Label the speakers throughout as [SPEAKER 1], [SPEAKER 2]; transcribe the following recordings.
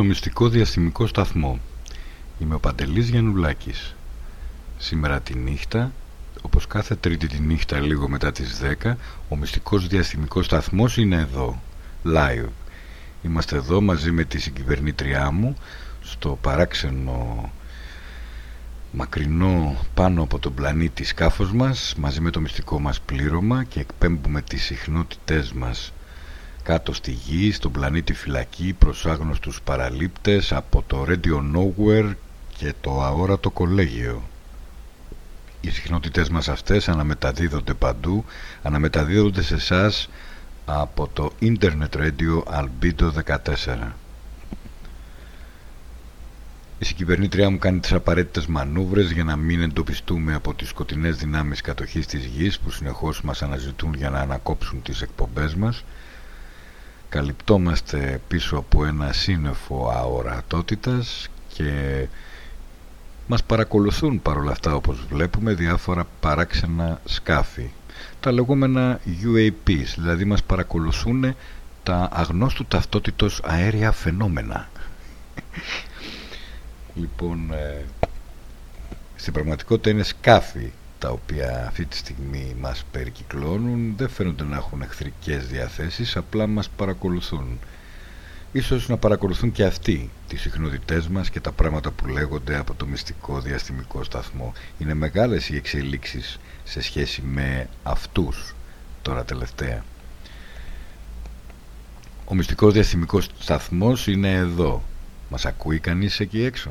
[SPEAKER 1] στο μυστικό διαστημικό σταθμό. Είμαι ο Παντελής Γιαννουλάκης. Σήμερα τη νύχτα, όπως κάθε τρίτη τη νύχτα λίγο μετά τις 10, ο μυστικός διαστημικός σταθμός είναι εδώ, live. Είμαστε εδώ μαζί με τη συγκυβερνήτριά μου, στο παράξενο μακρινό πάνω από τον πλανήτη σκάφος μας, μαζί με το μυστικό μας πλήρωμα και εκπέμπουμε τις συχνότητές μας κάτω στη γη, στον πλανήτη φυλακή προς άγνωστους παραλήπτες από το Radio Nowhere και το αόρατο κολέγιο. Οι συχνότητες μας αυτές αναμεταδίδονται παντού, αναμεταδίδονται σε εσάς από το Internet Radio Albedo 14. Η συγκυβερνήτριά μου κάνει τις απαραίτητες μανούβρες για να μην εντοπιστούμε από τις σκοτεινές δυνάμεις κατοχής της γης που συνεχώς μας αναζητούν για να ανακόψουν τις εκπομπές μας καλυπτόμαστε πίσω από ένα σύννεφο αορατότητας και μας παρακολουθούν παρόλα αυτά όπως βλέπουμε διάφορα παράξενα σκάφη. Τα λεγόμενα UAPs δηλαδή μας παρακολουθούν τα αγνώστου ταυτότητος αέρια φαινόμενα. Λοιπόν ε, στην πραγματικότητα είναι σκάφη τα οποία αυτή τη στιγμή μας περικυκλώνουν. Δεν φαίνονται να έχουν εχθρικές διαθέσεις απλά μας παρακολουθούν. Ίσως να παρακολουθούν και αυτοί τις συχνότητές μας και τα πράγματα που λέγονται από το μυστικό διαστημικό σταθμό. Είναι μεγάλες οι εξελίξεις σε σχέση με αυτούς τώρα τελευταία. Ο μυστικός διαστημικός σταθμός είναι εδώ. Μας ακούει κανείς εκεί έξω;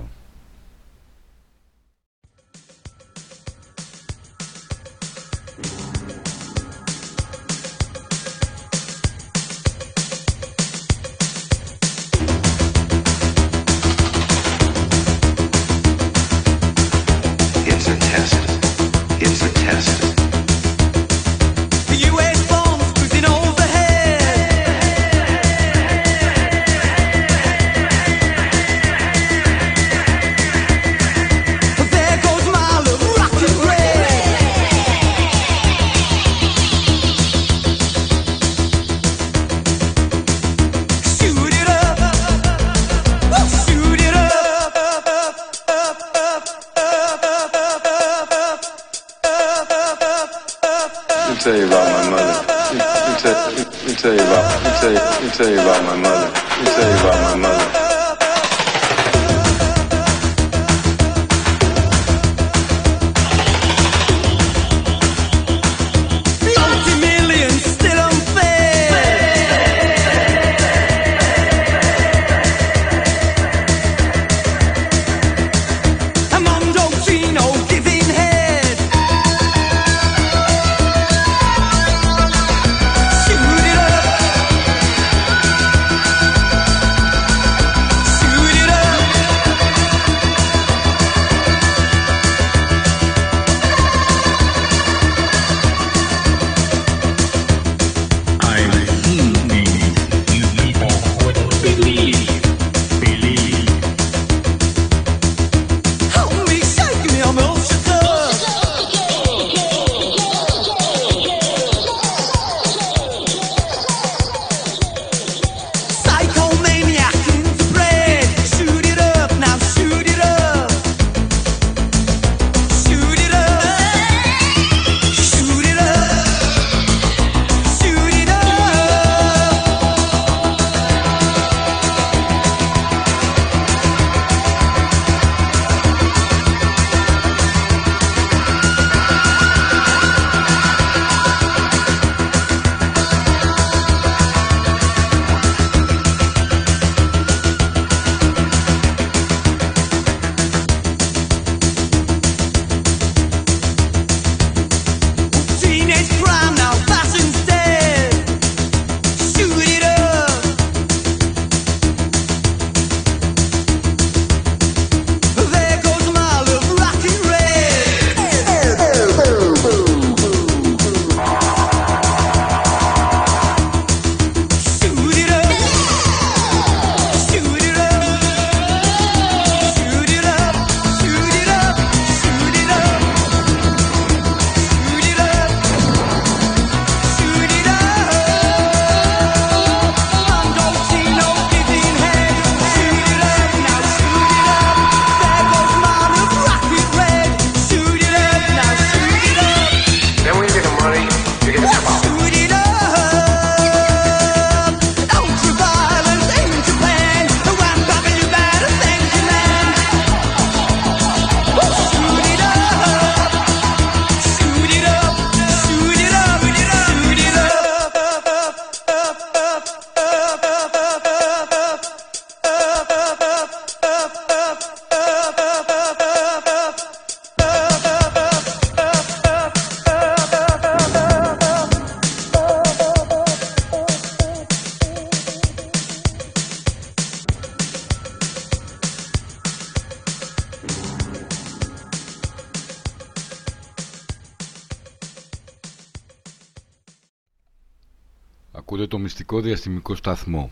[SPEAKER 1] Διαστημικό σταθμό.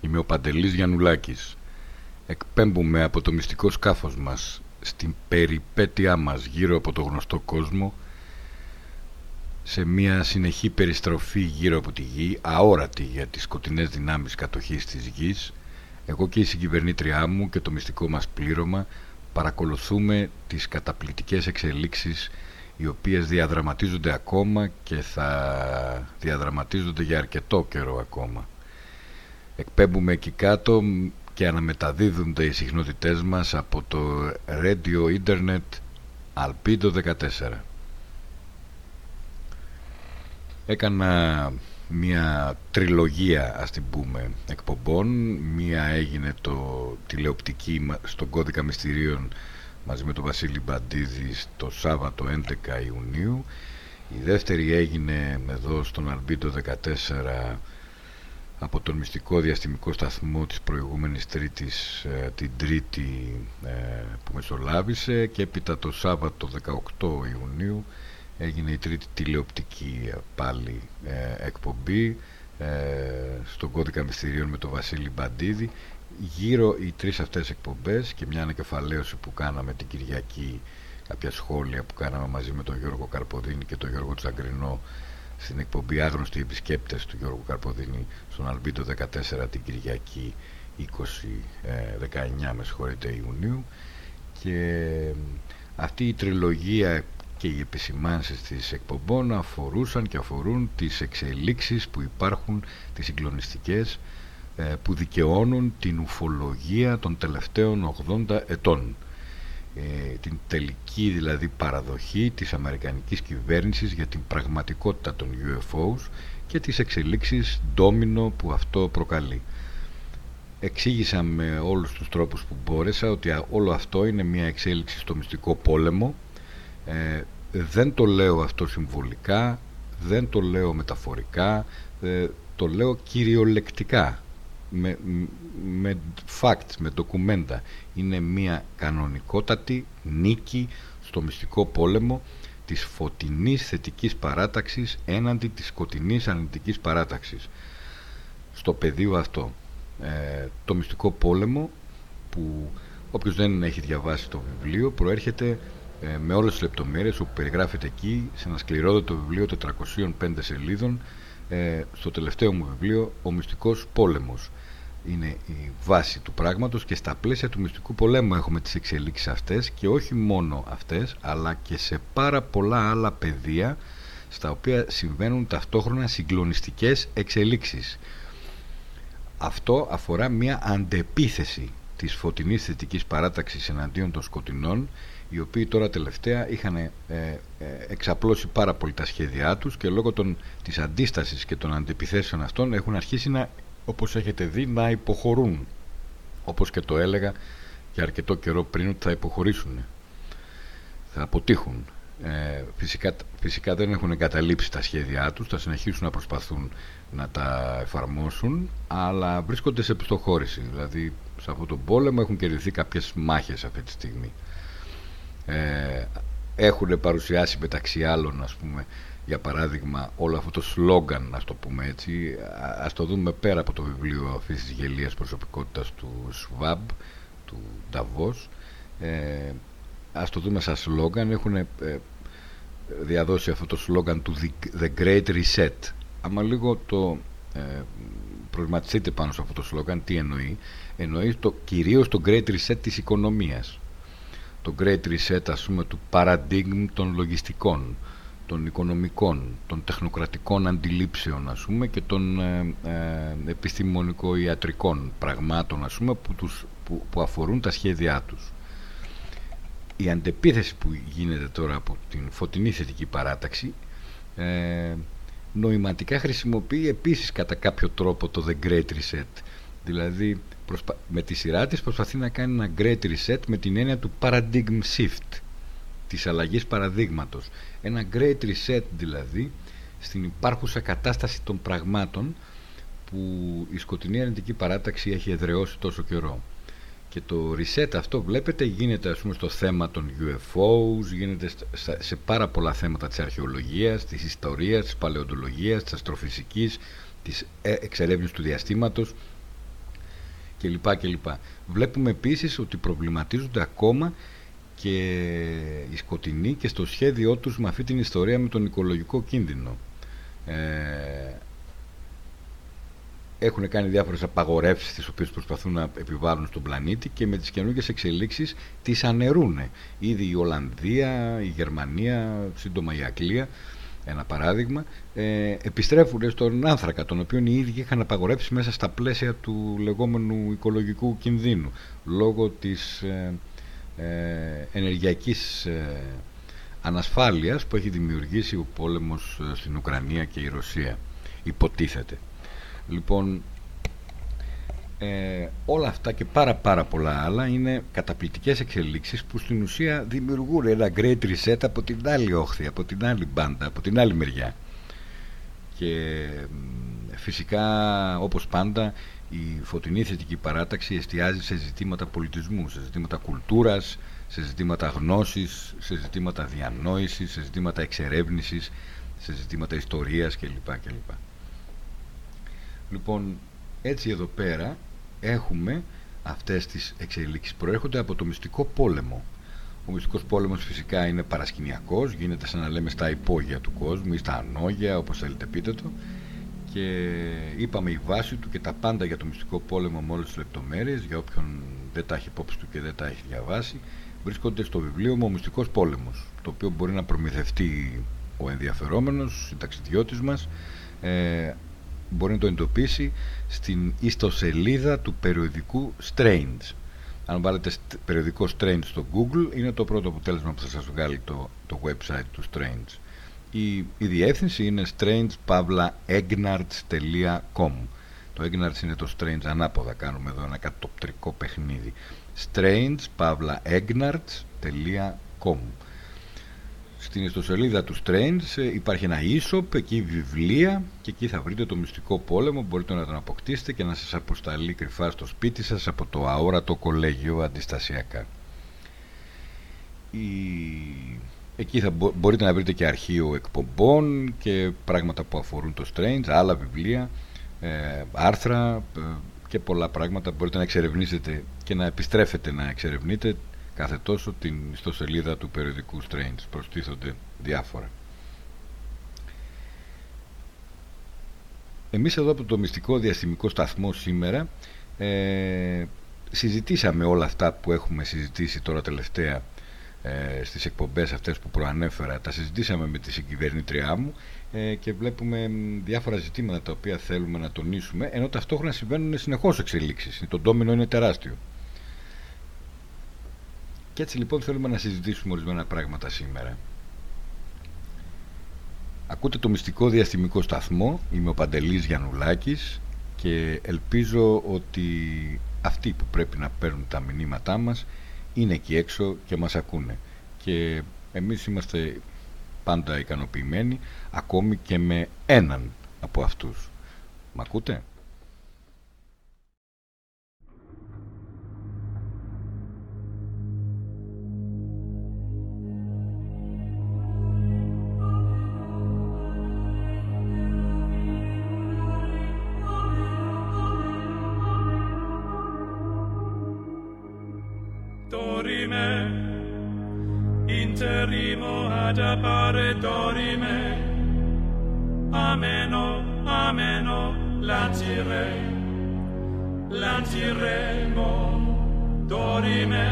[SPEAKER 1] Είμαι ο Παντελής Γιαννουλάκης. Εκπέμπουμε από το μυστικό σκάφος μας στην περιπέτειά μας γύρω από το γνωστό κόσμο σε μια συνεχή περιστροφή γύρω από τη γη, αόρατη για τις σκοτεινές δυνάμεις κατοχής της γης, εγώ και η συγκυβερνήτριά μου και το μυστικό μας πλήρωμα παρακολουθούμε τις καταπληκτικές εξελίξεις οι οποίες διαδραματίζονται ακόμα και θα διαδραματίζονται για αρκετό καιρό ακόμα. Εκπέμπουμε εκεί κάτω και αναμεταδίδονται οι συχνότητές μας από το Radio Internet Alpido 14. Έκανα μια τριλογία ας την πούμε εκπομπών μία έγινε το τηλεοπτική στον κώδικα μυστηρίων μαζί με τον Βασίλη Μπαντίδη το Σάββατο 11 Ιουνίου η δεύτερη έγινε εδώ στον Αλμπίτο 14 από τον μυστικό διαστημικό σταθμό της προηγούμενης τρίτης ε, την τρίτη ε, που μεσολάβησε και έπειτα το Σάββατο 18 Ιουνίου έγινε η τρίτη τηλεοπτική πάλι ε, εκπομπή στον κώδικα μυστηρίων με τον Βασίλη Μπαντίδη. Γύρω οι τρεις αυτές εκπομπές και μια ανακεφαλαίωση που κάναμε την Κυριακή κάποια σχόλια που κάναμε μαζί με τον Γιώργο Καρποδίνη και τον Γιώργο Τσαγκρινό στην εκπομπή Άγνωστοι Επισκέπτες του Γιώργου Καρποδίνη στον Αλμπίτο 14 την Κυριακή 20, 19 με συγχωρείτε Ιουνίου. Και αυτή η τριλογία και οι επισημάνσεις της εκπομπών αφορούσαν και αφορούν τις εξελίξεις που υπάρχουν τις συγκλονιστικές ε, που δικαιώνουν την ουφολογία των τελευταίων 80 ετών ε, την τελική δηλαδή παραδοχή της Αμερικανικής κυβέρνησης για την πραγματικότητα των UFOs και τις εξελίξεις ντόμινο που αυτό προκαλεί. Εξήγησα με όλους τους τρόπους που μπόρεσα ότι όλο αυτό είναι μια εξέλιξη στο μυστικό πόλεμο ε, δεν το λέω αυτό συμβολικά δεν το λέω μεταφορικά ε, το λέω κυριολεκτικά με, με facts, με ντοκουμέντα. Είναι μια κανονικότατη νίκη στο μυστικό πόλεμο της φωτεινής θετικής παράταξης έναντι της σκοτεινής αρνητικής παράταξης. Στο πεδίο αυτό. Ε, το μυστικό πόλεμο που όποιος δεν έχει διαβάσει το βιβλίο προέρχεται ε, με όλες τις λεπτομέρειες που περιγράφεται εκεί σε ένα σκληρόδοτο βιβλίο 405 σελίδων ε, στο τελευταίο μου βιβλίο «Ο μυστικός πόλεμος» είναι η βάση του πράγματος και στα πλαίσια του μυστικού πολέμου έχουμε τις εξελίξεις αυτές και όχι μόνο αυτές αλλά και σε πάρα πολλά άλλα πεδία στα οποία συμβαίνουν ταυτόχρονα συγκλονιστικές εξελίξεις. Αυτό αφορά μια αντεπίθεση της φωτεινής θετικής παράταξης εναντίον των σκοτεινών οι οποίοι τώρα τελευταία είχαν ε, ε, εξαπλώσει πάρα πολύ τα σχέδιά τους και λόγω των, της αντίστασης και των αντεπιθέσεων αυτών έχουν αρχίσει να όπως έχετε δει να υποχωρούν. Όπως και το έλεγα για αρκετό καιρό πριν ότι θα υποχωρήσουν. Θα αποτύχουν. Ε, φυσικά, φυσικά δεν έχουν εγκαταλείψει τα σχέδιά τους θα συνεχίσουν να προσπαθούν να τα εφαρμόσουν αλλά βρίσκονται σε οπισθοχώρηση. Δηλαδή σε αυτόν τον πόλεμο έχουν κερδηθεί κάποιες μάχες αυτή τη στιγμή. Ε, έχουν παρουσιάσει μεταξύ άλλων ας πούμε για παράδειγμα όλο αυτό το σλόγκαν να το πούμε έτσι ας το δούμε πέρα από το βιβλίο αυτής της γελοίας προσωπικότητας του Σβάμπ του Νταβός ε, ας το δούμε σαν σλόγκαν. Έχουν ε, διαδώσει αυτό το σλόγκαν του The Great Reset. Άμα λίγο το ε, προβληματιστείτε πάνω σε αυτό το σλόγκαν τι εννοεί. Εννοεί το, κυρίως το Great Reset της οικονομίας. Το Great Reset ας πούμε του paradigm των λογιστικών των οικονομικών, των τεχνοκρατικών αντιλήψεων ας πούμε και των ε, ε, επιστημονικο-ιατρικών πραγμάτων ας πούμε που, τους, που, που αφορούν τα σχέδιά τους. Η αντεπίθεση που γίνεται τώρα από την φωτεινή θετική παράταξη ε, νοηματικά χρησιμοποιεί επίσης κατά κάποιο τρόπο το The Great Reset. Δηλαδή με τη σειρά της προσπαθεί να κάνει ένα Great Reset με την έννοια του Paradigm Shift της αλλαγής παραδείγματος ένα great reset δηλαδή στην υπάρχουσα κατάσταση των πραγμάτων που η σκοτεινή αρνητική παράταξη έχει εδραιώσει τόσο καιρό και το reset αυτό βλέπετε γίνεται ας πούμε στο θέμα των UFOs γίνεται σε πάρα πολλά θέματα της αρχαιολογίας της ιστορίας, της παλαιοντολογίας, της αστροφυσικής της εξερεύνησης του διαστήματος κλπ. κλπ. Βλέπουμε επίσης ότι προβληματίζονται ακόμα και οι σκοτεινοί και στο σχέδιό τους με αυτή την ιστορία με τον οικολογικό κίνδυνο. Ε, έχουν κάνει διάφορες απαγορεύσεις τις οποίες προσπαθούν να επιβάλλουν στον πλανήτη και με τις καινούργιες εξελίξεις τις αναιρούν. Ήδη η Ολλανδία, η Γερμανία, σύντομα η Αγγλία, ένα παράδειγμα, ε, επιστρέφουν στον άνθρακα, τον οποίο οι ίδιοι είχαν απαγορεύσει μέσα στα πλαίσια του λεγόμενου οικολογικού κινδύνου, λόγω της ε, ε ενεργειακής ε, ανασφάλειας που έχει δημιουργήσει ο πόλεμος ε, στην Ουκρανία και η Ρωσία, υποτίθεται. Λοιπόν, ε, όλα αυτά και πάρα πάρα πολλά άλλα είναι καταπληκτικές εξελίξεις που στην ουσία δημιουργούν ένα great reset από την άλλη όχθη, από την άλλη μπάντα, από την άλλη μεριά. Και φυσικά όπως πάντα η φωτεινή θετική παράταξη εστιάζει σε ζητήματα πολιτισμού, σε ζητήματα κουλτούρας, σε ζητήματα γνώσης, σε ζητήματα διανόησης, σε ζητήματα εξερεύνησης, σε ζητήματα ιστορίας κλπ. κλπ. Λοιπόν, έτσι εδώ πέρα έχουμε αυτές τις εξελίξεις. Προέρχονται από το μυστικό πόλεμο. Ο μυστικός πόλεμος φυσικά είναι παρασκηνιακός, γίνεται σαν να λέμε στα υπόγεια του κόσμου ή στα ανώγεια, όπως θέλετε πείτε το. Και είπαμε η βάση του και τα πάντα για το μυστικό πόλεμο με όλες τις λεπτομέρειες, για όποιον δεν τα έχει υπόψη του και δεν τα έχει διαβάσει, βρίσκονται στο βιβλίο μου «Ο Μυστικός Πόλεμος», το οποίο μπορεί να προμηθευτεί ο ενδιαφερόμενος, συνταξιδιώτης μας, ε, μπορεί να το εντοπίσει στην ιστοσελίδα του περιοδικού Strange. Αν βάλετε περιοδικό Strange στο Google είναι το πρώτο αποτέλεσμα που θα σας βγάλει το, το website του Strange. Η, η διεύθυνση είναι strange.egnarts.com Το Egnarts είναι το Strange ανάποδα, κάνουμε εδώ ένα κατοπτρικό παιχνίδι. strange.egnarts.com στην ιστοσελίδα του Strange ε, υπάρχει ένα e-shop, εκεί βιβλία και εκεί θα βρείτε το μυστικό πόλεμο, μπορείτε να τον αποκτήσετε και να σας αποσταλεί κρυφά στο σπίτι σας από το αόρατο κολέγιο αντιστασιακά. Η... Εκεί θα μπορείτε να βρείτε και αρχείο εκπομπών και πράγματα που αφορούν το Strange, άλλα βιβλία, ε, άρθρα ε, και πολλά πράγματα μπορείτε να εξερευνήσετε και να επιστρέφετε να εξερευνείτε Κάθε τόσο την ιστοσελίδα του περιοδικού Strange προστίθονται διάφορα. Εμείς εδώ από το Μυστικό Διαστημικό Σταθμό σήμερα ε, συζητήσαμε όλα αυτά που έχουμε συζητήσει τώρα τελευταία ε, στις εκπομπές αυτές που προανέφερα. Τα συζητήσαμε με τη συγκυβερνήτριά μου ε, και βλέπουμε διάφορα ζητήματα τα οποία θέλουμε να τονίσουμε ενώ ταυτόχρονα συμβαίνουν συνεχώς εξελίξεις. Το ντόμινο είναι τεράστιο. Και έτσι λοιπόν θέλουμε να συζητήσουμε ορισμένα πράγματα σήμερα. Ακούτε το μυστικό διαστημικό σταθμό, είμαι ο Παντελής Γιαννουλάκης και ελπίζω ότι αυτοί που πρέπει να παίρνουν τα μηνύματά μας είναι εκεί έξω και μας ακούνε. Και εμείς είμαστε πάντα ικανοποιημένοι ακόμη και με έναν από αυτούς. Μ' ακούτε;
[SPEAKER 2] ad appare dorime. Ameno, ameno, lancire, lanciremo, dorime.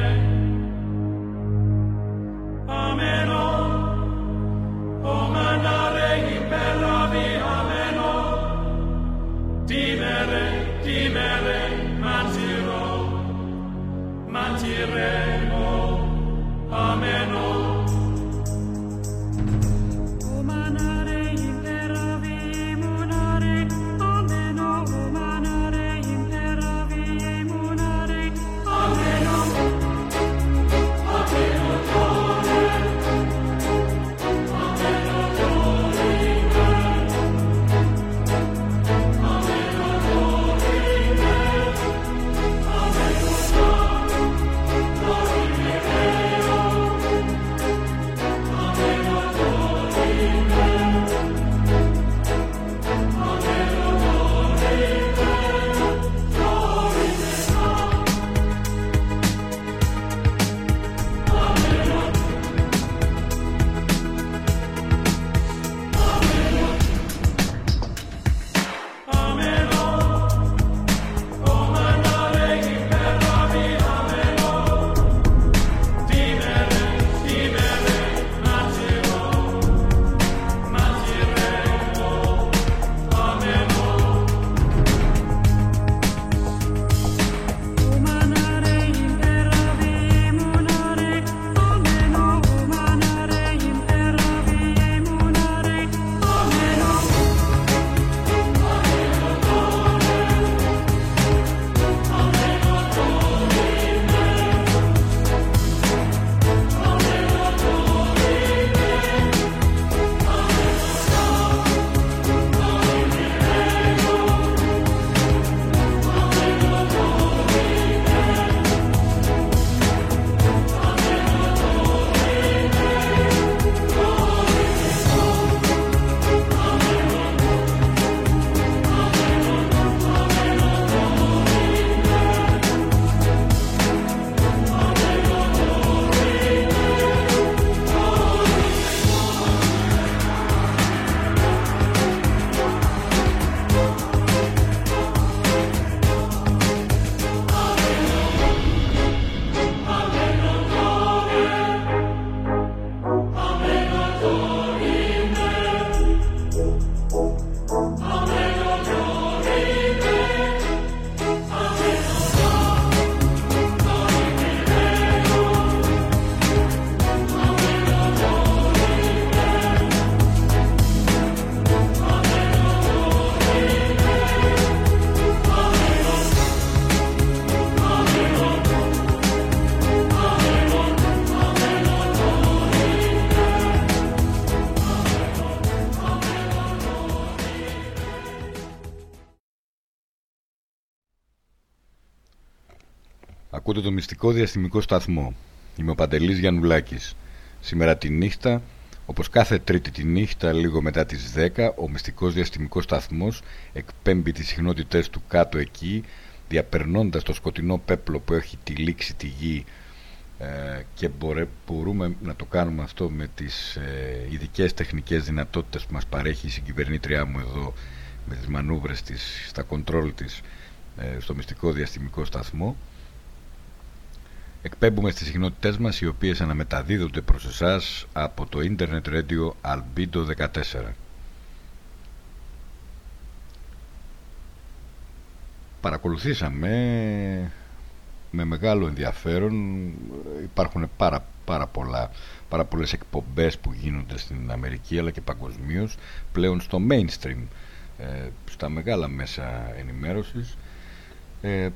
[SPEAKER 2] Ameno, o mandare imperavi, ameno, timere, timere, mantirò, mantiremo, ameno.
[SPEAKER 1] Ακούτε το μυστικό διαστημικό σταθμό. Είμαι ο Παντελής Γιαννουλάκης. Σήμερα τη νύχτα, όπως κάθε τρίτη τη νύχτα, λίγο μετά τις 10, ο μυστικός διαστημικός σταθμός εκπέμπει τις συχνότητες του κάτω εκεί, διαπερνώντας το σκοτεινό πέπλο που έχει τυλίξει τη γη ε, και μπορούμε να το κάνουμε αυτό με τις ε, ειδικές τεχνικές δυνατότητες που μας παρέχει η συγκυβερνήτριά μου εδώ με τις μανούβρες της, στα κοντρόλ της ε, στο μυστικό διαστημικό σταθμό εκπέμπουμε στις συχνότητές μας οι οποίες αναμεταδίδονται προς εσάς από το Internet Radio Albedo 14. Παρακολουθήσαμε με μεγάλο ενδιαφέρον υπάρχουν πάρα, πάρα, πολλά, πάρα πολλές εκπομπές που γίνονται στην Αμερική αλλά και παγκοσμίως πλέον στο mainstream ε, στα μεγάλα μέσα ενημέρωσης ε,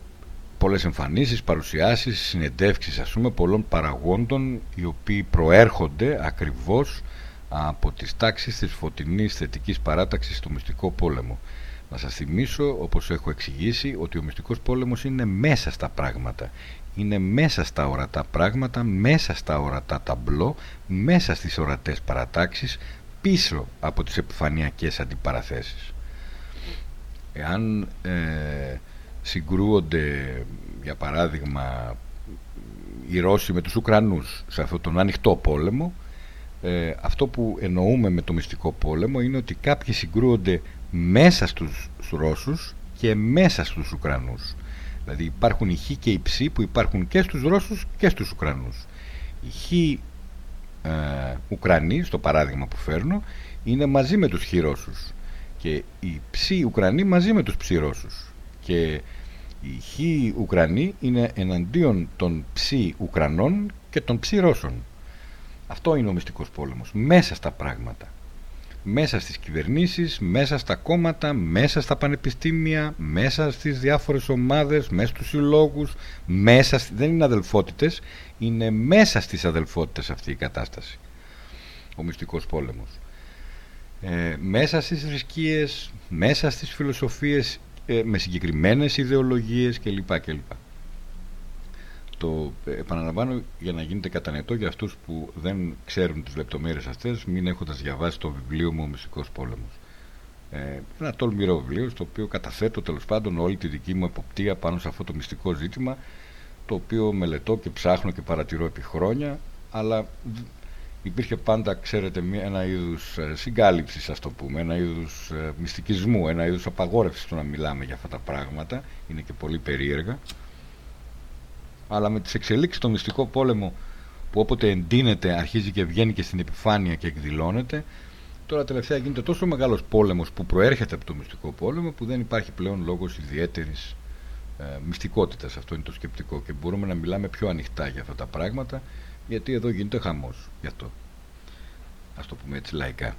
[SPEAKER 1] πολλές εμφανίσεις, παρουσιάσεις, συνεντεύξεις ας πούμε πολλών παραγόντων οι οποίοι προέρχονται ακριβώς από τις τάξεις της φωτεινής θετικής παράταξης στο μυστικό πόλεμο. Να σας θυμίσω, όπως έχω εξηγήσει, ότι ο μυστικός πόλεμος είναι μέσα στα πράγματα. Είναι μέσα στα ορατά πράγματα, μέσα στα ορατά ταμπλό, μέσα στις ορατές παρατάξεις, πίσω από τις επιφανειακές αντιπαραθέσεις. Εάν ε, συγκρούονται για παράδειγμα οι Ρώσοι με τους Ουκρανούς σε αυτόν τον ανοιχτό πόλεμο ε, αυτό που εννοούμε με το μυστικό πόλεμο είναι ότι κάποιοι συγκρούονται μέσα στους, Ρώσους και μέσα στους Ουκρανούς. Δηλαδή υπάρχουν οι Χ και οι Ψ που υπάρχουν και στους Ρώσους και στους Ουκρανούς. Οι Χ ε, Ουκρανοί στο παράδειγμα που φέρνω είναι μαζί με τους Χ Ρώσους. Και οι Ψ Ουκρανοί μαζί με τους Ψ Ρώσους. Και οι χι Ουκρανοί είναι εναντίον των ψι Ουκρανών και των ψι Ρώσων. Αυτό είναι ο μυστικός πόλεμος. Μέσα στα πράγματα. Μέσα στις κυβερνήσεις, μέσα στα κόμματα, μέσα στα πανεπιστήμια, μέσα στις διάφορες ομάδες, μέσα στους συλλόγους, μέσα, δεν είναι αδελφότητες, είναι μέσα στις αδελφότητες αυτή η κατάσταση. Ο μυστικός πόλεμος. Ε, μέσα στις θρησκείες, μέσα στις φιλοσοφίες ε, με συγκεκριμένες ιδεολογίες κλπ. κλπ. Το ε, επαναλαμβάνω για να γίνεται κατανοητό για αυτούς που δεν ξέρουν τις λεπτομέρειες αυτές μην έχοντας διαβάσει το βιβλίο μου «Ο Μυστικός Πόλεμος». Ε, ένα τολμηρό βιβλίο στο οποίο καταθέτω τέλος πάντων όλη τη δική μου εποπτεία πάνω σε αυτό το μυστικό ζήτημα το οποίο μελετώ και ψάχνω και παρατηρώ επί χρόνια αλλά υπήρχε πάντα, ξέρετε, ένα είδους ε, συγκάλυψη, ας το πούμε, ένα είδους ε, μυστικισμού, ένα είδους απαγόρευση του να μιλάμε για αυτά τα πράγματα. Είναι και πολύ περίεργα. Αλλά με τις εξελίξεις στο μυστικό πόλεμο που όποτε εντείνεται αρχίζει και βγαίνει και στην επιφάνεια και εκδηλώνεται τώρα τελευταία γίνεται τόσο μεγάλος πόλεμος που προέρχεται από το μυστικό πόλεμο που δεν υπάρχει πλέον λόγος ιδιαίτερης ε, μυστικότητας αυτό είναι το σκεπτικό και μπορούμε να μιλάμε πιο ανοιχτά για αυτά τα πράγματα γιατί εδώ γίνεται χαμός γι' αυτό. Ας το πούμε έτσι λαϊκά.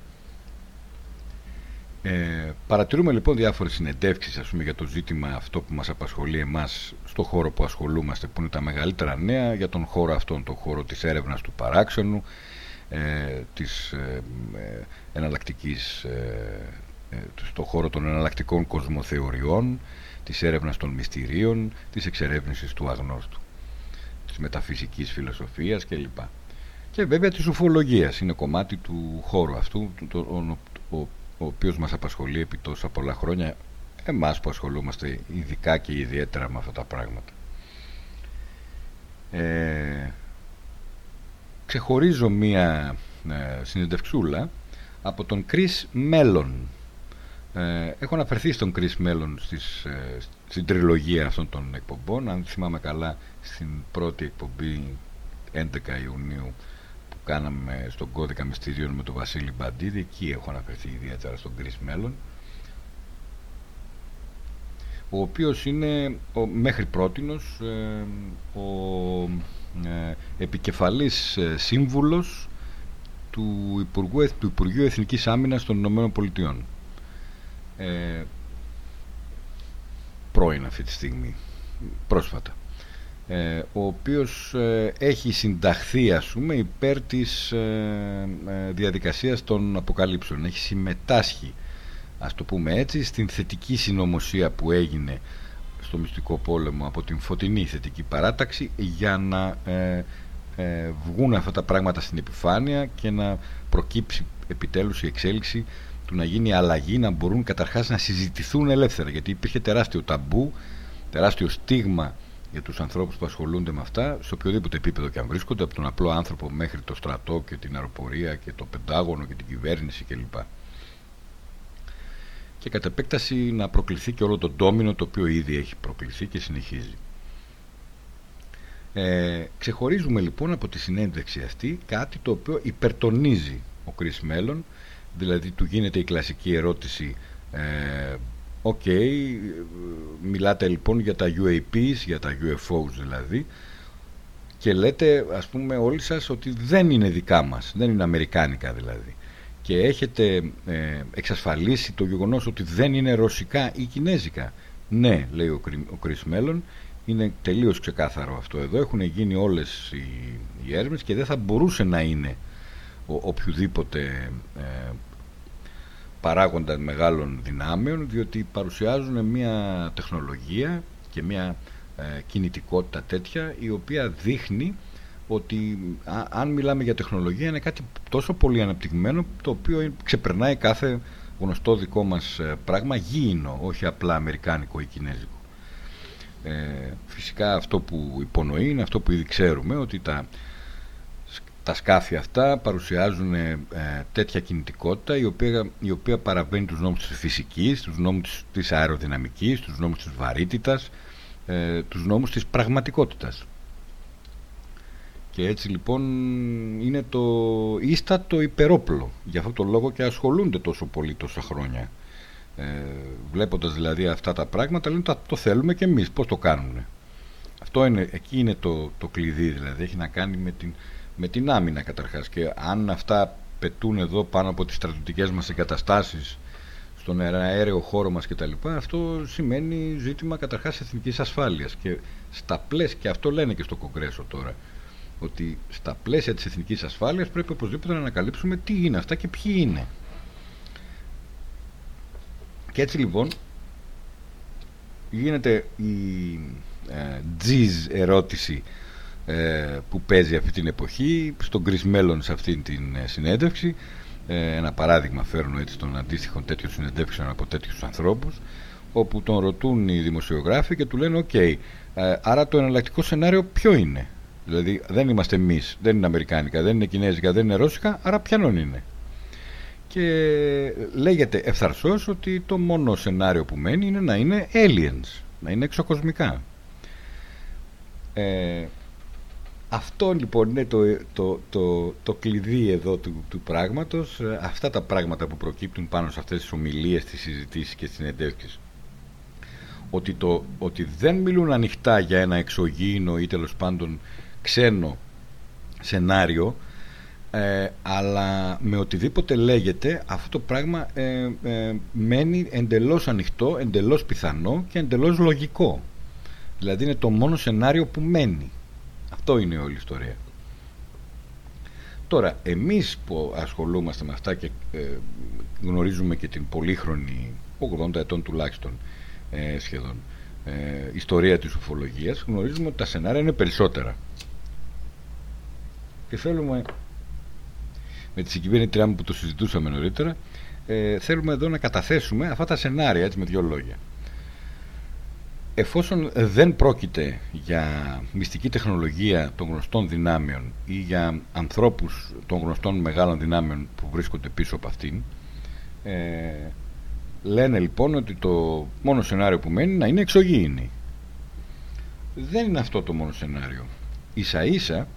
[SPEAKER 1] Ε, παρατηρούμε λοιπόν διάφορες συνεντεύξεις ας πούμε, για το ζήτημα αυτό που μας απασχολεί εμάς στο χώρο που ασχολούμαστε που είναι τα μεγαλύτερα νέα για τον χώρο αυτόν, τον χώρο της έρευνας του παράξενου ε, της ε, ε εναλλακτικής ε, ε, στο χώρο των εναλλακτικών κοσμοθεωριών της έρευνας των μυστηρίων της εξερεύνησης του αγνώστου της μεταφυσικής φιλοσοφίας κλπ. Και βέβαια της ουφολογίας είναι κομμάτι του χώρου αυτού το, ο, ο, ο οποίος μας απασχολεί επί τόσα πολλά χρόνια εμάς που ασχολούμαστε ειδικά και ιδιαίτερα με αυτά τα πράγματα. Ε, ξεχωρίζω μία ε, συνεντευξούλα από τον Chris Mellon ε, έχω αναφερθεί στον Chris Μέλλον στις, ε, στην τριλογία αυτών των εκπομπών. Αν θυμάμαι καλά, στην πρώτη εκπομπή 11 Ιουνίου που κάναμε στον κώδικα μυστηρίων με τον Βασίλη Μπαντίδη, εκεί έχω αναφερθεί ιδιαίτερα στον Chris Μέλλον ο οποίος είναι ο, μέχρι πρότινος ε, ο ε, επικεφαλής ε, σύμβουλος του Υπουργού, του Υπουργείου Εθνικής Άμυνας των Ηνωμένων Πολιτειών ε, πρώην αυτή τη στιγμή πρόσφατα ε, ο οποίος ε, έχει συνταχθεί ας πούμε υπέρ της ε, ε, διαδικασίας των αποκαλύψεων. Έχει συμμετάσχει ας το πούμε έτσι στην θετική συνωμοσία που έγινε στο μυστικό πόλεμο από την φωτεινή θετική παράταξη για να ε, ε, βγουν αυτά τα πράγματα στην επιφάνεια και να προκύψει επιτέλους η εξέλιξη του να γίνει αλλαγή, να μπορούν καταρχάς να συζητηθούν ελεύθερα γιατί υπήρχε τεράστιο ταμπού, τεράστιο στίγμα για τους ανθρώπους που ασχολούνται με αυτά σε οποιοδήποτε επίπεδο και αν βρίσκονται από τον απλό άνθρωπο μέχρι το στρατό και την αεροπορία και το πεντάγωνο και την κυβέρνηση κλπ. Και κατ' επέκταση να προκληθεί και όλο το ντόμινο το οποίο ήδη έχει προκληθεί και συνεχίζει. Ε, ξεχωρίζουμε λοιπόν από τη συνέντευξη αυτή κάτι το οποίο υπερτονίζει ο Chris Mellon δηλαδή του γίνεται η κλασική ερώτηση ε, Οκ, μιλάτε λοιπόν για τα UAPs, για τα UFOs δηλαδή και λέτε ας πούμε όλοι σας ότι δεν είναι δικά μας, δεν είναι αμερικάνικα δηλαδή και έχετε ε, εξασφαλίσει το γεγονός ότι δεν είναι ρωσικά ή κινέζικα. Ναι, λέει ο, ο Chris Μέλλον, είναι τελείως ξεκάθαρο αυτό εδώ. Έχουν γίνει όλες οι, οι έρευνες και δεν θα μπορούσε να είναι ο, οποιοδήποτε ε, παράγοντας μεγάλων δυνάμεων διότι παρουσιάζουν μια τεχνολογία και μια ε, κινητικότητα τέτοια η οποία δείχνει ότι αν μιλάμε για τεχνολογία είναι κάτι τόσο πολύ αναπτυγμένο το οποίο ξεπερνάει κάθε γνωστό δικό μας ε, πράγμα γήινο, όχι απλά αμερικάνικο ή κινέζικο. Ε, φυσικά αυτό που υπονοεί είναι αυτό που ήδη ξέρουμε ότι τα, τα σκάφη αυτά παρουσιάζουν ε, τέτοια κινητικότητα η οποία, η οποία παραβαίνει τους νόμους της φυσικής, τους νόμους της αεροδυναμικής, τους νόμους της βαρύτητας, ε, τους νόμους της πραγματικότητας. Και έτσι λοιπόν είναι το ίστατο υπερόπλο. Γι' αυτό το λόγο και ασχολούνται τόσο πολύ τόσα χρόνια. Ε, βλέποντας δηλαδή αυτά τα πράγματα λένε το θέλουμε και εμείς, πώς το κάνουν. Αυτό είναι, εκεί είναι το, το κλειδί δηλαδή, έχει να κάνει με την, με την άμυνα καταρχάς και αν αυτά πετούν εδώ πάνω από τις στρατιωτικές μας εγκαταστάσεις στον αέριο χώρο μας κτλ. Αυτό σημαίνει ζήτημα καταρχάς εθνικής ασφάλειας και στα πλαίσια, και αυτό λένε και στο Κογκρέσο τώρα, ότι στα πλαίσια της εθνικής ασφάλειας πρέπει οπωσδήποτε να ανακαλύψουμε τι είναι αυτά και ποιοι είναι. Και έτσι λοιπόν γίνεται η ε, τζιζ ερώτηση ε, που παίζει αυτή την εποχή στον Chris Μέλλον σε αυτή την ε, συνέντευξη ε, ένα παράδειγμα φέρνω έτσι των αντίστοιχων τέτοιων συνεντεύξεων από τέτοιους ανθρώπους όπου τον ρωτούν οι δημοσιογράφοι και του λένε «ΟΚ, άρα το εναλλακτικό σενάριο ποιο είναι» Δηλαδή δεν είμαστε εμείς, δεν είναι Αμερικάνικα, δεν είναι Κινέζικα, δεν είναι Ρώσικα, άρα ποιανόν είναι; Και λέγεται ευθαρσώ ότι το μόνο σενάριο που μένει είναι να είναι aliens, να είναι εξωκοσμικά. Ε, αυτό λοιπόν είναι το, το, το, το κλειδί εδώ του, του πράγματος, αυτά τα πράγματα που προκύπτουν πάνω σε αυτές τις ομιλίες, τις συζητήσεις και τις συνεντεύξεις. Ότι, το, ότι δεν μιλούν ανοιχτά για ένα εξωγήινο ή τέλος πάντων ξένο σενάριο ε, αλλά με οτιδήποτε λέγεται αυτό το πράγμα ε, ε, μένει εντελώς ανοιχτό, εντελώς πιθανό και εντελώς λογικό. Δηλαδή είναι το μόνο σενάριο που μένει. Αυτό είναι όλη η ιστορία. Τώρα, εμείς που ασχολούμαστε με αυτά και γνωρίζουμε και την πολύχρονη, 80 ετών τουλάχιστον σχεδόν, ιστορία της ουφολογίας, γνωρίζουμε ότι τα σενάρια είναι περισσότερα και θέλουμε με τη συγκυβέρνητριά μου που το συζητούσαμε νωρίτερα ε, θέλουμε εδώ να καταθέσουμε αυτά τα σενάρια έτσι με δύο λόγια εφόσον δεν πρόκειται για μυστική τεχνολογία των γνωστών δυνάμεων ή για ανθρώπους των γνωστών μεγάλων δυνάμεων που βρίσκονται πίσω από αυτήν ε, λένε λοιπόν ότι το μόνο σενάριο που μένει να είναι εξωγήινη. Δεν είναι αυτό το μόνο σενάριο. Ίσα ίσα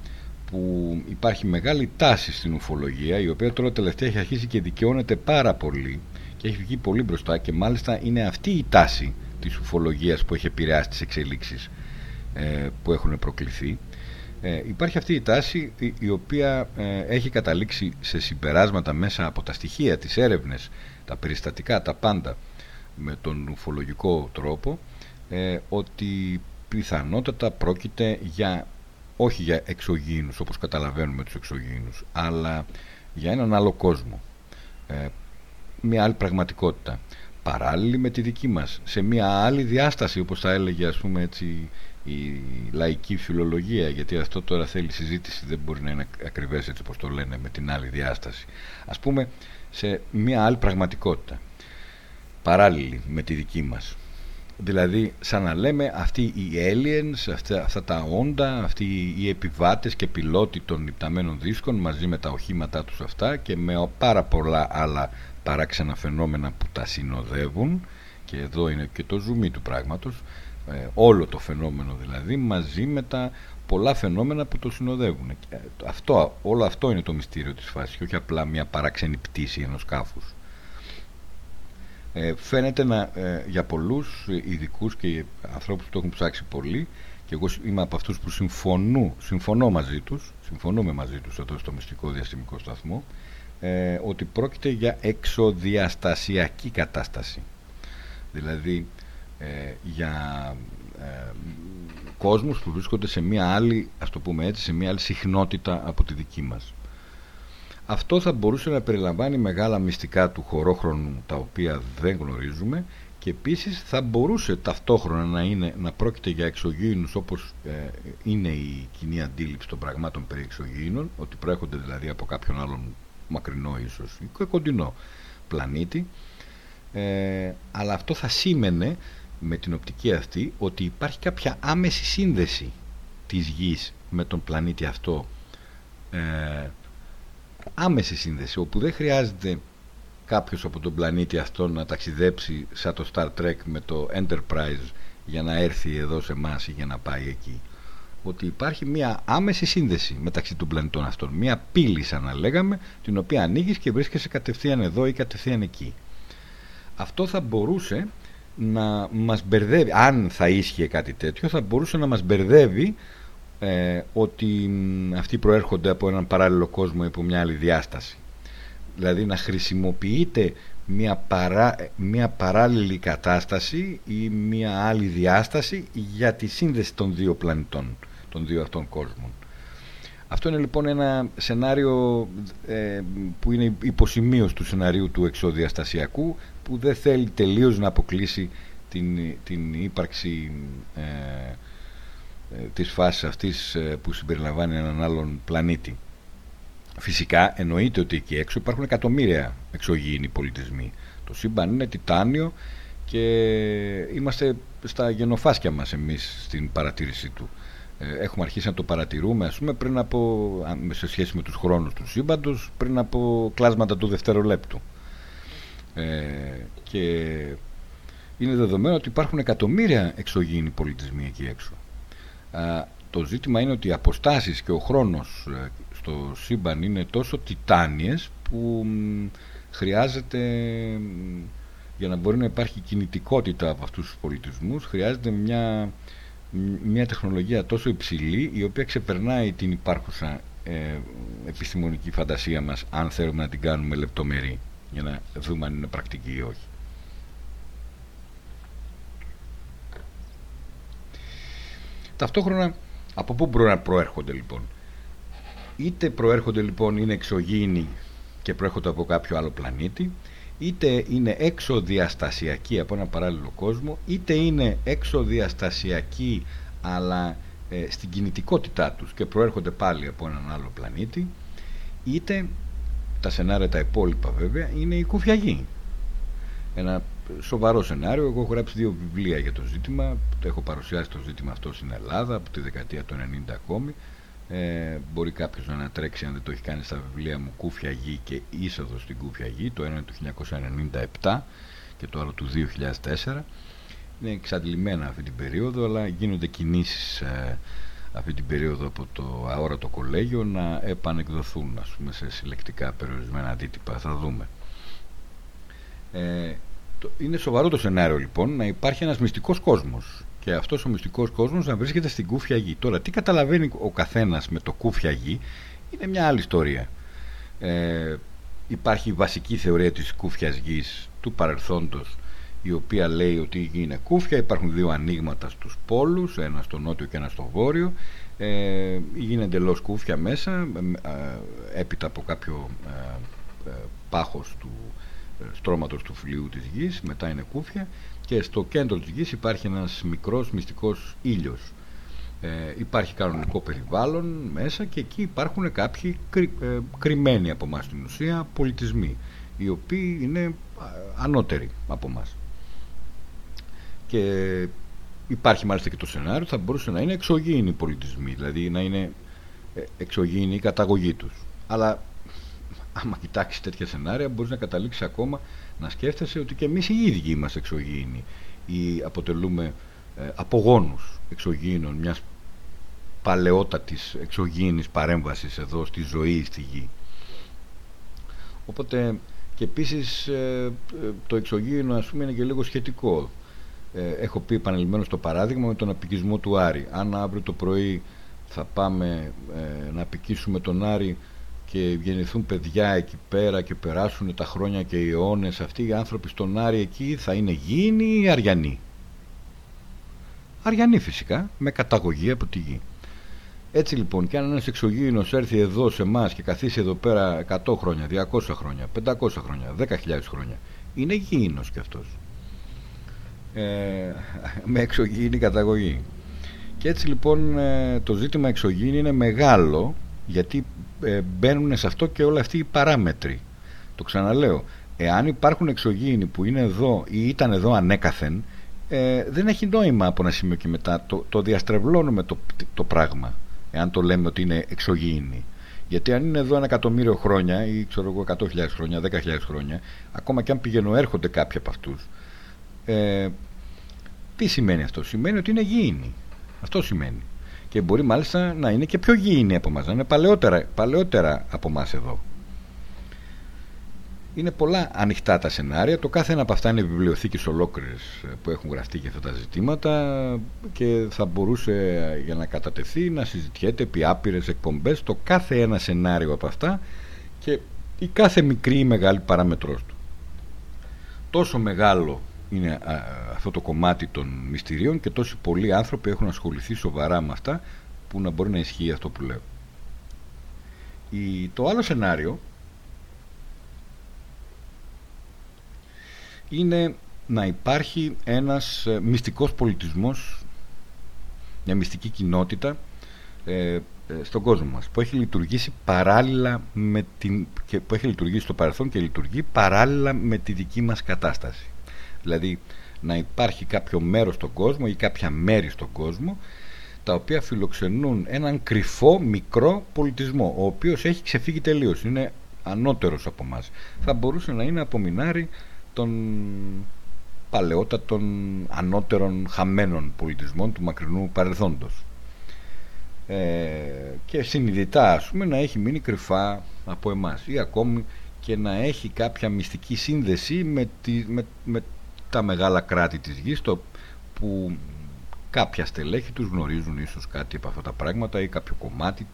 [SPEAKER 1] που υπάρχει μεγάλη τάση στην ουφολογία η οποία τώρα τελευταία έχει αρχίσει και δικαιώνεται πάρα πολύ και έχει βγει πολύ μπροστά και μάλιστα είναι αυτή η τάση της ουφολογίας που έχει επηρεάσει τις εξελίξεις ε, που έχουν προκληθεί. Ε, υπάρχει αυτή η τάση η, οποία ε, έχει καταλήξει σε συμπεράσματα μέσα από τα στοιχεία, τις έρευνες, τα περιστατικά, τα πάντα με τον ουφολογικό τρόπο ότι πιθανότατα πρόκειται για όχι για εξωγήινους όπως καταλαβαίνουμε τους εξωγήινους αλλά για έναν άλλο κόσμο. Ε, μια άλλη πραγματικότητα παράλληλη με τη δική μας. Σε μια άλλη διάσταση όπως θα έλεγε ας πούμε έτσι η λαϊκή φιλολογία. Γιατί αυτό τώρα θέλει συζήτηση δεν μπορεί να είναι ακριβές έτσι όπως το λένε με την άλλη διάσταση. Ας πούμε σε μια άλλη πραγματικότητα παράλληλη με τη δική μας. Δηλαδή σαν να λέμε αυτοί οι aliens αυτά, αυτά τα όντα αυτοί οι επιβάτες και πιλότοι των υπταμένων δίσκων μαζί με τα οχήματά τους αυτά και με πάρα πολλά άλλα παράξενα φαινόμενα που τα συνοδεύουν και εδώ είναι και το ζουμί του πράγματος ε, όλο το φαινόμενο δηλαδή μαζί με τα πολλά φαινόμενα που το συνοδεύουν. Ε, αυτό, όλο αυτό είναι το μυστήριο της φάσης και όχι απλά μια παράξενη πτήση ενός σκάφους. Ε, φαίνεται να, ε, για πολλούς ειδικούς και ανθρώπους που το έχουν ψάξει πολύ και εγώ είμαι από αυτούς που συμφωνώ, συμφωνώ μαζί τους συμφωνούμε μαζί τους εδώ στο μυστικό διαστημικό σταθμό ε, ότι πρόκειται για εξοδιαστασιακή κατάσταση δηλαδή ε, για ε, κόσμους που βρίσκονται σε μια άλλη, ας το πούμε έτσι, σε μια άλλη συχνότητα από τη δική μας. Αυτό θα μπορούσε να περιλαμβάνει μεγάλα μυστικά του χωρόχρονου τα οποία δεν γνωρίζουμε και επίσης θα μπορούσε ταυτόχρονα να, είναι, να πρόκειται για εξωγήινους όπως ε, είναι η κοινή αντίληψη των πραγμάτων περί εξωγήινων, ότι προέρχονται δηλαδή από κάποιον άλλον μακρινό ίσως ή κοντινό πλανήτη, ε, αλλά αυτό θα σήμαινε με την οπτική αυτή ότι υπάρχει κάποια άμεση σύνδεση της Γης με τον πλανήτη αυτό. Ε, άμεση σύνδεση όπου δεν χρειάζεται κάποιος από τον πλανήτη αυτό να ταξιδέψει σαν το Star Trek με το Enterprise για να έρθει εδώ σε εμάς ή για να πάει εκεί ότι υπάρχει μια άμεση σύνδεση μεταξύ των πλανητών αυτών. Μια πύλη σαν να λέγαμε την οποία ανοίγεις και βρίσκεσαι κατευθείαν εδώ ή κατευθείαν εκεί. Αυτό θα μπορούσε να μας μπερδεύει, αν θα ίσχυε κάτι τέτοιο, θα μπορούσε να μας μπερδεύει ε, ότι αυτοί προέρχονται από έναν παράλληλο κόσμο ή από μια άλλη διάσταση. Δηλαδή να χρησιμοποιείται μια, παρά, μια παράλληλη κατάσταση ή μια άλλη διάσταση για τη σύνδεση των δύο πλανητών, των δύο αυτών κόσμων. Αυτό είναι λοιπόν ένα σενάριο ε, που είναι υποσημείωση του σενάριου του εξωδιαστασιακού που δεν θέλει τελείως να αποκλείσει την, την ύπαρξη ε, ε, της φάσης αυτής ε, που συμπεριλαμβάνει έναν άλλον πλανήτη. Φυσικά εννοείται ότι εκεί έξω υπάρχουν εκατομμύρια εξωγήινοι πολιτισμοί. Το σύμπαν είναι τιτάνιο και είμαστε στα γενοφάσκια μας εμείς στην παρατήρησή του. Ε, έχουμε αρχίσει να το παρατηρούμε ας πούμε πριν από, σε σχέση με τους χρόνους του σύμπαντος πριν από κλάσματα του δευτερολέπτου. Ε, και είναι δεδομένο ότι υπάρχουν εκατομμύρια εξωγήινοι πολιτισμοί εκεί έξω. Το ζήτημα είναι ότι οι αποστάσεις και ο χρόνος ε, στο σύμπαν είναι τόσο τιτάνιες που χρειάζεται για να μπορεί να υπάρχει κινητικότητα από αυτούς τους πολιτισμούς χρειάζεται μια μια τεχνολογία τόσο υψηλή η οποία ξεπερνάει την υπάρχουσα ε, επιστημονική φαντασία μας αν θέλουμε να την κάνουμε λεπτομερή για να δούμε αν είναι πρακτική ή όχι. Ταυτόχρονα από πού μπορεί να προέρχονται λοιπόν; Είτε προέρχονται λοιπόν είναι εξωγήινοι και προέρχονται από κάποιο άλλο πλανήτη είτε είναι έξω διαστασιακή από ένα παράλληλο κόσμο είτε είναι έξω διαστασιακή αλλά ε, στην κινητικότητά τους και προέρχονται πάλι από έναν άλλο πλανήτη είτε τα σενάρια τα υπόλοιπα βέβαια είναι η κουφιαγή. Ένα σοβαρό σενάριο. Εγώ έχω γράψει δύο βιβλία για το ζήτημα το έχω παρουσιάσει το ζήτημα αυτό στην Ελλάδα από τη δεκαετία του 90 ακόμη ε, μπορεί κάποιος να ανατρέξει αν δεν το έχει κάνει στα βιβλία μου Κούφια Γη και Είσοδος στην Κούφια Γη το ένα είναι του 1997 και το άλλο του 2004 είναι εξαντλημένα αυτή την περίοδο αλλά γίνονται κινήσεις ε, αυτή την περίοδο από το αόρατο κολέγιο να επανεκδοθούν ας πούμε, σε συλλεκτικά περιορισμένα αντίτυπα. Θα δούμε. Ε, το, είναι σοβαρό το σενάριο λοιπόν να υπάρχει ένας μυστικός κόσμος και αυτός ο μυστικός κόσμος να βρίσκεται στην κούφια γη. Τώρα, τι καταλαβαίνει ο καθένας με το κούφια γη είναι μια άλλη ιστορία. Ε, υπάρχει η βασική θεωρία της κούφιας γης του παρελθόντος η οποία λέει ότι η γη είναι κούφια, υπάρχουν δύο ανοίγματα στους πόλους, ένα στο νότιο και ένα στο βόρειο. Ε, η γη είναι εντελώς κούφια μέσα, ε, έπειτα από κάποιο ε, ε, πάχος του στρώματος του φλοιού της γης, μετά είναι κούφια και στο κέντρο της γης υπάρχει ένας μικρός μυστικός ήλιος. Ε, υπάρχει κανονικό περιβάλλον μέσα και εκεί υπάρχουν κάποιοι κρυ, ε, κρυμμένοι από εμάς στην ουσία πολιτισμοί οι οποίοι είναι ανώτεροι από εμάς. Και υπάρχει μάλιστα και το σενάριο θα μπορούσε να είναι εξωγήινοι πολιτισμοί, δηλαδή να είναι ε, εξωγήινη η καταγωγή τους. Αλλά άμα κοιτάξεις τέτοια σενάρια μπορείς να καταλήξεις ακόμα να σκέφτεσαι ότι και εμείς οι ίδιοι είμαστε εξωγήινοι ή αποτελούμε ε, απογόνους εξωγήινων μιας παλαιότατης εξωγήινης παρέμβασης εδώ στη ζωή στη γη. Οπότε και επίσης ε, το εξωγήινο ας πούμε είναι και λίγο σχετικό. Ε, έχω πει επανελειμμένο στο παράδειγμα με τον απικισμό του Άρη. Αν αύριο το πρωί θα πάμε ε, να απικήσουμε τον Άρη και γεννηθούν παιδιά εκεί πέρα και περάσουν τα χρόνια και οι αιώνες αυτοί οι άνθρωποι στον Άρη εκεί θα είναι γήινοι ή αριανοί; Αριανοί φυσικά, με καταγωγή από τη γη. Έτσι λοιπόν, και αν ένας εξωγήινος έρθει εδώ σε εμάς και καθίσει εδώ πέρα 100 χρόνια, 200 χρόνια, 500 χρόνια, 10.000 χρόνια, είναι γήινος κι αυτός. Ε, με εξωγήινη καταγωγή. Και έτσι λοιπόν ε, το ζήτημα εξωγήινη είναι μεγάλο γιατί ε, μπαίνουν σε αυτό και όλα αυτοί οι παράμετροι. Το ξαναλέω. Εάν υπάρχουν εξωγήινοι που είναι εδώ ή ήταν εδώ ανέκαθεν, ε, δεν έχει νόημα από ένα σημείο και μετά. Το, το διαστρεβλώνουμε το, το πράγμα, εάν το λέμε ότι είναι εξωγήινοι. Γιατί αν είναι εδώ ένα εκατομμύριο χρόνια ή ξέρω εγώ 100.000 χρόνια, 10.000 χρόνια, ακόμα και αν πηγαίνω έρχονται κάποιοι από αυτούς. Ε, τι σημαίνει αυτό, Σημαίνει ότι είναι γήινοι. Αυτό σημαίνει. Και μπορεί μάλιστα να είναι και πιο γήινοι από εμάς, να είναι παλαιότερα, παλαιότερα από εμάς εδώ. Είναι πολλά ανοιχτά τα σενάρια. Το κάθε ένα από αυτά είναι βιβλιοθήκες ολόκληρες που έχουν γραφτεί για αυτά τα ζητήματα και θα μπορούσε για να κατατεθεί να συζητιέται επί άπειρες εκπομπές το κάθε ένα σενάριο από αυτά και η κάθε μικρή ή μεγάλη παράμετρός του. Τόσο μεγάλο είναι αυτό το κομμάτι των μυστηρίων και τόσοι πολλοί άνθρωποι έχουν ασχοληθεί σοβαρά με αυτά που να μπορεί να ισχύει αυτό που λέω. Η, το άλλο σενάριο είναι να υπάρχει ένας ε, μυστικός πολιτισμός, μια μυστική κοινότητα ε, ε, στον κόσμο μας που έχει λειτουργήσει παράλληλα με την, και που έχει λειτουργήσει στο παρελθόν και λειτουργεί παράλληλα με τη δική μας κατάσταση. Δηλαδή να υπάρχει κάποιο μέρος στον κόσμο ή κάποια μέρη στον κόσμο τα οποία φιλοξενούν έναν κρυφό μικρό πολιτισμό ο οποίος έχει ξεφύγει τελείως, είναι ανώτερος από μας. Θα μπορούσε να είναι απομεινάρι των παλαιότατων ανώτερων χαμένων πολιτισμών του μακρινού παρελθόντος. Ε, και συνειδητά ας πούμε να έχει μείνει κρυφά από εμάς ή ακόμη και να έχει κάποια μυστική σύνδεση με, τη, με, με τα μεγάλα κράτη της γης το, που κάποια στελέχη τους γνωρίζουν ίσως κάτι από αυτά τα πράγματα ή κάποιο κομμάτι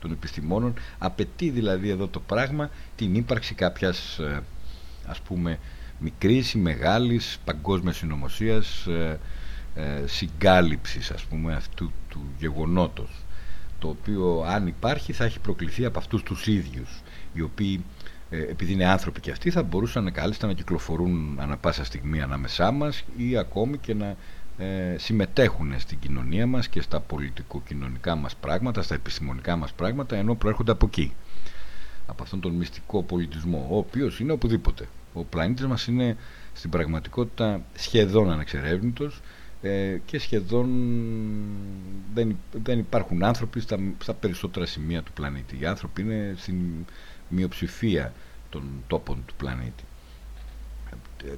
[SPEAKER 1] των επιστημόνων. Απαιτεί δηλαδή εδώ το πράγμα την ύπαρξη κάποιας ε, ας πούμε μικρής ή μεγάλης παγκόσμιας συνωμοσίας ε, ε, συγκάλυψης ας πούμε αυτού του γεγονότος το οποίο αν υπάρχει θα έχει προκληθεί από αυτούς τους ίδιους οι οποίοι ε, επειδή είναι άνθρωποι και αυτοί θα μπορούσαν κάλλιστα να κυκλοφορούν ανα πάσα στιγμή ανάμεσά μας ή ακόμη και να ε, συμμετέχουν στην κοινωνία μας και στα πολιτικο-κοινωνικά μας πράγματα, στα επιστημονικά μας πράγματα ενώ προέρχονται από εκεί. Από αυτόν τον μυστικό πολιτισμό ο οποίος είναι οπουδήποτε. Ο πλανήτης μας είναι στην πραγματικότητα σχεδόν ανεξερεύνητος ε, και σχεδόν δεν, δεν υπάρχουν άνθρωποι στα, στα περισσότερα σημεία του πλανήτη. Οι άνθρωποι είναι στην μειοψηφία των τόπων του πλανήτη.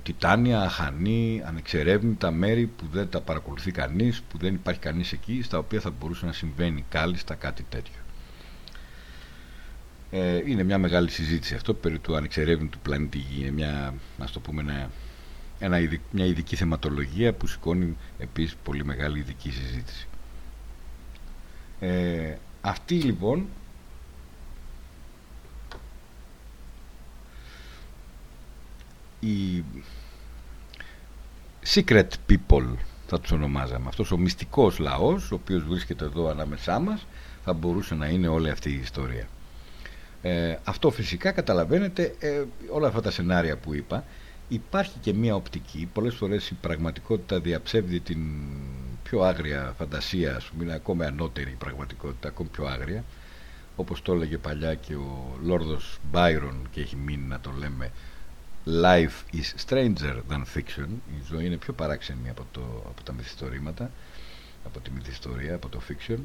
[SPEAKER 1] Τιτάνια, αχανή, ανεξερεύνητα μέρη που δεν τα παρακολουθεί κανείς, που δεν υπάρχει κανείς εκεί, στα οποία θα μπορούσε να συμβαίνει κάλλιστα κάτι τέτοιο. Ε, είναι μια μεγάλη συζήτηση αυτό περί του ανεξερεύνητου πλανήτη Γη. Είναι μια, ας το πούμε, ένα, ένα, μια ειδική θεματολογία που σηκώνει επίσης πολύ μεγάλη ειδική συζήτηση. Ε, αυτή λοιπόν οι secret people θα τους ονομάζαμε. Αυτός ο μυστικός λαός ο οποίος βρίσκεται εδώ ανάμεσά μας θα μπορούσε να είναι όλη αυτή η ιστορία. Ε, αυτό φυσικά καταλαβαίνετε ε, όλα αυτά τα σενάρια που είπα. Υπάρχει και μία οπτική. Πολλές φορές η πραγματικότητα διαψεύδει την πιο άγρια φαντασία ας πούμε είναι ακόμα ανώτερη η πραγματικότητα ακόμη πιο άγρια. Όπως το έλεγε παλιά και ο Λόρδος Μπάιρον και έχει μείνει να το λέμε Life is stranger than fiction. Η ζωή είναι πιο παράξενη από, το, από τα μυθιστορήματα από τη μυθιστορία, από το fiction.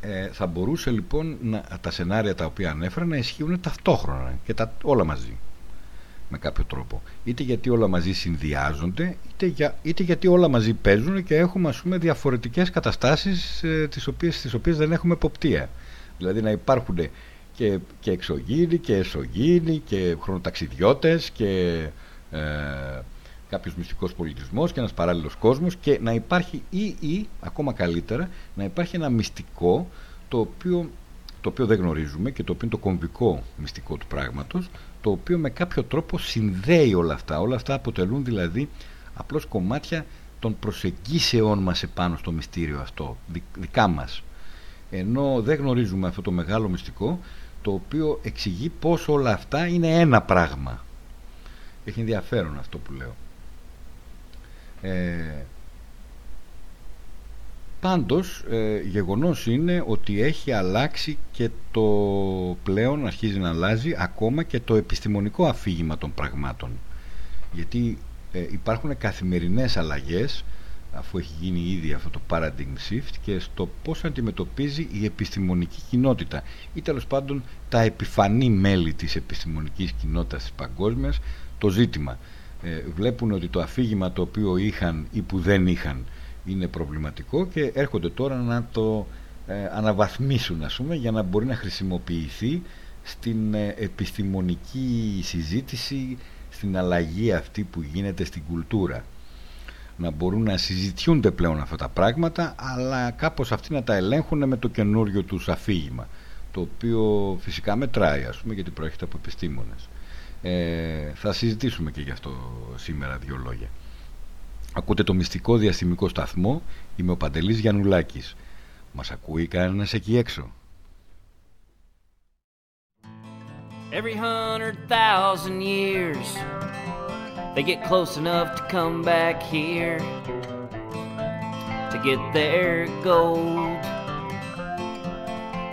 [SPEAKER 1] Ε, θα μπορούσε λοιπόν να, τα σενάρια τα οποία ανέφερα να ισχύουν ταυτόχρονα και τα, όλα μαζί με κάποιο τρόπο. Είτε γιατί όλα μαζί συνδυάζονται είτε, για, είτε γιατί όλα μαζί παίζουν και έχουμε ας πούμε διαφορετικές καταστάσεις ε, τις, οποίες, τις οποίες δεν έχουμε εποπτεία. Δηλαδή να υπάρχουν και, και εξωγήινοι και εσωγήινοι και χρονοταξιδιώτες και ε, κάποιος μυστικός πολιτισμός και ένας παράλληλος κόσμος και να υπάρχει ή, ή ακόμα καλύτερα να υπάρχει ένα μυστικό το οποίο, το οποίο δεν γνωρίζουμε και το οποίο είναι το κομβικό μυστικό του πράγματος το οποίο με κάποιο τρόπο συνδέει όλα αυτά. Όλα αυτά αποτελούν δηλαδή απλώς κομμάτια των προσεγγίσεών μας επάνω στο μυστήριο αυτό δικά μας. Ενώ δεν γνωρίζουμε αυτό το μεγάλο μυστικό το οποίο εξηγεί πως όλα αυτά είναι ένα πράγμα. Έχει ενδιαφέρον αυτό που λέω. Ε, πάντως ε, γεγονός είναι ότι έχει αλλάξει και το πλέον αρχίζει να αλλάζει ακόμα και το επιστημονικό αφήγημα των πραγμάτων. Γιατί ε, υπάρχουν καθημερινές αλλαγές αφού έχει γίνει ήδη αυτό το paradigm shift και στο πώς αντιμετωπίζει η επιστημονική κοινότητα ή τέλος πάντων τα επιφανή μέλη της επιστημονικής κοινότητας της παγκόσμιας το ζήτημα. Ε, βλέπουν ότι το αφήγημα το οποίο είχαν ή που δεν είχαν είναι προβληματικό και έρχονται τώρα να το ε, αναβαθμίσουν ας πούμε για να μπορεί να χρησιμοποιηθεί στην ε, επιστημονική συζήτηση στην αλλαγή αυτή που γίνεται στην κουλτούρα να μπορούν να συζητιούνται πλέον αυτά τα πράγματα αλλά κάπως αυτοί να τα ελέγχουν με το καινούριο τους αφήγημα το οποίο φυσικά μετράει ας πούμε γιατί προέρχεται από επιστήμονες ε, θα συζητήσουμε και γι' αυτό σήμερα δύο λόγια. Ακούτε το μυστικό διαστημικό σταθμό. Είμαι ο Παντελής Γιαννουλάκης. Μας ακούει κανένας εκεί έξω.
[SPEAKER 3] Every hundred thousand years They get close enough to come back here To get their gold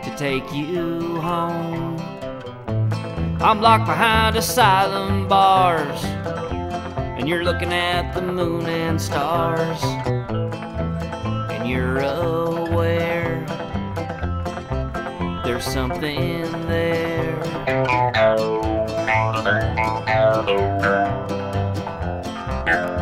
[SPEAKER 3] To take you home I'm locked behind asylum bars, and you're looking at the moon and stars, and you're aware there's something there.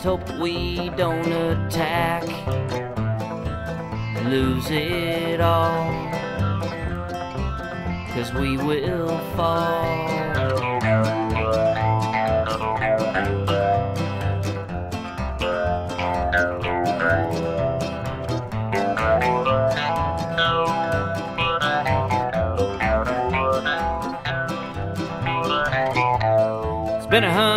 [SPEAKER 3] Just hope we don't attack lose it all. Cause we will fall. It's been a hundred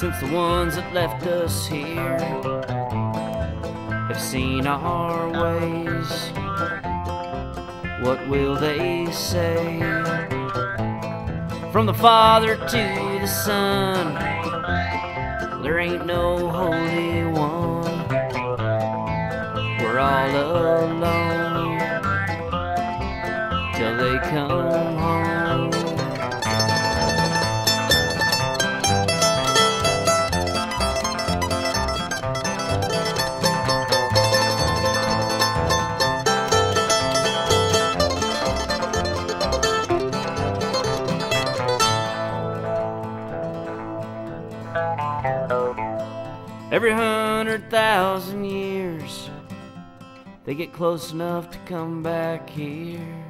[SPEAKER 3] since the ones that left us here have seen our ways. What will they say? From the Father to the Son, there ain't no Holy One. We're all alone till they come home. Every hundred thousand years they get close enough to come back here.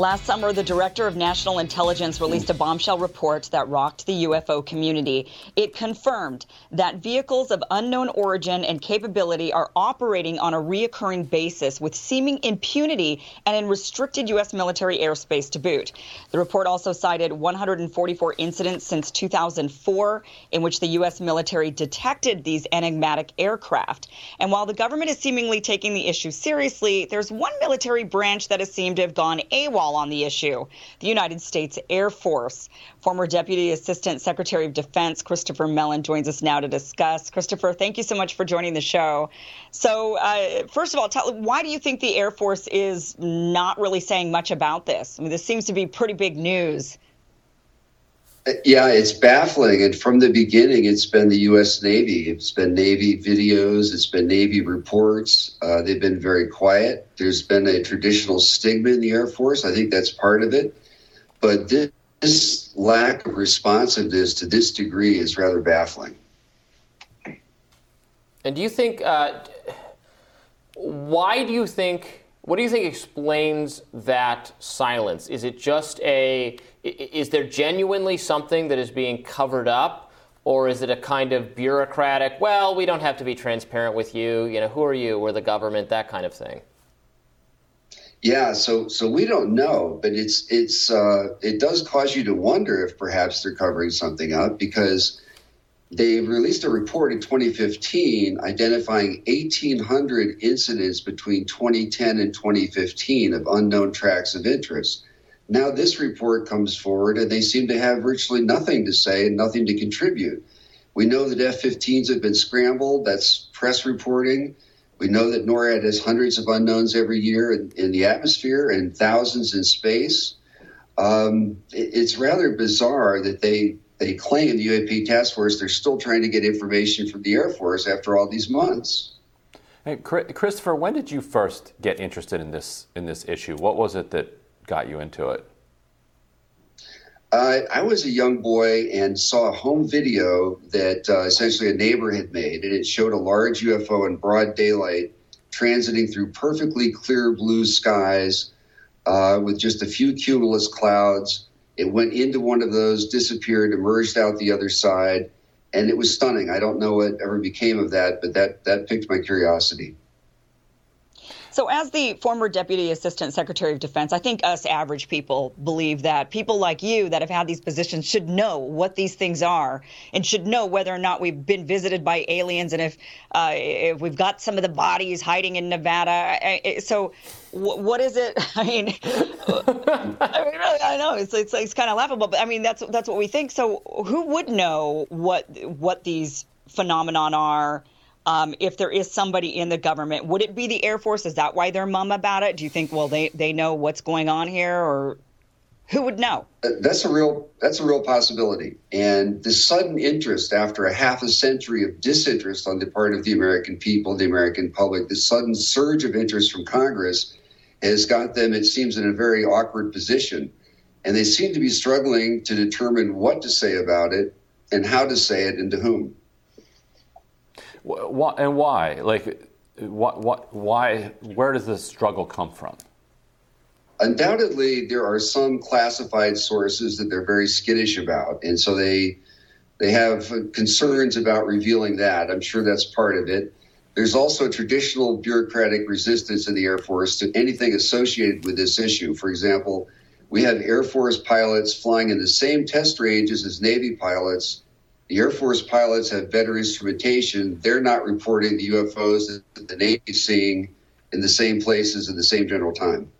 [SPEAKER 4] Last summer, the Director of National Intelligence released a bombshell report that rocked the UFO community. It confirmed that vehicles of unknown origin and capability are operating on a reoccurring basis with seeming impunity and in restricted U.S. military airspace to boot. The report also cited 144 incidents since 2004 in which the U.S. military detected these enigmatic aircraft. And while the government is seemingly taking the issue seriously, there's one military branch that has seemed to have gone AWOL on the issue the United States Air Force. Former Deputy Assistant Secretary of Defense Christopher Mellon joins us now to discuss. Christopher, thank you so much for joining the show. So, uh, first of all, tell, why do you think the Air Force is not really saying much about this? I mean, this seems to be pretty big news.
[SPEAKER 5] Yeah, it's baffling. And from the beginning, it's been the U.S. Navy. It's been Navy videos, it's been Navy reports. Uh, they've been very quiet. There's been a traditional stigma in the Air Force. I think that's part of it. But this, this lack of responsiveness to this degree is rather baffling.
[SPEAKER 6] And do you think, uh, why do you think, what do you think explains that silence? Is it just a, is there genuinely something that is being covered up? Or is it a kind of bureaucratic, well, we don't have to be transparent with you, you know, who are you? We're the government, that kind of thing?
[SPEAKER 5] Yeah, so so we don't know, but it's it's uh, it does cause you to wonder if perhaps they're covering something up because they released a report in 2015 identifying 1,800 incidents between 2010 and 2015 of unknown tracks of interest. Now, this report comes forward and they seem to have virtually nothing to say and nothing to contribute. We know that F 15s have been scrambled, that's press reporting. We know that NORAD has hundreds of unknowns every year in, in the atmosphere and thousands in space. Um, it, it's rather bizarre that they, they claim, the UAP task force, they're still trying to get information from the Air Force after all these months.
[SPEAKER 7] Hey, Christopher, when did you first get interested in this in this issue? What was it that got you into it?
[SPEAKER 5] Uh, I was a young boy and saw a home video that uh, essentially a neighbor had made, and it showed a large UFO in broad daylight transiting through perfectly clear blue skies uh, with just a few cumulus clouds. It went into one of those, disappeared, emerged out the other side, and it was stunning. I don't know what ever became of that, but that that piqued my curiosity.
[SPEAKER 4] So, as the former Deputy Assistant Secretary of Defense, I think us average people believe that people like you that have had these positions should know what these things are and should know whether or not we've been visited by aliens and if uh, if we've got some of the bodies hiding in Nevada. So, what is it? I mean, I mean, really, I know it's it's, it's kind of laughable, but I mean that's that's what we think. So, who would know what what these phenomenon are? Um, if there is somebody in the government, would it be the Air Force? Is that why they're mum about it? Do you think, well, they, they know what's going on here, or who would know?
[SPEAKER 5] That's a real that's a real possibility. And the sudden interest after a half a century of disinterest on the part of the American people, the American public, the sudden surge of interest from Congress has got them, it seems, in a very awkward position. And they seem to be struggling to determine what to say about it and how to say it and to whom.
[SPEAKER 7] And why? Like, what, what, why? Where does this struggle come from?
[SPEAKER 5] Undoubtedly, there are some classified sources that they're very skittish about, and so they they have concerns about revealing that. I'm sure that's part of it. There's also traditional bureaucratic resistance in the Air Force to anything associated with this issue. For example, we have Air Force pilots flying in the same test ranges as Navy pilots the Air Force pilots have better instrumentation. They're not reporting the UFOs that the Navy is seeing in the same places at the same general time.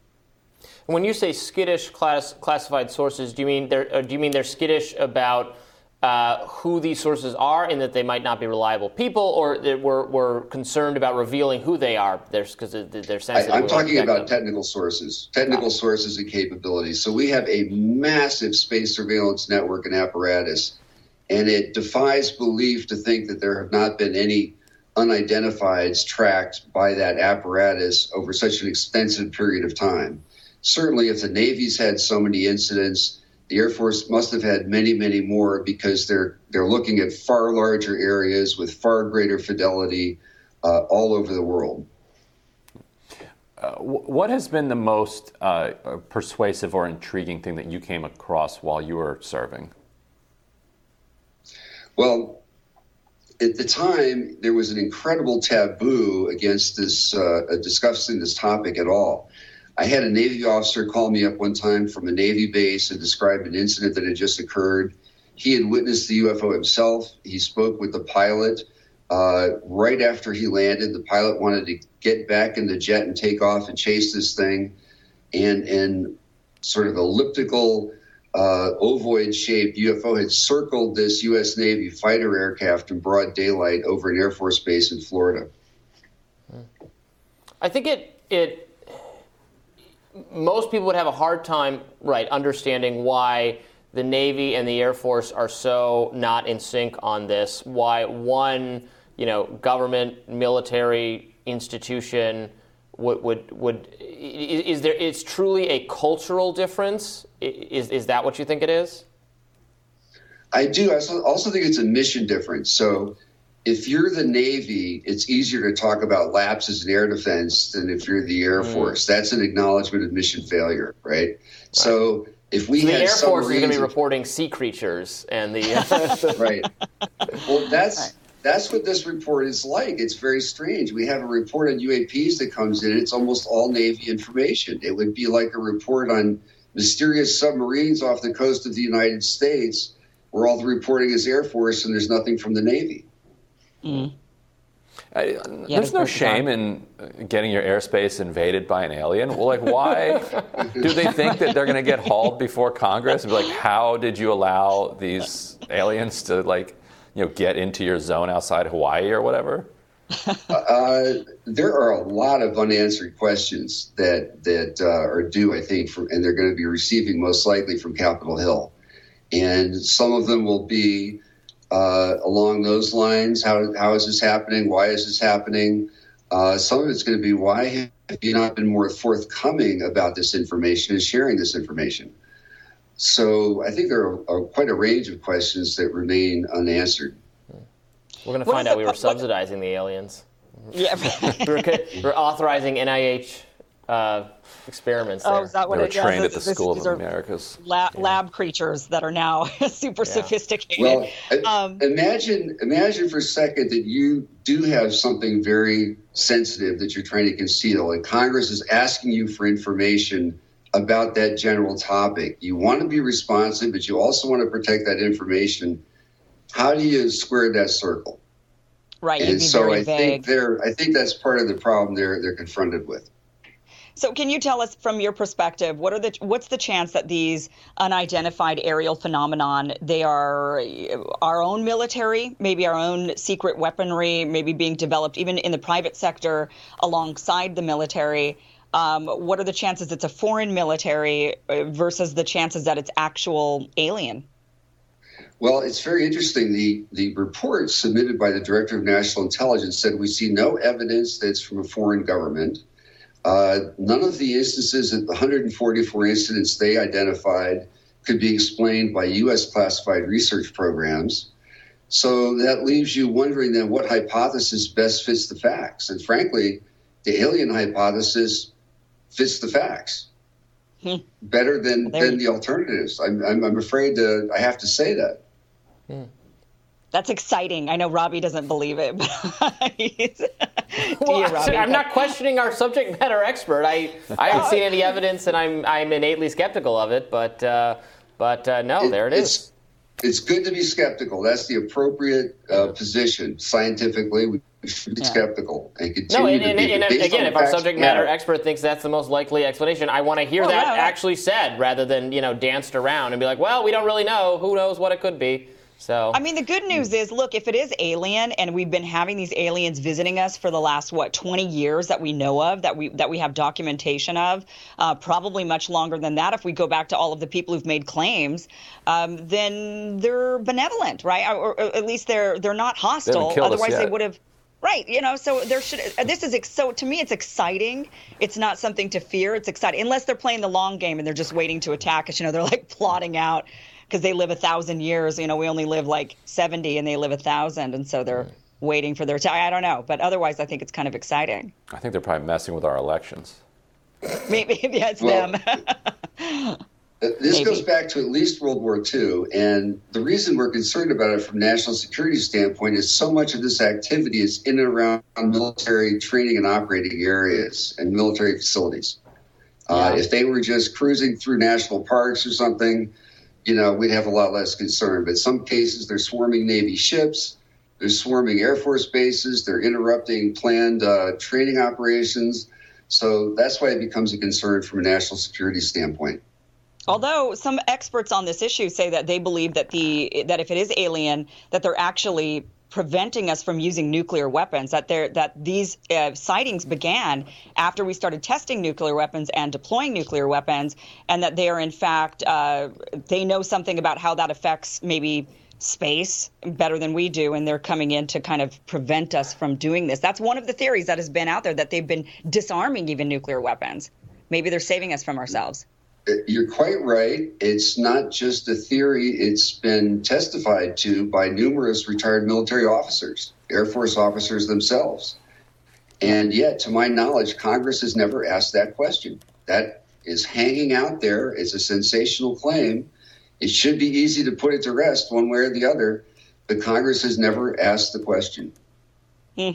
[SPEAKER 6] When you say skittish class, classified sources, do you mean they're uh, do you mean they're skittish about uh, who these sources are and that they might not be reliable people, or that we're, we're concerned about revealing who they are because they're, they're sensitive?
[SPEAKER 5] I, am talking about them. technical sources, technical sources and capabilities. So we have a massive space surveillance network and apparatus and it defies belief to think that there have not been any unidentifieds tracked by that apparatus over such an extensive period of time. certainly if the Navy's had so many incidents, the Air Force must have had many, many more because they're they're looking at far larger areas with far greater fidelity uh, all over the world.
[SPEAKER 7] Uh, what has been the most uh, persuasive or intriguing thing that you came across while you were serving?
[SPEAKER 5] Well, at the time, there was an incredible taboo against this uh, discussing this topic at all. I had a Navy officer call me up one time from a Navy base and describe an incident that had just occurred. He had witnessed the UFO himself. He spoke with the pilot. Uh, right after he landed, the pilot wanted to get back in the jet and take off and chase this thing. And, and sort of elliptical, uh, ovoid shaped UFO had circled this U.S. Navy fighter aircraft in broad daylight over an Air Force base in Florida.
[SPEAKER 6] I think it, it most people would have a hard time, right, understanding why the Navy and the Air Force are so not in sync on this. Why one you know, government, military institution would would would is there? It's truly a cultural difference. Is is that what you think it is?
[SPEAKER 5] I do. I also think it's a mission difference. So, if you're the Navy, it's easier to talk about lapses in air defense than if you're the Air mm. Force. That's an acknowledgement of mission failure, right? right. So, if we
[SPEAKER 6] so
[SPEAKER 5] the
[SPEAKER 6] Air Force is going to be reporting sea creatures and the
[SPEAKER 5] right. Well, that's that's what this report is like. It's very strange. We have a report on UAPs that comes in. It's almost all Navy information. It would be like a report on mysterious submarines off the coast of the United States, where all the reporting is Air Force and there's nothing from the Navy.
[SPEAKER 7] Mm. I, there's no shame in getting your airspace invaded by an alien. Well, like, why do they think that they're going to get hauled before Congress and be like, how did you allow these aliens to like you know get into your zone outside Hawaii or whatever?
[SPEAKER 5] uh, there are a lot of unanswered questions that that uh, are due, I think, from, and they're going to be receiving most likely from Capitol Hill, and some of them will be uh, along those lines. How how is this happening? Why is this happening? Uh, some of it's going to be why have you not been more forthcoming about this information and sharing this information? So I think there are, are, quite a range of questions that remain unanswered.
[SPEAKER 6] We're going to find out we were subsidizing what? the aliens.
[SPEAKER 4] Yeah,
[SPEAKER 6] we're, we're, authorizing NIH uh, experiments.
[SPEAKER 4] Oh, is that what
[SPEAKER 7] they
[SPEAKER 4] were
[SPEAKER 7] it trained
[SPEAKER 4] at
[SPEAKER 7] the School of Americas.
[SPEAKER 4] Lab, yeah. lab, creatures that are now super yeah. sophisticated.
[SPEAKER 5] Well, um, imagine imagine for a second that you do have something very sensitive that you're trying to conceal, and Congress is asking you for information about that general topic. You want to be responsive, but you also want to protect that information. How do you square that circle?
[SPEAKER 4] Right.
[SPEAKER 5] And so I vague. think they're I think that's part of the problem they're they're confronted with.
[SPEAKER 4] So, can you tell us from your perspective what are the what's the chance that these unidentified aerial phenomenon they are our own military, maybe our own secret weaponry, maybe being developed even in the private sector alongside the military? Um, what are the chances it's a foreign military uh, versus the chances that it's actual alien?
[SPEAKER 5] Well, it's very interesting. The the report submitted by the Director of National Intelligence said we see no evidence that it's from a foreign government. Uh, none of the instances, the 144 incidents they identified, could be explained by U.S. classified research programs. So that leaves you wondering then what hypothesis best fits the facts. And frankly, the alien hypothesis fits the facts hmm. better than than the alternatives. I'm, I'm, I'm afraid to, I have to say that.
[SPEAKER 4] Hmm. That's exciting. I know Robbie doesn't believe it,
[SPEAKER 6] well, you, I'm not questioning our subject matter expert. I, I haven't seen any evidence, and I'm I'm innately skeptical of it. But uh, but uh, no, it, there it
[SPEAKER 5] it's. It's good to be skeptical. That's the appropriate uh, position scientifically. We should be yeah. skeptical and continue
[SPEAKER 6] no, and,
[SPEAKER 5] and,
[SPEAKER 6] and, and again, if our subject matter expert thinks that's the most likely explanation, I want to hear that yeah, actually said rather than you know danced around and be like, well, we don't really know. Who knows what it could be? So
[SPEAKER 4] I mean, the good news is, look, if it is alien, and we've been having these aliens visiting us for the last what 20 years that we know of, that we that we have documentation of, uh, probably much longer than that. If we go back to all of the people who've made claims, um, then they're benevolent, right? Or, or, at least they're they're not hostile.
[SPEAKER 7] They
[SPEAKER 4] Otherwise,
[SPEAKER 7] they
[SPEAKER 4] would have Right. You know, so there should, uh, this is, so to me, it's exciting. It's not something to fear. It's exciting, unless they're playing the long game and they're just waiting to attack us. You know, they're like plotting out because they live a thousand years. You know, we only live like 70 and they live a thousand. And so they're waiting for their attack. I don't know. But otherwise, I think it's kind of exciting.
[SPEAKER 7] I think they're probably messing with our elections.
[SPEAKER 4] Maybe, maybe it's well, them.
[SPEAKER 5] This Maybe. goes back to at least World War II. And the reason we're concerned about it from a national security standpoint is so much of this activity is in and around military training and operating areas and military facilities. Uh, yeah. Uh, if they were just cruising through national parks or something, you know, we'd have a lot less concern. But in some cases, they're swarming Navy ships, they're swarming Air Force bases, they're interrupting planned uh, training operations. So that's why it becomes a concern from a national security standpoint.
[SPEAKER 4] Although some experts on this issue say that they believe that the that if it is alien, that they're actually preventing us from using nuclear weapons. That there that these uh, sightings began after we started testing nuclear weapons and deploying nuclear weapons, and that they are in fact uh, they know something about how that affects maybe space better than we do and they're coming in to kind of prevent us from doing this that's one of the theories that has been out there that they've been disarming even nuclear weapons maybe they're saving us from ourselves
[SPEAKER 5] you're quite right. It's not just a theory, it's been testified to by numerous retired military officers, Air Force officers themselves. And yet, to my knowledge, Congress has never asked that question. That is hanging out there. It's a sensational claim. It should be easy to put it to rest one way or the other, but Congress has never asked the question.
[SPEAKER 4] Hmm.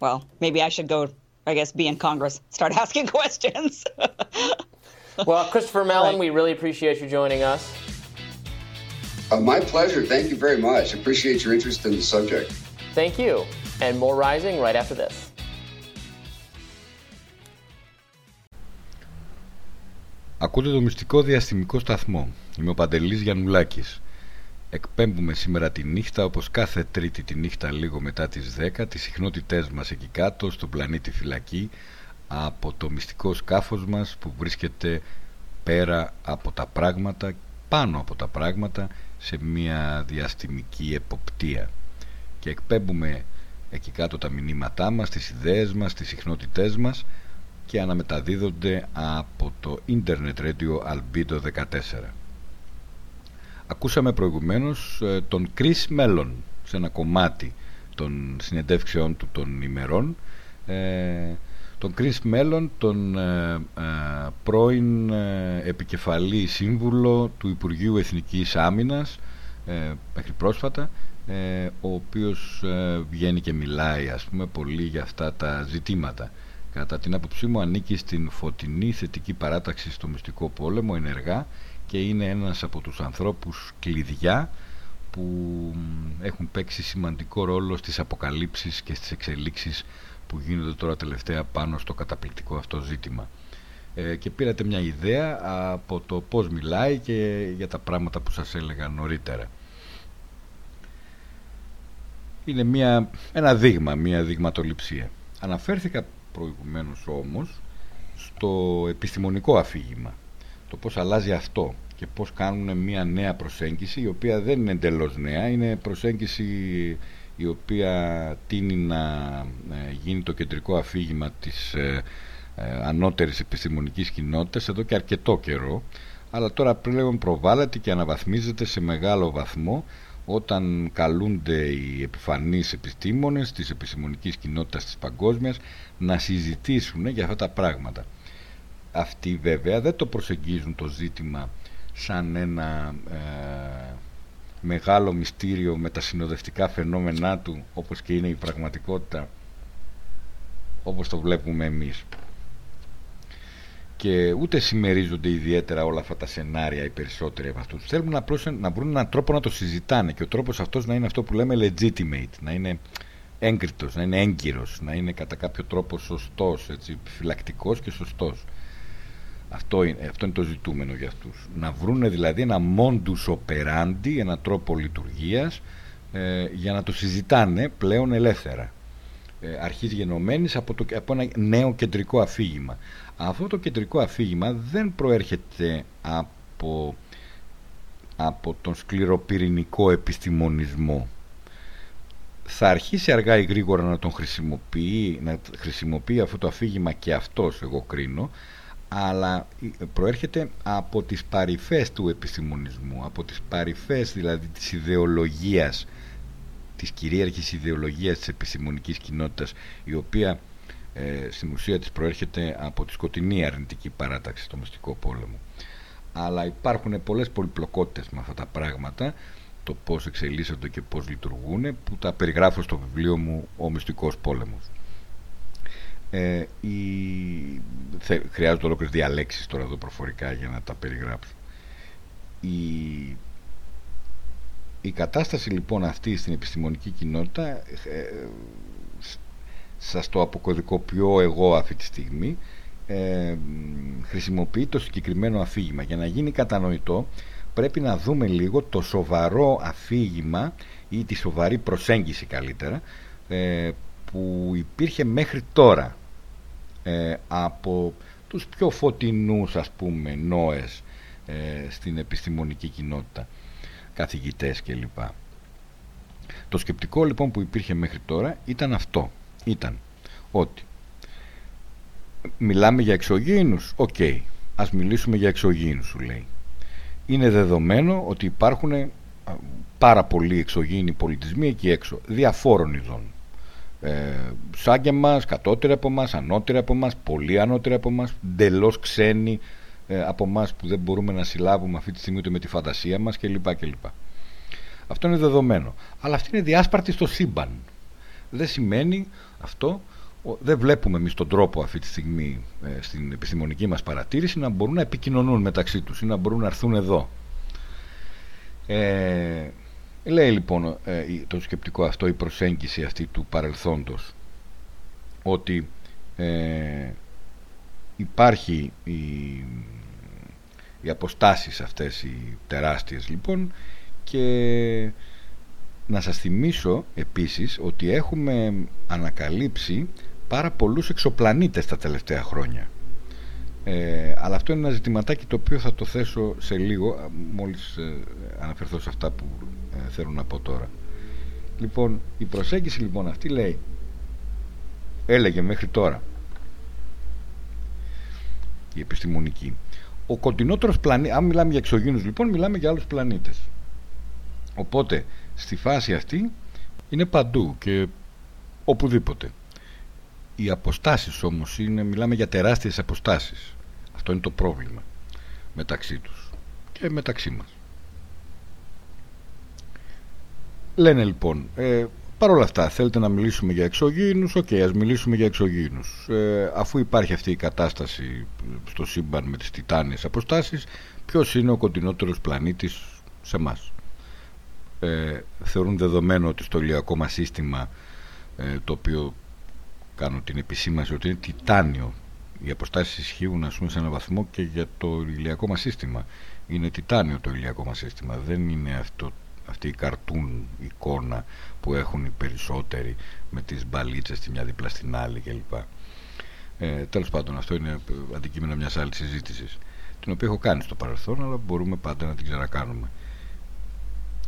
[SPEAKER 4] Well, maybe I should go, I guess, be in Congress, start asking questions.
[SPEAKER 6] well, Christopher Mellon, right. we really appreciate you joining us.
[SPEAKER 5] Uh, my pleasure. Thank you very much. Appreciate your interest in the subject.
[SPEAKER 6] Thank you. And more rising right after this.
[SPEAKER 1] Ακούτε το μυστικό διαστημικό σταθμό. Είμαι ο Παντελής Γιαννουλάκης. Εκπέμπουμε σήμερα τη νύχτα, όπως κάθε τρίτη τη νύχτα λίγο μετά τις 10, τις συχνότητές μας εκεί κάτω, στον πλανήτη Φυλακή, από το μυστικό σκάφος μας που βρίσκεται πέρα από τα πράγματα, πάνω από τα πράγματα σε μια διαστημική εποπτεία και εκπέμπουμε εκεί κάτω τα μηνύματά μας, τις ιδέες μας, τις συχνότητές μας και αναμεταδίδονται από το Internet Radio Albedo 14. Ακούσαμε προηγουμένως ε, τον Chris Mellon σε ένα κομμάτι των συνεντεύξεων του των ημερών ε, τον Chris Μέλλον, τον ε, ε, πρώην ε, επικεφαλή σύμβουλο του Υπουργείου Εθνικής Άμυνας ε, μέχρι πρόσφατα ο οποίος βγαίνει και μιλάει ας πούμε πολύ για αυτά τα ζητήματα. Κατά την άποψή μου ανήκει στην φωτεινή θετική παράταξη στο μυστικό πόλεμο ενεργά και είναι ένας από τους ανθρώπους κλειδιά που έχουν παίξει σημαντικό ρόλο στις αποκαλύψεις και στις εξελίξεις που γίνονται τώρα τελευταία πάνω στο καταπληκτικό αυτό ζήτημα. Ε, και πήρατε μια ιδέα από το πώς μιλάει και για τα πράγματα που σας έλεγα νωρίτερα. Είναι μια, ένα δείγμα, μια δειγματοληψία. Αναφέρθηκα προηγουμένως όμως στο επιστημονικό αφήγημα. Το πώς αλλάζει αυτό και πώς κάνουν μια νέα προσέγγιση η οποία δεν είναι εντελώς νέα, είναι προσέγγιση η οποία τίνει να ε, γίνει το κεντρικό αφήγημα της ε, ε, ανώτερης επιστημονικής κοινότητας εδώ και αρκετό καιρό αλλά τώρα πλέον προβάλλεται και αναβαθμίζεται σε μεγάλο βαθμό όταν καλούνται οι επιφανείς επιστήμονες της επιστημονικής κοινότητας της παγκόσμιας να συζητήσουν για αυτά τα πράγματα. Αυτοί βέβαια δεν το προσεγγίζουν το ζήτημα σαν ένα μεγάλο μυστήριο με τα συνοδευτικά φαινόμενά του όπως και είναι η πραγματικότητα όπως το βλέπουμε εμείς. Και ούτε συμμερίζονται ιδιαίτερα όλα αυτά τα σενάρια οι περισσότεροι από αυτούς. Θέλουν να, να βρουν έναν τρόπο να το συζητάνε και ο τρόπος αυτός να είναι αυτό που λέμε legitimate να είναι έγκριτος, να είναι έγκυρος να είναι κατά κάποιο τρόπο σωστός έτσι, φυλακτικός και σωστός αυτό είναι, αυτό είναι το ζητούμενο για αυτούς. Να βρούνε δηλαδή ένα modus operandi, ένα τρόπο λειτουργίας ε, για να το συζητάνε πλέον ελεύθερα. Ε, αρχής γενομένης από, το, από ένα νέο κεντρικό αφήγημα. Αυτό το κεντρικό αφήγημα δεν προέρχεται από, από τον σκληροπυρηνικό επιστημονισμό. θα αρχίσει αργά ή γρήγορα να τον χρησιμοποιεί, να χρησιμοποιεί αυτό το αφήγημα και αυτός εγώ κρίνω αλλά προέρχεται από τις παρυφές του επιστημονισμού από τις παρυφές δηλαδή της ιδεολογίας της κυρίαρχης ιδεολογίας της επιστημονικής κοινότητας η οποία ε, στην ουσία της προέρχεται από τη σκοτεινή αρνητική παράταξη στο μυστικό πόλεμο αλλά υπάρχουν πολλές πολυπλοκότητες με αυτά τα πράγματα το πώς εξελίσσονται και πώς λειτουργούν που τα περιγράφω στο βιβλίο μου «Ο Μυστικός Πόλεμος». Ε, η... Χρειάζονται ολόκληρες διαλέξεις τώρα εδώ προφορικά για να τα περιγράψω. Η... η κατάσταση λοιπόν αυτή στην επιστημονική κοινότητα ε, σας το αποκωδικοποιώ εγώ αυτή τη στιγμή ε, χρησιμοποιεί το συγκεκριμένο αφήγημα για να γίνει κατανοητό πρέπει να δούμε λίγο το σοβαρό αφήγημα ή τη σοβαρή προσέγγιση καλύτερα ε, που υπήρχε μέχρι τώρα ε, από τους πιο φωτεινούς ας πούμε νόες ε, στην επιστημονική κοινότητα καθηγητές κλπ. Το σκεπτικό λοιπόν που υπήρχε μέχρι τώρα ήταν αυτό ήταν ότι μιλάμε για εξωγήινους ok, okay, ας μιλήσουμε για εξωγήινους σου λέει είναι δεδομένο ότι υπάρχουν πάρα πολλοί εξωγήινοι πολιτισμοί εκεί έξω, διαφόρων ειδών. Ε, σαν και εμάς, κατώτεροι από εμάς, ανώτεροι από εμάς, πολύ ανώτεροι από εμάς, εντελώς ξένοι ε, από εμάς που δεν μπορούμε να συλλάβουμε αυτή τη στιγμή ούτε με τη φαντασία μας κλπ. κλπ. Αυτό είναι δεδομένο. Αλλά αυτή είναι διάσπαρτη στο σύμπαν. Δεν σημαίνει αυτό δεν βλέπουμε εμείς τον τρόπο αυτή τη στιγμή ε, στην επιστημονική μας παρατήρηση να μπορούν να επικοινωνούν μεταξύ τους ή να μπορούν να έρθουν εδώ. Ε, λέει λοιπόν ε, το σκεπτικό αυτό, η προσέγγιση αυτή του παρελθόντος ότι ε, υπάρχει η, οι αποστάσεις αυτές οι τεράστιες λοιπόν και να σας θυμίσω επίσης ότι έχουμε ανακαλύψει πάρα πολλούς εξωπλανήτες τα τελευταία χρόνια. Ε, αλλά αυτό είναι ένα ζητηματάκι το οποίο θα το θέσω σε λίγο μόλις ε, αναφερθώ σε αυτά που ε, θέλω να πω τώρα. Λοιπόν, η προσέγγιση λοιπόν αυτή λέει έλεγε μέχρι τώρα η επιστημονική ο κοντινότερος πλανήτης αν μιλάμε για εξωγήινους λοιπόν μιλάμε για άλλους πλανήτες οπότε στη φάση αυτή είναι παντού και οπουδήποτε οι αποστάσεις όμως είναι, μιλάμε για τεράστιες αποστάσεις. Αυτό είναι το πρόβλημα μεταξύ τους και μεταξύ μας. Λένε λοιπόν, ε, Παρ' όλα αυτά, θέλετε να μιλήσουμε για εξωγήινους, ok, okay, ας μιλήσουμε για εξωγήινους. Ε, αφού υπάρχει αυτή η κατάσταση στο σύμπαν με τις τιτάνιες αποστάσεις, ποιος είναι ο κοντινότερος πλανήτης σε εμάς; Ε, θεωρούν δεδομένο ότι στο ηλιακό μας σύστημα, ε, το οποίο κάνω την επισήμαση ότι είναι τιτάνιο. Οι αποστάσεις ισχύουν ας πούμε, σε έναν βαθμό και για το ηλιακό μας σύστημα. Είναι τιτάνιο το ηλιακό μας σύστημα. Δεν είναι αυτό, αυτή η καρτούν εικόνα που έχουν οι περισσότεροι με τις μπαλίτσες τη μια δίπλα στην άλλη κλπ. Ε, τέλος πάντων αυτό είναι αντικείμενο μιας άλλης συζήτησης την οποία έχω κάνει στο παρελθόν αλλά μπορούμε πάντα να την ξανακάνουμε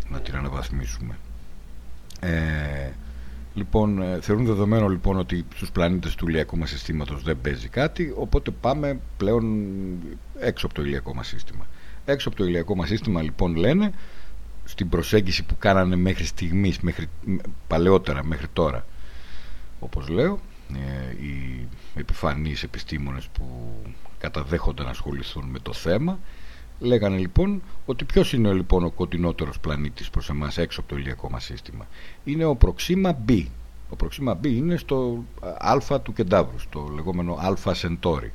[SPEAKER 1] να την αναβαθμίσουμε. Ε, Λοιπόν, ε, θεωρούν δεδομένο λοιπόν ότι στους πλανήτες του ηλιακού μας συστήματος δεν παίζει κάτι, οπότε πάμε πλέον έξω από το ηλιακό μας σύστημα. Έξω από το ηλιακό μας σύστημα λοιπόν λένε, στην προσέγγιση που κάνανε μέχρι στιγμής, μέχρι, παλαιότερα μέχρι τώρα, όπως λέω, ε, οι επιφανείς επιστήμονες που καταδέχονται να ασχοληθούν με το θέμα, Λέγανε λοιπόν ότι ποιος είναι λοιπόν ο κοντινότερος πλανήτης προς εμάς έξω από το ηλιακό μας σύστημα. Είναι ο Προξίμα B. Ο Προξίμα B είναι στο α του Κεντάβρου, στο λεγόμενο α Σεντόρι.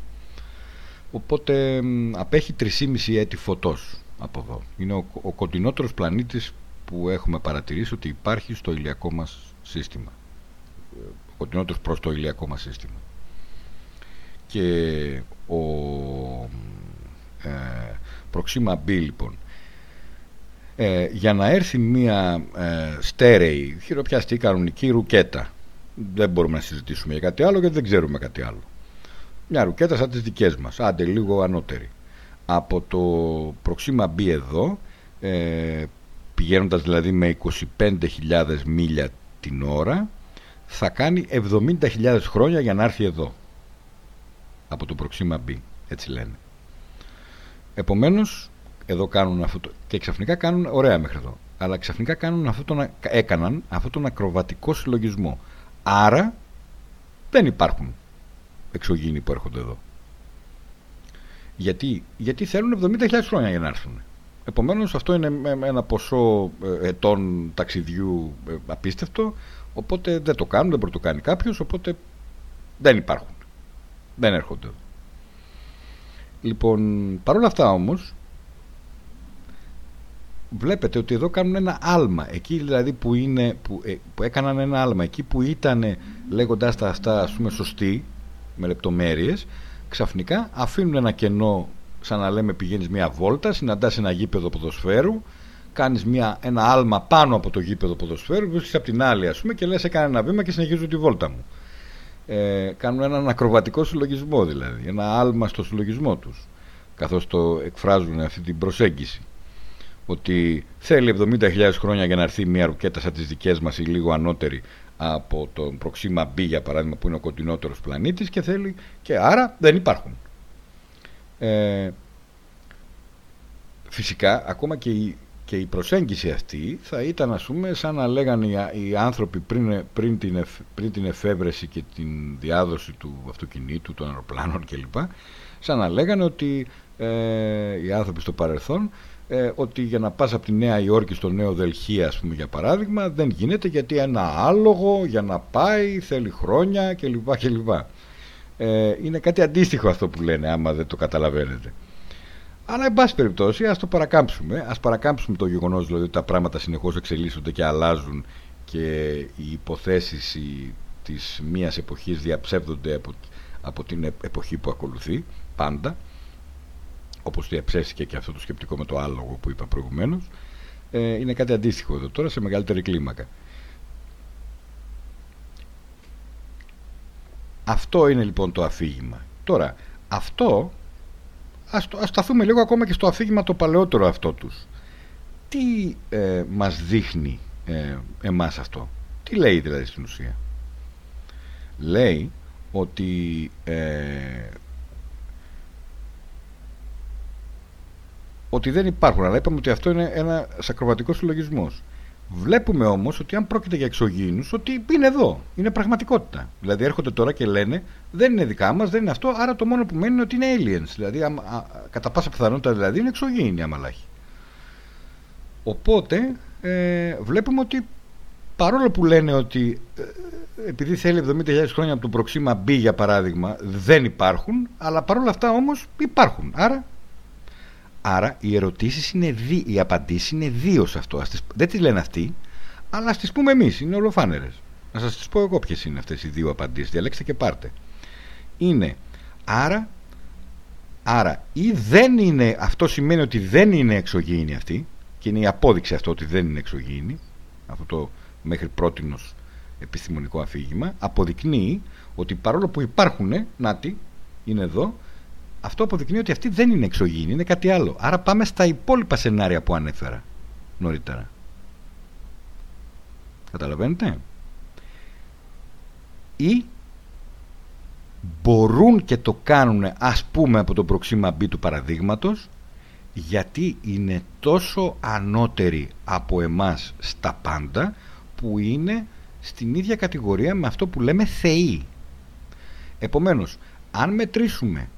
[SPEAKER 1] Οπότε απέχει 3,5 έτη φωτός από εδώ. Είναι ο, ο κοντινότερος πλανήτης που έχουμε παρατηρήσει ότι υπάρχει στο ηλιακό μας σύστημα. Ο κοντινότερος προς το ηλιακό μας σύστημα. Και ο... Ε, Προξίμα B λοιπόν ε, για να έρθει μια ε, στέρεη χειροπιαστή κανονική ρουκέτα δεν μπορούμε να συζητήσουμε για κάτι άλλο γιατί δεν ξέρουμε κάτι άλλο μια ρουκέτα σαν τις δικές μας άντε λίγο ανώτερη από το Προξίμα B εδώ ε, πηγαίνοντας δηλαδή με 25.000 μίλια την ώρα θα κάνει 70.000 χρόνια για να έρθει εδώ. Από το Proxima B έτσι λένε. Επομένως εδώ κάνουν αυτό το, και ξαφνικά κάνουν ωραία μέχρι εδώ αλλά ξαφνικά κάνουν αυτό τον, έκαναν αυτόν τον ακροβατικό συλλογισμό. Άρα δεν υπάρχουν εξωγήινοι που έρχονται εδώ γιατί, γιατί θέλουν 70.000 χρόνια για να έρθουν. Επομένως αυτό είναι ένα ποσό ε, ετών ταξιδιού ε, απίστευτο. Οπότε δεν το κάνουν, δεν μπορεί το κάνει κάποιος οπότε δεν υπάρχουν. Δεν έρχονται. Λοιπόν παρόλα αυτά όμως βλέπετε ότι εδώ κάνουν ένα άλμα. Εκεί δηλαδή που, είναι, που, ε, που έκαναν ένα άλμα εκεί που ήταν λέγοντας τα αυτά ας πούμε σωστοί με λεπτομέρειες ξαφνικά αφήνουν ένα κενό σαν να λέμε πηγαίνεις μια βόλτα συναντάς ένα γήπεδο ποδοσφαίρου κάνεις μια, ένα άλμα πάνω από το γήπεδο ποδοσφαίρου βρίσκεις από την άλλη ας πούμε και λες έκανε ένα βήμα και συνεχίζω τη βόλτα μου ε, κάνουν έναν ακροβατικό συλλογισμό δηλαδή ένα άλμα στο συλλογισμό τους καθώς το εκφράζουν αυτή την προσέγγιση. Ότι θέλει 70.000 χρόνια για να έρθει μια ρουκέτα σαν τις δικές μας ή λίγο ανώτερη από τον Προξήμα B για παράδειγμα που είναι ο κοντινότερος πλανήτης και θέλει και άρα δεν υπάρχουν. Ε, φυσικά ακόμα και η, και η προσέγγιση αυτή θα ήταν ας πούμε σαν να λέγανε οι, οι άνθρωποι πριν, πριν, την πριν την εφεύρεση και την διάδοση του αυτοκινήτου, των αεροπλάνων κλπ. Σαν να λέγανε ότι ε, οι άνθρωποι στο παρελθόν ε, ότι για να πας από τη Νέα Υόρκη στο Νέο Δελχή ας πούμε για παράδειγμα δεν γίνεται γιατί ένα άλογο για να πάει θέλει χρόνια κλπ. κλπ. Ε, είναι κάτι αντίστοιχο αυτό που λένε άμα δεν το καταλαβαίνετε. Αλλά εν πάση περιπτώσει ας το παρακάμψουμε. Ας παρακάμψουμε το γεγονός δηλαδή ότι τα πράγματα συνεχώς εξελίσσονται και αλλάζουν και οι υποθέσεις της μίας εποχής διαψεύδονται από, από την εποχή που ακολουθεί πάντα όπως διαψεύστηκε και αυτό το σκεπτικό με το άλογο που είπα προηγουμένως ε, είναι κάτι αντίστοιχο εδώ τώρα σε μεγαλύτερη κλίμακα. Αυτό είναι λοιπόν το αφήγημα. Τώρα αυτό ας, το, ας σταθούμε λίγο ακόμα και στο αφήγημα το παλαιότερο αυτό τους. Τι ε, μας δείχνει ε, εμάς αυτό; Τι λέει δηλαδή στην ουσία; Λέει ότι ε, ότι δεν υπάρχουν, αλλά είπαμε ότι αυτό είναι ένα ακροβατικό συλλογισμός. Βλέπουμε όμως ότι αν πρόκειται για εξωγήινους, ότι είναι εδώ. Είναι πραγματικότητα. Δηλαδή έρχονται τώρα και λένε δεν είναι δικά μας, δεν είναι αυτό, άρα το μόνο που μένει είναι ότι είναι aliens. Δηλαδή, α, α, κατά πάσα πιθανότητα δηλαδή είναι εξωγήινοι αμαλάχοι. Οπότε ε, βλέπουμε ότι παρόλο που λένε ότι ε, επειδή θέλει 70.000 χρόνια από το προξήμα B για παράδειγμα δεν υπάρχουν, αλλά παρόλα αυτά όμως υπάρχουν. Άρα Άρα οι ερωτήσεις είναι δύο, οι απαντήσεις είναι δύο σε αυτό. Τις, δεν τις λένε αυτοί, αλλά ας τις πούμε εμείς. Είναι ολοφάνερες. Να σας τις πω εγώ ποιες είναι αυτές οι δύο απαντήσεις. Διαλέξτε και πάρτε. Είναι άρα, άρα ή δεν είναι, αυτό σημαίνει ότι δεν είναι εξωγήινη αυτή και είναι η απόδειξη αυτό ότι δεν είναι εξωγήινη αυτό το μέχρι πρότινος επιστημονικό αφήγημα αποδεικνύει ότι παρόλο που υπάρχουν, να τι, είναι εδώ αυτό αποδεικνύει ότι αυτή δεν είναι εξωγήινη, είναι κάτι άλλο. Άρα πάμε στα υπόλοιπα σενάρια που ανέφερα νωρίτερα. Καταλαβαίνετε; Ή μπορούν και το κάνουν ας πούμε από το προξήμα B του παραδείγματος γιατί είναι τόσο ανώτεροι από εμάς στα πάντα που είναι στην ίδια κατηγορία με αυτό που λέμε θεοί. Επομένως, αν μετρήσουμε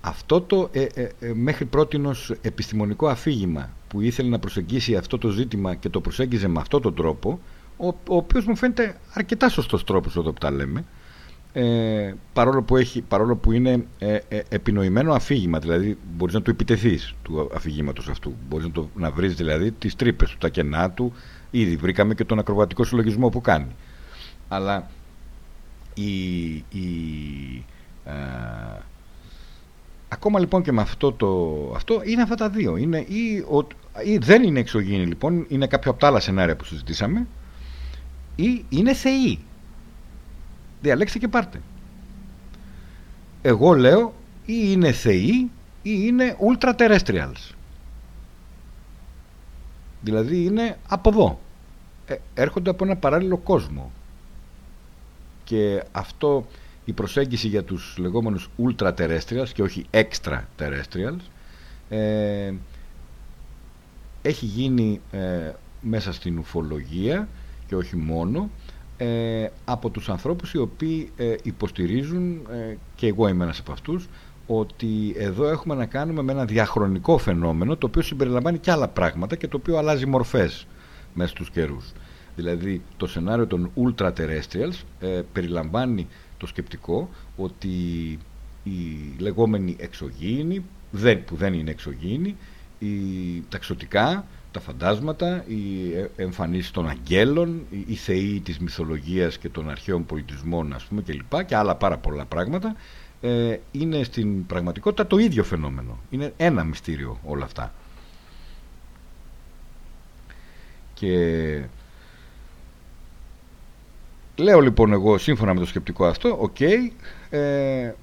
[SPEAKER 1] αυτό το ε, ε, ε, μέχρι πρότινος επιστημονικό αφήγημα που ήθελε να προσεγγίσει αυτό το ζήτημα και το προσέγγιζε με αυτόν τον τρόπο ο, ο οποίος μου φαίνεται αρκετά σωστός τρόπος εδώ που τα λέμε ε, παρόλο, που έχει, παρόλο που είναι ε, ε, επινοημένο αφήγημα δηλαδή μπορείς να του επιτεθείς του αφηγήματος αυτού. Μπορείς να, το, να βρεις δηλαδή τις τρύπες του, τα κενά του. Ήδη βρήκαμε και τον ακροβατικό συλλογισμό που κάνει. Αλλά η, η Ακόμα λοιπόν και με αυτό το. Αυτό είναι αυτά τα δύο. Είναι ή, ο, ή δεν είναι εξωγήινοι λοιπόν, είναι κάποιο από τα άλλα σενάρια που συζητήσαμε, ή είναι θεοί. Διαλέξτε και πάρτε. Εγώ λέω ή είναι θεοί ή είναι ultra terrestrials. Δηλαδή είναι από εδώ. ε, έρχονται από ένα παράλληλο κόσμο. Και αυτό η προσέγγιση για τους λεγόμενους ultra terrestrials και όχι extra terrestrials ε, έχει γίνει ε, μέσα στην ουφολογία και όχι μόνο ε, από τους ανθρώπους οι οποίοι ε, υποστηρίζουν και εγώ είμαι ένας από αυτούς ότι εδώ έχουμε να κάνουμε με ένα διαχρονικό φαινόμενο το οποίο συμπεριλαμβάνει και άλλα πράγματα και το οποίο αλλάζει μορφές μέσα στους καιρούς. Δηλαδή το σενάριο των ultra terrestrials περιλαμβάνει το σκεπτικό ότι οι λεγόμενοι εξωγήινοι που δεν είναι εξωγήινοι οι ταξωτικά, τα φαντάσματα, οι ε, εμφανίσεις των αγγέλων, οι θεοί της μυθολογίας και των αρχαίων πολιτισμών ας πούμε και λοιπά και άλλα πάρα πολλά πράγματα ε, είναι στην πραγματικότητα το ίδιο φαινόμενο. Είναι ένα μυστήριο όλα αυτά. Και λέω λοιπόν εγώ σύμφωνα με το σκεπτικό αυτό, οκ, ε,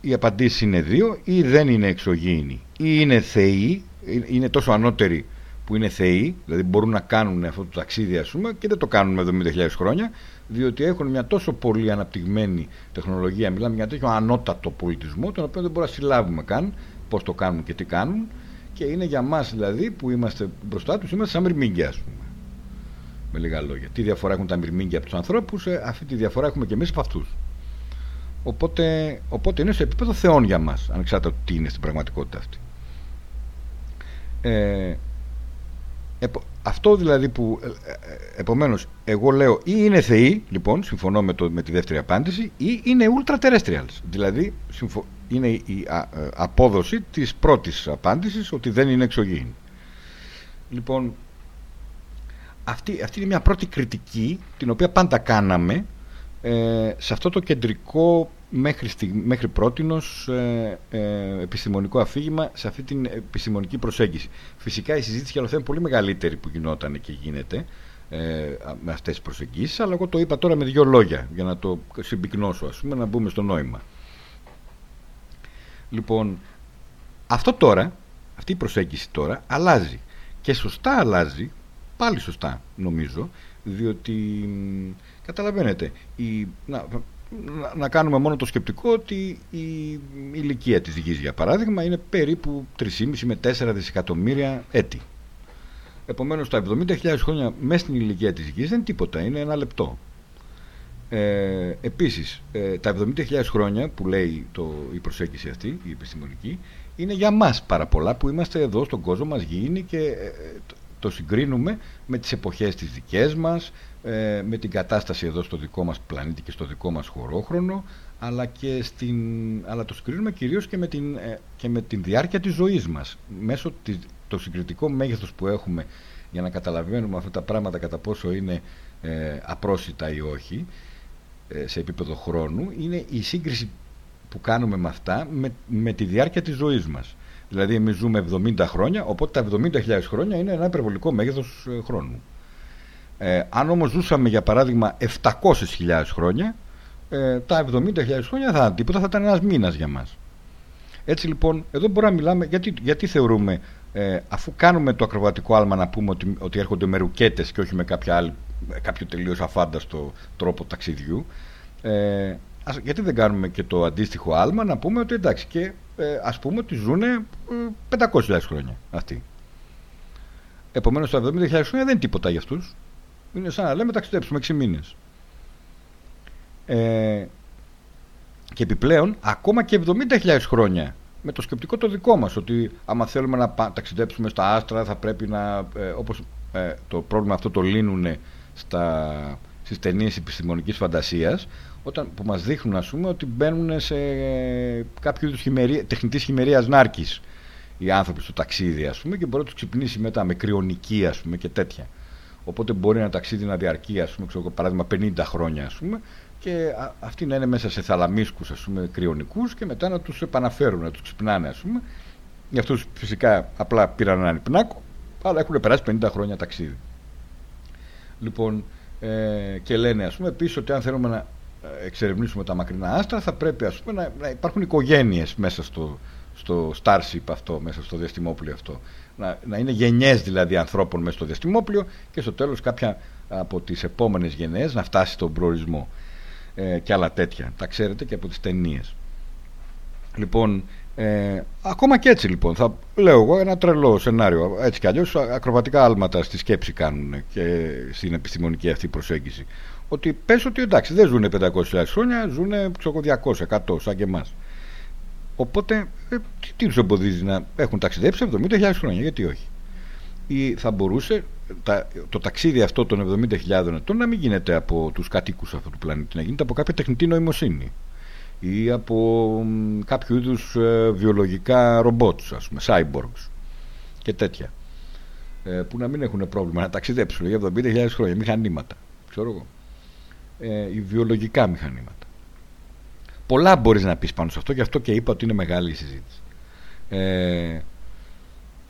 [SPEAKER 1] οι απαντήσεις είναι δύο ή δεν είναι εξωγήινοι ή είναι θεοί είναι τόσο ανώτεροι που είναι θεοί, δηλαδή μπορούν να κάνουν αυτό το ταξίδι ας πούμε και δεν το κάνουν με 70.000 χρόνια διότι έχουν μια τόσο πολύ αναπτυγμένη τεχνολογία μιλάμε για τέτοιο ανώτατο πολιτισμό τον οποίο δεν μπορούμε να συλλάβουμε καν πώς το κάνουν και τι κάνουν και είναι για μας δηλαδή που είμαστε μπροστά τους είμαστε σαν μυρμήγκια ας πούμε με λίγα λόγια. Τι διαφορά έχουν τα μυρμήγκια από τους ανθρώπους ε, αυτή τη διαφορά έχουμε και εμείς από αυτούς. Οπότε, οπότε είναι σε επίπεδο θεών για μας ανεξάρτητα τι είναι στην πραγματικότητα αυτή. Ε, αυτό δηλαδή που ε, ε, επομένως εγώ λέω ή είναι θεοί λοιπόν συμφωνώ με, το, με τη δεύτερη απάντηση ή είναι ultra terrestrials δηλαδή είναι η ε, απόδοση της πρώτης απάντησης ότι δεν είναι εξωγήινη λοιπόν αυτή, αυτή είναι μια πρώτη κριτική την οποία πάντα κάναμε ε, σε αυτό το κεντρικό μέχρι, στη, μέχρι πρότινος ε, ε, επιστημονικό αφήγημα σε αυτή την επιστημονική προσέγγιση. Φυσικά η συζήτηση για το θέμα πολύ μεγαλύτερη που γινόταν και γίνεται ε, με αυτές τις προσεγγίσεις αλλά εγώ το είπα τώρα με δύο λόγια για να το συμπυκνώσω ας πούμε να μπούμε στο νόημα. Λοιπόν, αυτό τώρα, αυτή η προσέγγιση τώρα αλλάζει και σωστά αλλάζει, πάλι σωστά νομίζω, διότι καταλαβαίνετε, η, να, να κάνουμε μόνο το σκεπτικό ότι η ηλικία της γης για παράδειγμα είναι περίπου 3,5 με 4 δισεκατομμύρια έτη. Επομένως τα 70.000 χρόνια μέσα στην ηλικία της γης δεν είναι τίποτα, είναι ένα λεπτό. Ε, επίσης ε, τα 70.000 χρόνια που λέει το, η προσέγγιση αυτή, η επιστημονική, είναι για μας πάρα πολλά που είμαστε εδώ στον κόσμο μας γήινοι και ε, το συγκρίνουμε με τις εποχές τις δικές μας, ε, με την κατάσταση εδώ στο δικό μας πλανήτη και στο δικό μας χωρόχρονο αλλά, και στην, αλλά το συγκρίνουμε κυρίως και με, την, ε, και με την διάρκεια της ζωής μας μέσω της, το συγκριτικό μέγεθος που έχουμε για να καταλαβαίνουμε αυτά τα πράγματα κατά πόσο είναι ε, απρόσιτα ή όχι ε, σε επίπεδο χρόνου είναι η σύγκριση που κάνουμε με αυτά με, με τη διάρκεια της ζωής μας δηλαδή εμείς ζούμε 70 χρόνια οπότε τα 70.000 χρόνια είναι ένα υπερβολικό μέγεθος χρόνου ε, αν όμως ζούσαμε για παράδειγμα 700.000 χρόνια, ε, τα 70.000 χρόνια θα ήταν τίποτα, θα ήταν ένας μήνας για μας. Έτσι λοιπόν, εδώ μπορούμε να μιλάμε, γιατί, γιατί θεωρούμε, ε, αφού κάνουμε το ακροβατικό άλμα να πούμε ότι, ότι έρχονται με ρουκέτες και όχι με κάποια άλλη, κάποιο τελείως αφάνταστο τρόπο ταξιδιού, ε, ας, γιατί δεν κάνουμε και το αντίστοιχο άλμα να πούμε ότι εντάξει και ε, ας πούμε ότι ζουν 500.000 χρόνια αυτοί. Επομένως τα 70.000 χρόνια δεν είναι τίποτα για αυτούς. Είναι σαν να λέμε ταξιδέψουμε 6 μήνες. Ε, και επιπλέον, ακόμα και 70.000 χρόνια, με το σκεπτικό το δικό μας, ότι άμα θέλουμε να ταξιδέψουμε στα άστρα θα πρέπει να, ε, όπως ε, το πρόβλημα αυτό το λύνουν στα, στις ταινίες επιστημονικής φαντασίας, όταν, που μας δείχνουν ας πούμε ότι μπαίνουν σε κάποιο είδους χειμερία, τεχνητής χειμερίας νάρκης οι άνθρωποι στο ταξίδι ας πούμε και μπορεί να τους ξυπνήσει μετά με κρυονική ας πούμε και τέτοια. Οπότε μπορεί ένα ταξίδι να διαρκεί, ας πούμε, ξέρω, παράδειγμα 50 χρόνια, ας πούμε, και αυτοί να είναι μέσα σε θαλαμίσκους, ας πούμε, κρυονικούς και μετά να τους επαναφέρουν, να τους ξυπνάνε, ας πούμε. Για αυτούς φυσικά απλά πήραν έναν υπνάκο, αλλά έχουν περάσει 50 χρόνια ταξίδι. Λοιπόν, ε, και λένε, ας πούμε, επίσης ότι αν θέλουμε να ε, εξερευνήσουμε τα μακρινά άστρα, θα πρέπει, ας πούμε, να, να υπάρχουν οικογένειες μέσα στο, στο Starship αυτό, μέσα στο διαστημόπλιο αυτό. Να, να είναι γενιές δηλαδή ανθρώπων μέσα στο διαστημόπλιο και στο τέλος κάποια από τις επόμενες γενναίες να φτάσει στον προορισμό ε, και άλλα τέτοια. Τα ξέρετε και από τις ταινίες. Λοιπόν, ε, ακόμα και έτσι λοιπόν, θα λέω εγώ ένα τρελό σενάριο. Έτσι κι αλλιώς ακροβατικά άλματα στη σκέψη κάνουν και στην επιστημονική αυτή προσέγγιση. Ότι πες ότι εντάξει δεν ζουν 500.000 χρόνια, ζουν 200, 100 σαν και εμάς. Οπότε, ε, τι, τι τους εμποδίζει να έχουν ταξιδέψει 70.000 χρόνια, γιατί όχι; Ή θα μπορούσε τα, το ταξίδι αυτό των 70.000 ετών να μην γίνεται από τους κατοίκους αυτού του πλανήτη, να γίνεται από κάποια τεχνητή νοημοσύνη ή από κάποιο είδους ε, βιολογικά ρομπότς, ας πούμε, cyborgs και τέτοια ε, που να μην έχουν πρόβλημα να ταξιδέψουν για 70.000 χρόνια, μηχανήματα, ξέρω εγώ, ε, ή βιολογικά μηχανήματα. Πολλά μπορείς να πεις πάνω σε αυτό, γι' αυτό και είπα ότι είναι μεγάλη η συζήτηση. Ε,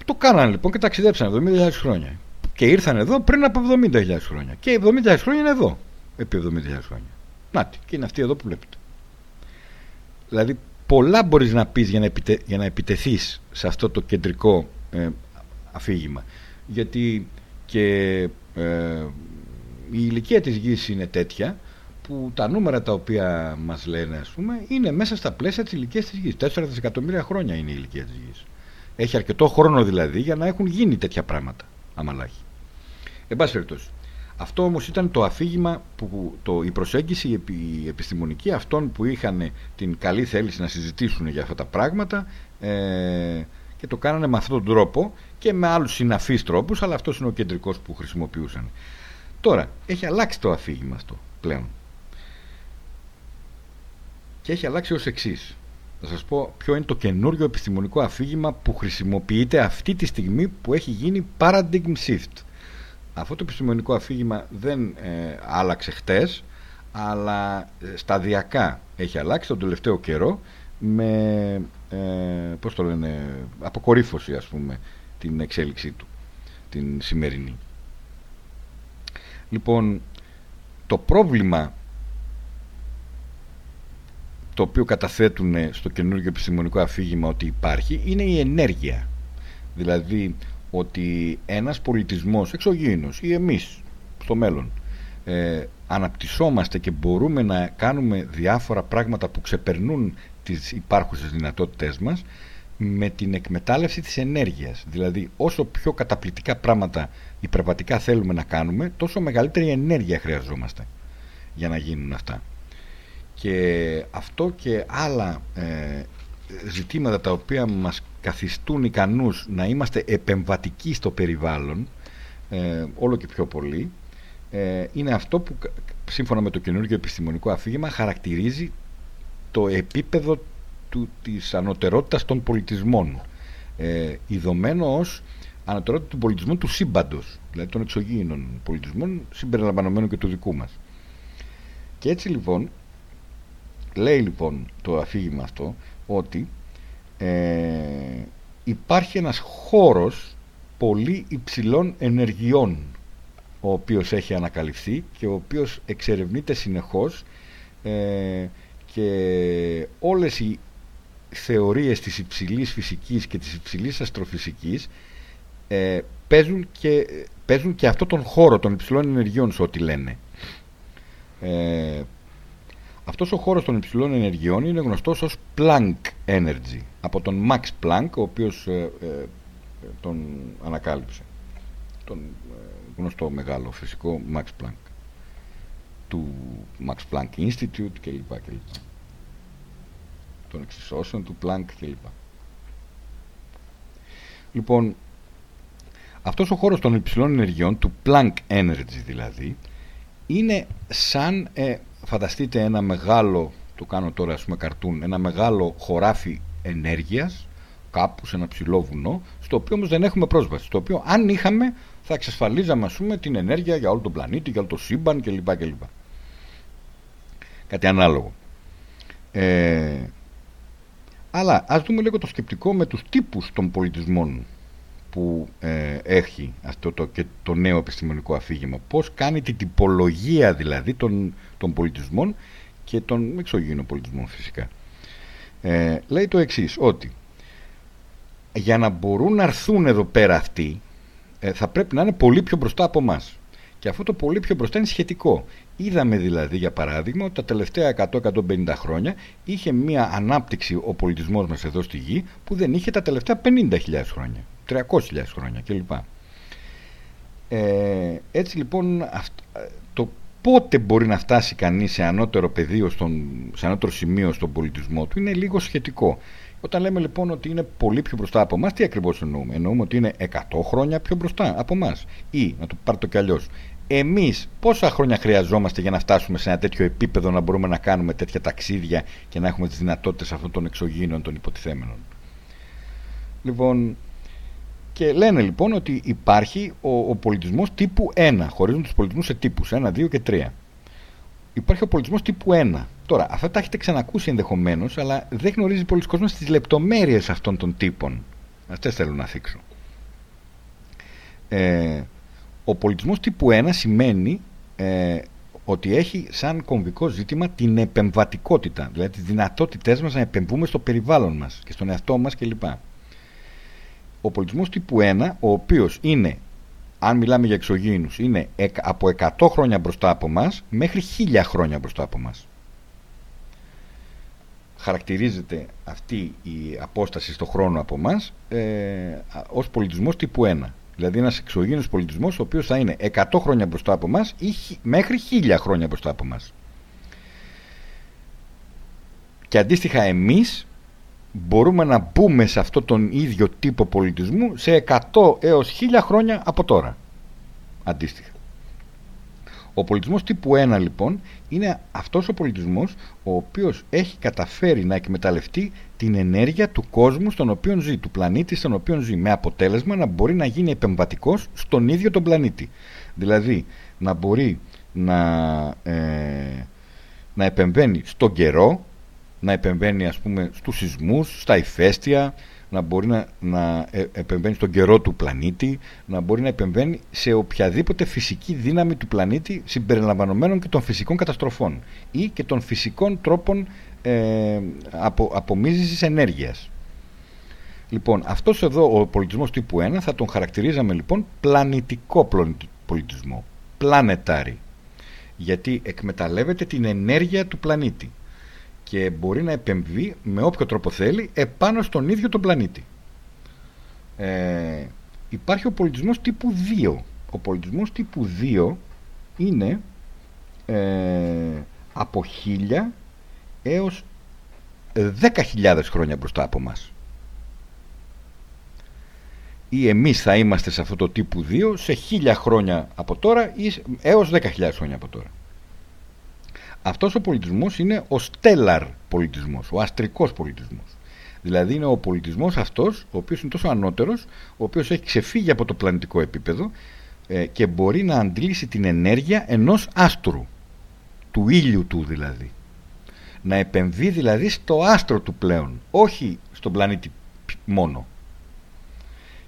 [SPEAKER 1] το κάνανε λοιπόν και ταξιδέψαν 70.000 χρόνια. Και ήρθαν εδώ πριν από 70.000 χρόνια. Και οι 70.000 χρόνια είναι εδώ. Επί 70.000 χρόνια. Νάτι, και είναι αυτοί εδώ που βλέπετε. Δηλαδή, πολλά μπορείς να πεις για να, επιτε, για να επιτεθείς σε αυτό το κεντρικό ε, αφήγημα. Γιατί και ε, η ηλικία της γης είναι τέτοια που τα νούμερα τα οποία μας λένε ας πούμε είναι μέσα στα πλαίσια της ηλικίας της γης. 4 δισεκατομμύρια χρόνια είναι η ηλικία της γης. Έχει αρκετό χρόνο δηλαδή για να έχουν γίνει τέτοια πράγματα. Αμαλάχη. Εν πάση περιπτώσει. Αυτό όμως ήταν το αφήγημα, που, το, η προσέγγιση η επιστημονική αυτών που είχαν την καλή θέληση να συζητήσουν για αυτά τα πράγματα ε, και το κάνανε με αυτόν τον τρόπο και με άλλους συναφείς τρόπους, αλλά αυτός είναι ο κεντρικός που χρησιμοποιούσαν. Τώρα, έχει αλλάξει το αφήγημα αυτό πλέον. Και έχει αλλάξει ως εξής. Θα σας πω ποιο είναι το καινούριο επιστημονικό αφήγημα που χρησιμοποιείται αυτή τη στιγμή που έχει γίνει paradigm shift αυτό το επιστημονικό αφήγημα δεν ε, άλλαξε χτες αλλά ε, σταδιακά έχει αλλάξει τον τελευταίο καιρό με ε, πώς το λένε, αποκορύφωση ας πούμε την εξέλιξή του την σημερινή λοιπόν το πρόβλημα το οποίο καταθέτουν στο καινούργιο επιστημονικό αφήγημα ότι υπάρχει είναι η ενέργεια δηλαδή ότι ένας πολιτισμός εξωγήινος ή εμείς στο μέλλον ε, αναπτυσσόμαστε και μπορούμε να κάνουμε διάφορα πράγματα που ξεπερνούν τις υπάρχουσες δυνατότητές μας με την εκμετάλλευση της ενέργειας. Δηλαδή όσο πιο καταπληκτικά πράγματα υπερβατικά θέλουμε να κάνουμε τόσο μεγαλύτερη ενέργεια χρειαζόμαστε για να γίνουν αυτά. Και αυτό και άλλα ε, ζητήματα τα οποία μας καθιστούν ικανούς να είμαστε επεμβατικοί στο περιβάλλον ε, όλο και πιο πολύ ε, είναι αυτό που σύμφωνα με το καινούργιο επιστημονικό αφήγημα χαρακτηρίζει το επίπεδο του, της ανωτερότητας των πολιτισμών ε, ειδωμένο ως ανωτερότητα του πολιτισμού του σύμπαντος δηλαδή των εξωγήινων πολιτισμών συμπεριλαμβανομένου και του δικού μας. Και έτσι λοιπόν λέει λοιπόν το αφήγημα αυτό ότι ε, υπάρχει ένας χώρος πολύ υψηλών ενεργειών ο οποίος έχει ανακαλυφθεί και ο οποίος εξερευνείται συνεχώς ε, και όλες οι θεωρίες της υψηλής φυσικής και της υψηλής αστροφυσικής ε, παίζουν, και, παίζουν και αυτό τον χώρο των υψηλών ενεργειών σε ό,τι λένε. Ε, αυτός ο χώρος των υψηλών ενεργειών είναι γνωστός ως Planck Energy από τον Max Planck ο οποίος ε, ε, τον ανακάλυψε τον ε, γνωστό μεγάλο φυσικό Max Planck του Max Planck Institute κλπ. κλπ. των εξισώσεων του Planck κλπ. Λοιπόν, αυτός ο χώρος των υψηλών ενεργειών, του Planck Energy δηλαδή, είναι σαν φανταστείτε ένα μεγάλο, το κάνω τώρα ας πούμε καρτούν, ένα μεγάλο χωράφι ενέργειας κάπου σε ένα ψηλό βουνό, στο οποίο όμως δεν έχουμε πρόσβαση. Στο οποίο αν είχαμε θα εξασφαλίζαμε ας πούμε την ενέργεια για όλο τον πλανήτη, για όλο το σύμπαν κλπ. κλπ. Κάτι ανάλογο. Ε, αλλά ας δούμε λίγο το σκεπτικό με τους τύπους των πολιτισμών που ε, έχει αυτό το, και το νέο επιστημονικό αφήγημα. Πώς κάνει την τυπολογία δηλαδή των, των πολιτισμών και των εξωγήινων πολιτισμών φυσικά. Ε, λέει το εξής, ότι για να μπορούν να έρθουν εδώ πέρα αυτοί ε, θα πρέπει να είναι πολύ πιο μπροστά από εμάς. Και αυτό το πολύ πιο μπροστά είναι σχετικό. Είδαμε δηλαδή για παράδειγμα ότι τα τελευταία 100-150 χρόνια είχε μία ανάπτυξη ο πολιτισμός μας εδώ στη γη που δεν είχε τα τελευταία 50.000 χρόνια, 300.000 χρόνια κλπ. Ε, έτσι λοιπόν το πότε μπορεί να φτάσει κανείς σε ανώτερο πεδίο, στον, σε ανώτερο σημείο στον πολιτισμό του είναι λίγο σχετικό. Όταν λέμε λοιπόν ότι είναι πολύ πιο μπροστά από εμάς, τι ακριβώς εννοούμε; Εννοούμε ότι είναι 100 χρόνια πιο μπροστά από εμάς. Ή, να το πάρω το κι αλλιώς, εμείς πόσα χρόνια χρειαζόμαστε για να φτάσουμε σε ένα τέτοιο επίπεδο να μπορούμε να κάνουμε τέτοια ταξίδια και να έχουμε τις δυνατότητες αυτών των εξωγήινων των υποτιθέμενων; Λοιπόν, και λένε λοιπόν ότι υπάρχει ο, ο πολιτισμός τύπου 1. Χωρίζουν τους πολιτισμούς σε τύπους 1, 2 και 3. Υπάρχει ο πολιτισμός τύπου 1. Τώρα, αυτά τα έχετε ξανακούσει ενδεχομένως, αλλά δεν γνωρίζει πολλοί κόσμος τις λεπτομέρειες αυτών των τύπων. Αυτές θέλω να θίξω. Ε, ο πολιτισμός τύπου 1 σημαίνει ε, ότι έχει σαν κομβικό ζήτημα την επεμβατικότητα, δηλαδή τις δυνατότητές μας να επεμβούμε στο περιβάλλον μας και στον εαυτό μας κλπ. Ο πολιτισμός τύπου 1, ο οποίος είναι, αν μιλάμε για εξωγήινους, είναι από 100 χρόνια μπροστά από μας μέχρι 1000 χρόνια μπροστά από μας. Χαρακτηρίζεται αυτή η απόσταση στο χρόνο από μας ε, ως πολιτισμός τύπου 1. Δηλαδή ένας εξωγήινος πολιτισμός ο οποίος θα είναι 100 χρόνια μπροστά από εμά ή μέχρι 1000 χρόνια μπροστά από εμά. Και αντίστοιχα εμείς μπορούμε να μπούμε σε αυτό τον ίδιο τύπο πολιτισμού σε 100 έως 1000 χρόνια από τώρα. Αντίστοιχα. Ο πολιτισμός τύπου 1 λοιπόν είναι αυτός ο πολιτισμός ο οποίος έχει καταφέρει να εκμεταλλευτεί την ενέργεια του κόσμου στον οποίο ζει, του πλανήτη στον οποίο ζει, με αποτέλεσμα να μπορεί να γίνει επεμβατικός στον ίδιο τον πλανήτη. Δηλαδή να μπορεί να, ε, να επεμβαίνει στον καιρό, να επεμβαίνει ας πούμε στους σεισμούς, στα ηφαίστεια, να μπορεί να, να ε, επεμβαίνει στον καιρό του πλανήτη, να μπορεί να επεμβαίνει σε οποιαδήποτε φυσική δύναμη του πλανήτη συμπεριλαμβανομένων και των φυσικών καταστροφών ή και των φυσικών τρόπων ε, απο, απομίζησης ενέργειας. Λοιπόν, αυτός εδώ ο πολιτισμός τύπου 1 θα τον χαρακτηρίζαμε λοιπόν πλανητικό πολιτισμό, planetary, γιατί εκμεταλλεύεται την ενέργεια του πλανήτη και μπορεί να επεμβεί με όποιο τρόπο θέλει επάνω στον ίδιο τον πλανήτη. Ε, υπάρχει ο πολιτισμός τύπου 2. Ο πολιτισμός τύπου 2 είναι ε, από 1000 έως 10.000 χρόνια μπροστά από μας. Ή εμείς θα είμαστε σε αυτό το τύπου 2 σε 1000 χρόνια από τώρα ή έως 10.000 χρόνια από τώρα. Αυτός ο πολιτισμός είναι ο στέλαρ πολιτισμός, ο αστρικός πολιτισμός. Δηλαδή είναι ο πολιτισμός αυτός, ο οποίος είναι τόσο ανώτερος, ο οποίος έχει ξεφύγει από το πλανητικό επίπεδο ε, και μπορεί να αντλήσει την ενέργεια ενός άστρου, του ήλιου του δηλαδή. Να επεμβεί δηλαδή στο άστρο του πλέον, όχι στον πλανήτη μόνο.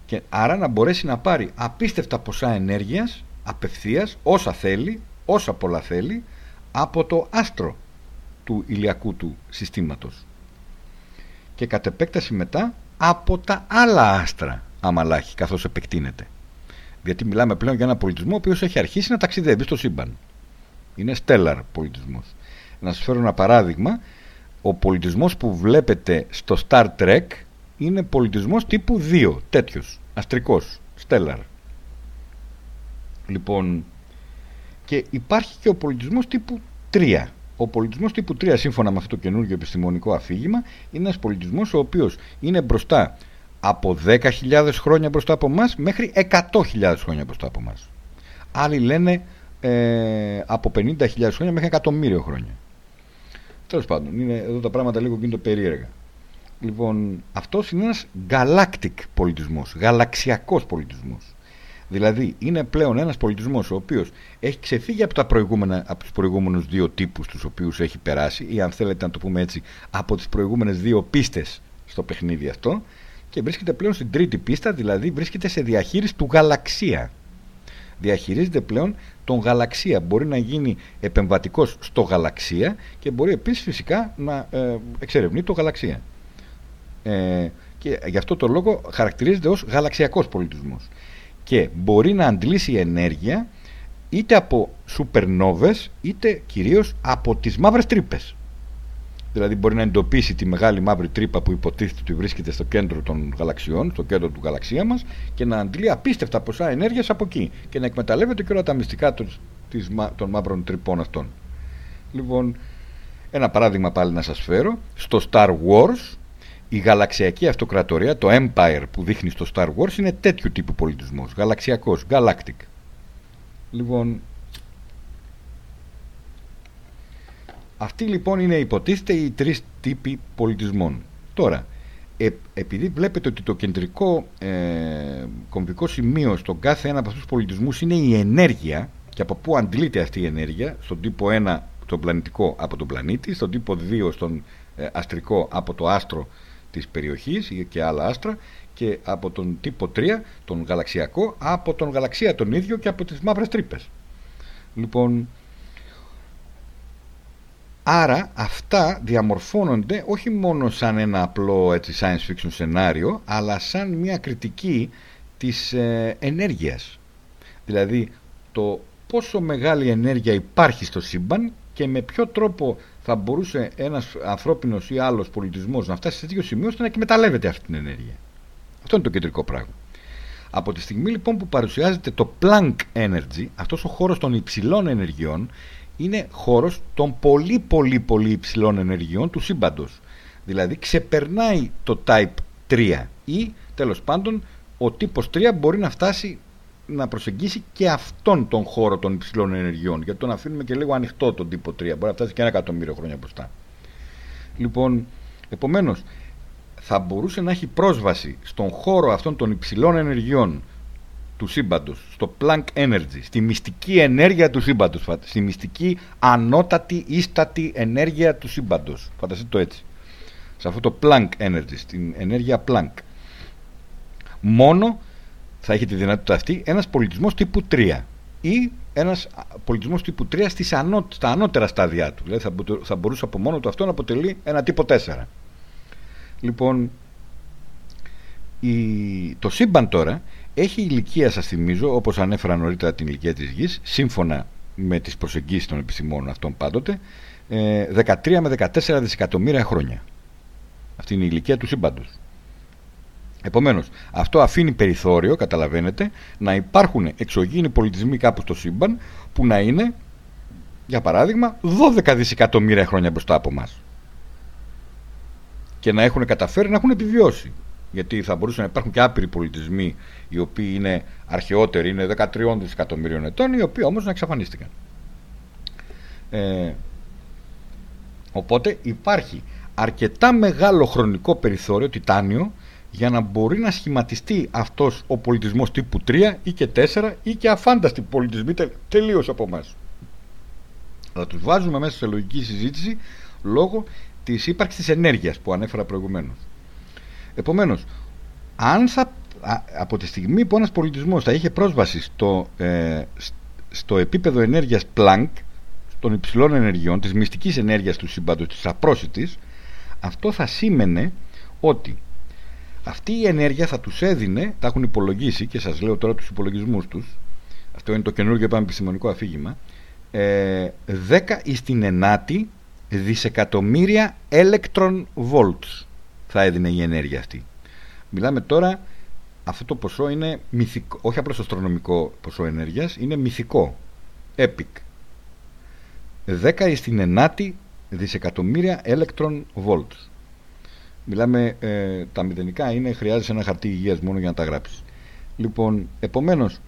[SPEAKER 1] Και άρα να μπορέσει να πάρει απίστευτα ποσά ενέργειας, απευθείας, όσα θέλει, όσα πολλά θέλει, από το άστρο του ηλιακού του συστήματος. Και κατ' επέκταση μετά από τα άλλα άστρα αμαλάχη καθώς επεκτείνεται. Γιατί μιλάμε πλέον για ένα πολιτισμό ο οποίος έχει αρχίσει να ταξιδεύει στο σύμπαν. Είναι στέλαρ πολιτισμός. Να σας φέρω ένα παράδειγμα. Ο πολιτισμός που βλέπετε στο Star Trek είναι πολιτισμός τύπου 2 τέτοιος, αστρικός, στέλαρ. Λοιπόν και υπάρχει και ο πολιτισμός τύπου 3. Ο πολιτισμός τύπου 3, σύμφωνα με αυτό το καινούργιο επιστημονικό αφήγημα, είναι ένας πολιτισμός ο οποίος είναι μπροστά από 10.000 χρόνια μπροστά από εμά μέχρι 100.000 χρόνια μπροστά από εμά. Άλλοι λένε ε, από 50.000 χρόνια μέχρι εκατομμύριο χρόνια. Τέλος πάντων, είναι, εδώ τα πράγματα λίγο γίνονται περίεργα. Λοιπόν, αυτός είναι ένας galactic πολιτισμός, γαλαξιακός πολιτισμός. Δηλαδή είναι πλέον ένας πολιτισμός ο οποίος έχει ξεφύγει από, τα προηγούμενα, από τους προηγούμενους δύο τύπους τους οποίους έχει περάσει ή αν θέλετε να το πούμε έτσι από τις προηγούμενες δύο πίστες στο παιχνίδι αυτό και βρίσκεται πλέον στην τρίτη πίστα, δηλαδή βρίσκεται σε διαχείριση του γαλαξία. Διαχειρίζεται πλέον τον γαλαξία. Μπορεί να γίνει επεμβατικός στο γαλαξία και μπορεί επίσης φυσικά να ε, εξερευνεί το γαλαξία. Ε, και γι' αυτό το λόγο χαρακτηρίζεται ως γαλαξιακός πολιτισμός και μπορεί να αντλήσει ενέργεια είτε από σουπερνόβες είτε κυρίως από τις μαύρες τρύπες. Δηλαδή μπορεί να εντοπίσει τη μεγάλη μαύρη τρύπα που υποτίθεται ότι βρίσκεται στο κέντρο των γαλαξιών, στο κέντρο του γαλαξία μας και να αντλεί απίστευτα ποσά ενέργειας από εκεί και να εκμεταλλεύεται και όλα τα μυστικά των μαύρων τρυπών αυτών. Λοιπόν, ένα παράδειγμα πάλι να σας φέρω. Στο Star Wars η γαλαξιακή αυτοκρατορία, το Empire που δείχνει στο Star Wars είναι τέτοιου τύπου πολιτισμός. Γαλαξιακός, galactic. Λοιπόν, αυτοί λοιπόν είναι υποτίθεται οι τρεις τύποι πολιτισμών. Τώρα, ε, επειδή βλέπετε ότι το κεντρικό ε, κομβικό σημείο στον κάθε ένα από αυτούς τους πολιτισμούς είναι η ενέργεια και από πού αντλείται αυτή η ενέργεια, στον τύπο 1 τον πλανητικό από τον πλανήτη, στον τύπο 2 στον ε, αστρικό από το άστρο της περιοχής και άλλα άστρα και από τον τύπο 3, τον γαλαξιακό, από τον γαλαξία τον ίδιο και από τις μαύρες τρύπες. Λοιπόν, άρα αυτά διαμορφώνονται όχι μόνο σαν ένα απλό έτσι, science fiction σενάριο, αλλά σαν μια κριτική της ε, ενέργειας. Δηλαδή, το πόσο μεγάλη ενέργεια υπάρχει στο σύμπαν και με ποιο τρόπο θα μπορούσε ένας ανθρώπινος ή άλλος πολιτισμός να φτάσει σε τέτοιο σημείο ώστε να εκμεταλλεύεται αυτή την ενέργεια. Αυτό είναι το κεντρικό πράγμα. Από τη στιγμή λοιπόν που παρουσιάζεται το Planck Energy, αυτός ο χώρος των υψηλών ενεργειών, είναι χώρος των πολύ πολύ πολύ υψηλών ενεργειών του σύμπαντος. Δηλαδή ξεπερνάει το Type 3 ή τέλος πάντων ο τύπος 3 μπορεί να φτάσει να προσεγγίσει και αυτόν τον χώρο των υψηλών ενεργειών. Γιατί τον αφήνουμε και λίγο ανοιχτό τον τύπο 3. Μπορεί να φτάσει και ένα εκατομμύριο χρόνια μπροστά. Λοιπόν, επομένως, θα μπορούσε να έχει πρόσβαση στον χώρο αυτών των υψηλών ενεργειών του σύμπαντος, στο Planck Energy, στη μυστική ενέργεια του σύμπαντος, στη μυστική ανώτατη ίστατη ενέργεια του σύμπαντος. Φανταστείτε το έτσι. Σε αυτό το Planck Energy, στην ενέργεια Planck. Μόνο θα έχει τη δυνατότητα αυτή ένας πολιτισμός τύπου 3 ή ένας πολιτισμός τύπου 3 στις ανώ, στα ανώτερα στάδια του. Δηλαδή θα, θα μπορούσε από μόνο του αυτό να αποτελεί ένα τύπο 4. Λοιπόν, η, το σύμπαν τώρα έχει ηλικία, σας θυμίζω, όπως ανέφερα νωρίτερα την ηλικία της Γης, σύμφωνα με τις προσεγγίσεις των επιστημόνων αυτών πάντοτε, 13 ε, με 14 δισεκατομμύρια χρόνια. Αυτή είναι η ηλικία του σύμπαντος. Επομένως, αυτό αφήνει περιθώριο, καταλαβαίνετε, να υπάρχουν εξωγήινοι πολιτισμοί κάπου στο σύμπαν που να είναι, για παράδειγμα, 12 δισεκατομμύρια χρόνια μπροστά από εμά. Και να έχουν καταφέρει να έχουν επιβιώσει. Γιατί θα μπορούσαν να υπάρχουν και άπειροι πολιτισμοί οι οποίοι είναι αρχαιότεροι, είναι 13 δισεκατομμύριων ετών, οι οποίοι όμως να εξαφανίστηκαν. Ε, οπότε υπάρχει αρκετά μεγάλο χρονικό περιθώριο, τιτάνιο, για να μπορεί να σχηματιστεί αυτός ο πολιτισμός τύπου 3 ή και 4 ή και αφάνταστοι πολιτισμοί τε, τελείως από εμάς. Αλλά τους βάζουμε μέσα σε λογική συζήτηση λόγω της ύπαρξης της ενέργειας που ανέφερα προηγουμένως. Επομένως, αν θα, από τη στιγμή που ένας πολιτισμός θα είχε πρόσβαση στο, ε, στο επίπεδο ενέργειας Planck, των υψηλών ενεργειών, της μυστικής ενέργειας του σύμπαντος, της απρόσιτης, αυτό θα σήμαινε ότι αυτή η ενέργεια θα τους έδινε, τα έχουν υπολογίσει και σας λέω τώρα τους υπολογισμούς τους, αυτό είναι το καινούργιο επιστημονικό αφήγημα, ε, 10 στην ενάτη δισεκατομμύρια electron volts θα έδινε η ενέργεια αυτή. Μιλάμε τώρα, αυτό το ποσό είναι μυθικό, όχι απλώς αστρονομικό ποσό ενέργειας, είναι μυθικό, epic. 10 στην ενάτη δισεκατομμύρια electron volts. Μιλάμε, ε, τα μηδενικά είναι, χρειάζεσαι ένα χαρτί υγείας μόνο για να τα γράψεις. Λοιπόν, επομένως,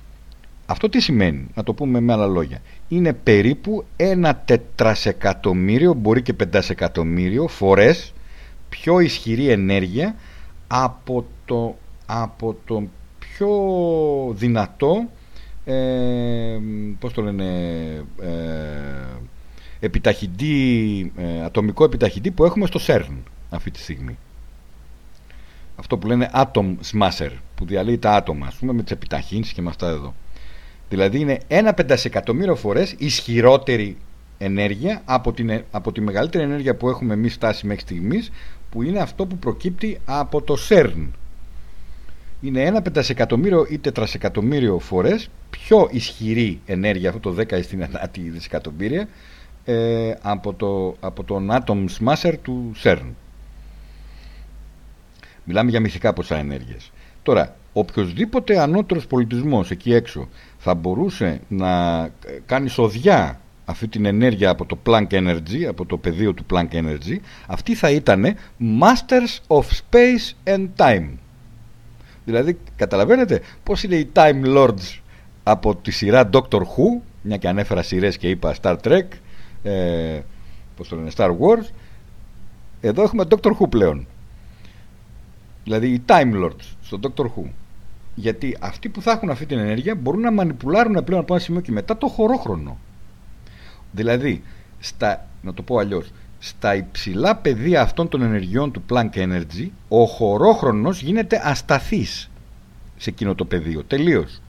[SPEAKER 1] αυτό τι σημαίνει, να το πούμε με άλλα λόγια. Είναι περίπου ένα τετρασεκατομμύριο, μπορεί και πεντασεκατομμύριο φορές πιο ισχυρή ενέργεια από το, από το πιο δυνατό ε, πώς το λένε ε, επιταχυντή, ε, ατομικό επιταχυντή που έχουμε στο CERN αυτή τη στιγμή. Αυτό που λένε atom smasher, που διαλύει τα άτομα, ας πούμε, με τις επιταχύνσεις και με αυτά εδώ. Δηλαδή είναι ένα πεντασεκατομμύριο φορές ισχυρότερη ενέργεια από, την, από τη μεγαλύτερη ενέργεια που έχουμε εμείς φτάσει μέχρι στιγμής που είναι αυτό που προκύπτει από το CERN. Είναι ένα πεντασεκατομμύριο ή τετρασεκατομμύριο φορές πιο ισχυρή ενέργεια, αυτό το 10 στην ανάτη δισεκατομμύρια, ε, από, το, από τον Atom Smasher του CERN. Μιλάμε για μυθικά ποσά ενέργειας. Τώρα, οποιοδήποτε ανώτερος πολιτισμός εκεί έξω θα μπορούσε να κάνει σοδιά αυτή την ενέργεια από το Planck Energy, από το πεδίο του Planck Energy, αυτοί θα ήταν Masters of Space and Time. Δηλαδή, καταλαβαίνετε πώς είναι οι Time Lords από τη σειρά Doctor Who, μια και ανέφερα σειρές και είπα Star Trek, ε, πώς το λένε, Star Wars, εδώ έχουμε Doctor Who πλέον. Δηλαδή οι Time Lords στο Doctor Who. Γιατί αυτοί που θα έχουν αυτή την ενέργεια μπορούν να μανιπουλάρουν πλέον από ένα σημείο και μετά το χωρόχρονο. Δηλαδή, στα, να το πω αλλιώς, στα υψηλά πεδία αυτών των ενεργειών του Planck Energy, ο χωρόχρονος γίνεται ασταθής σε εκείνο το πεδίο, τελείως.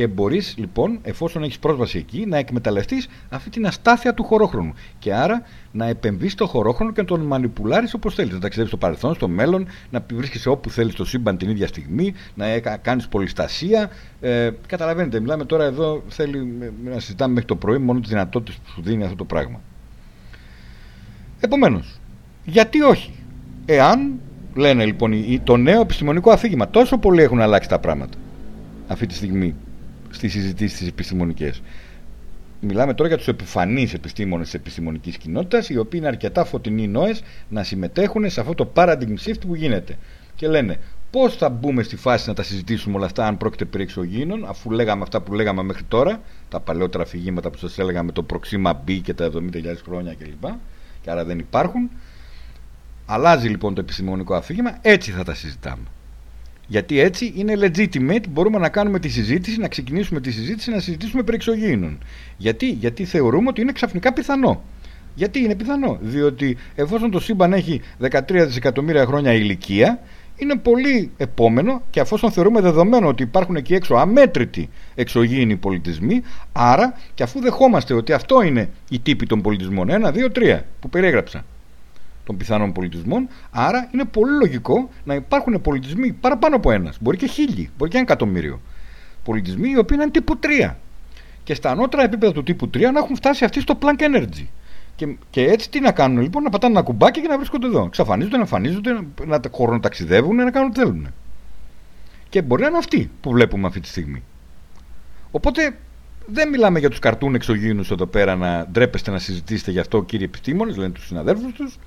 [SPEAKER 1] Και μπορείς λοιπόν, εφόσον έχεις πρόσβαση εκεί, να εκμεταλλευτείς αυτή την αστάθεια του χωρόχρονου. Και άρα να επεμβείς στο χωρόχρονο και να τον μανιπουλάρεις όπως θέλεις. Να ταξιδεύεις στο παρελθόν, στο μέλλον, να βρίσκεσαι όπου θέλεις στο σύμπαν την ίδια στιγμή, να κάνεις πολυστασία. Ε, καταλαβαίνετε, μιλάμε τώρα εδώ, θέλει να συζητάμε μέχρι το πρωί μόνο τις δυνατότητες που σου δίνει αυτό το πράγμα. Επομένως, γιατί όχι; Εάν, λένε λοιπόν, το νέο επιστημονικό αφήγημα, τόσο πολύ έχουν αλλάξει τα πράγματα αυτή τη στιγμή στις συζητήσεις τις επιστημονικές. Μιλάμε τώρα για τους επιφανείς επιστήμονες της επιστημονικής κοινότητας, οι οποίοι είναι αρκετά φωτεινοί νόες να συμμετέχουν σε αυτό το paradigm shift που γίνεται. Και λένε, πώς θα μπούμε στη φάση να τα συζητήσουμε όλα αυτά, αν πρόκειται περί εξωγήινων, αφού λέγαμε αυτά που λέγαμε μέχρι τώρα, τα παλαιότερα αφηγήματα που σας έλεγα με το Proxima B και τα 70.000 χρόνια κλπ. Και, και άρα δεν υπάρχουν. Αλλάζει λοιπόν το επιστημονικό αφήγημα, έτσι θα τα συζητάμε. Γιατί έτσι είναι legitimate, μπορούμε να κάνουμε τη συζήτηση, να ξεκινήσουμε τη συζήτηση, να συζητήσουμε περί εξωγήινων. Γιατί, Γιατί θεωρούμε ότι είναι ξαφνικά πιθανό. Γιατί είναι πιθανό, Διότι εφόσον το σύμπαν έχει 13 δισεκατομμύρια χρόνια ηλικία, είναι πολύ επόμενο και αφόσον θεωρούμε δεδομένο ότι υπάρχουν εκεί έξω αμέτρητοι εξωγήινοι πολιτισμοί, άρα και αφού δεχόμαστε ότι αυτό είναι η τύπη των πολιτισμών, ένα, δύο, τρία που περιέγραψα, των πιθανών πολιτισμών. Άρα είναι πολύ λογικό να υπάρχουν πολιτισμοί παραπάνω από ένας. Μπορεί και χίλιοι, μπορεί και ένα εκατομμύριο. Πολιτισμοί οι οποίοι είναι τύπου 3. Και στα ανώτερα επίπεδα του τύπου 3 να έχουν φτάσει αυτοί στο Planck Energy. Και, και έτσι τι να κάνουν λοιπόν, να πατάνε ένα κουμπάκι και να βρίσκονται εδώ. Ξαφανίζονται, να εμφανίζονται, να, να χρονοταξιδεύουν, να κάνουν ό,τι θέλουν. Και μπορεί να είναι αυτοί που βλέπουμε αυτή τη στιγμή. Οπότε δεν μιλάμε για τους καρτούν εξωγήινους εδώ πέρα να ντρέπεστε να συζητήσετε γι' αυτό, κύριοι επιστήμονες, λένε τους συναδέλφους τους.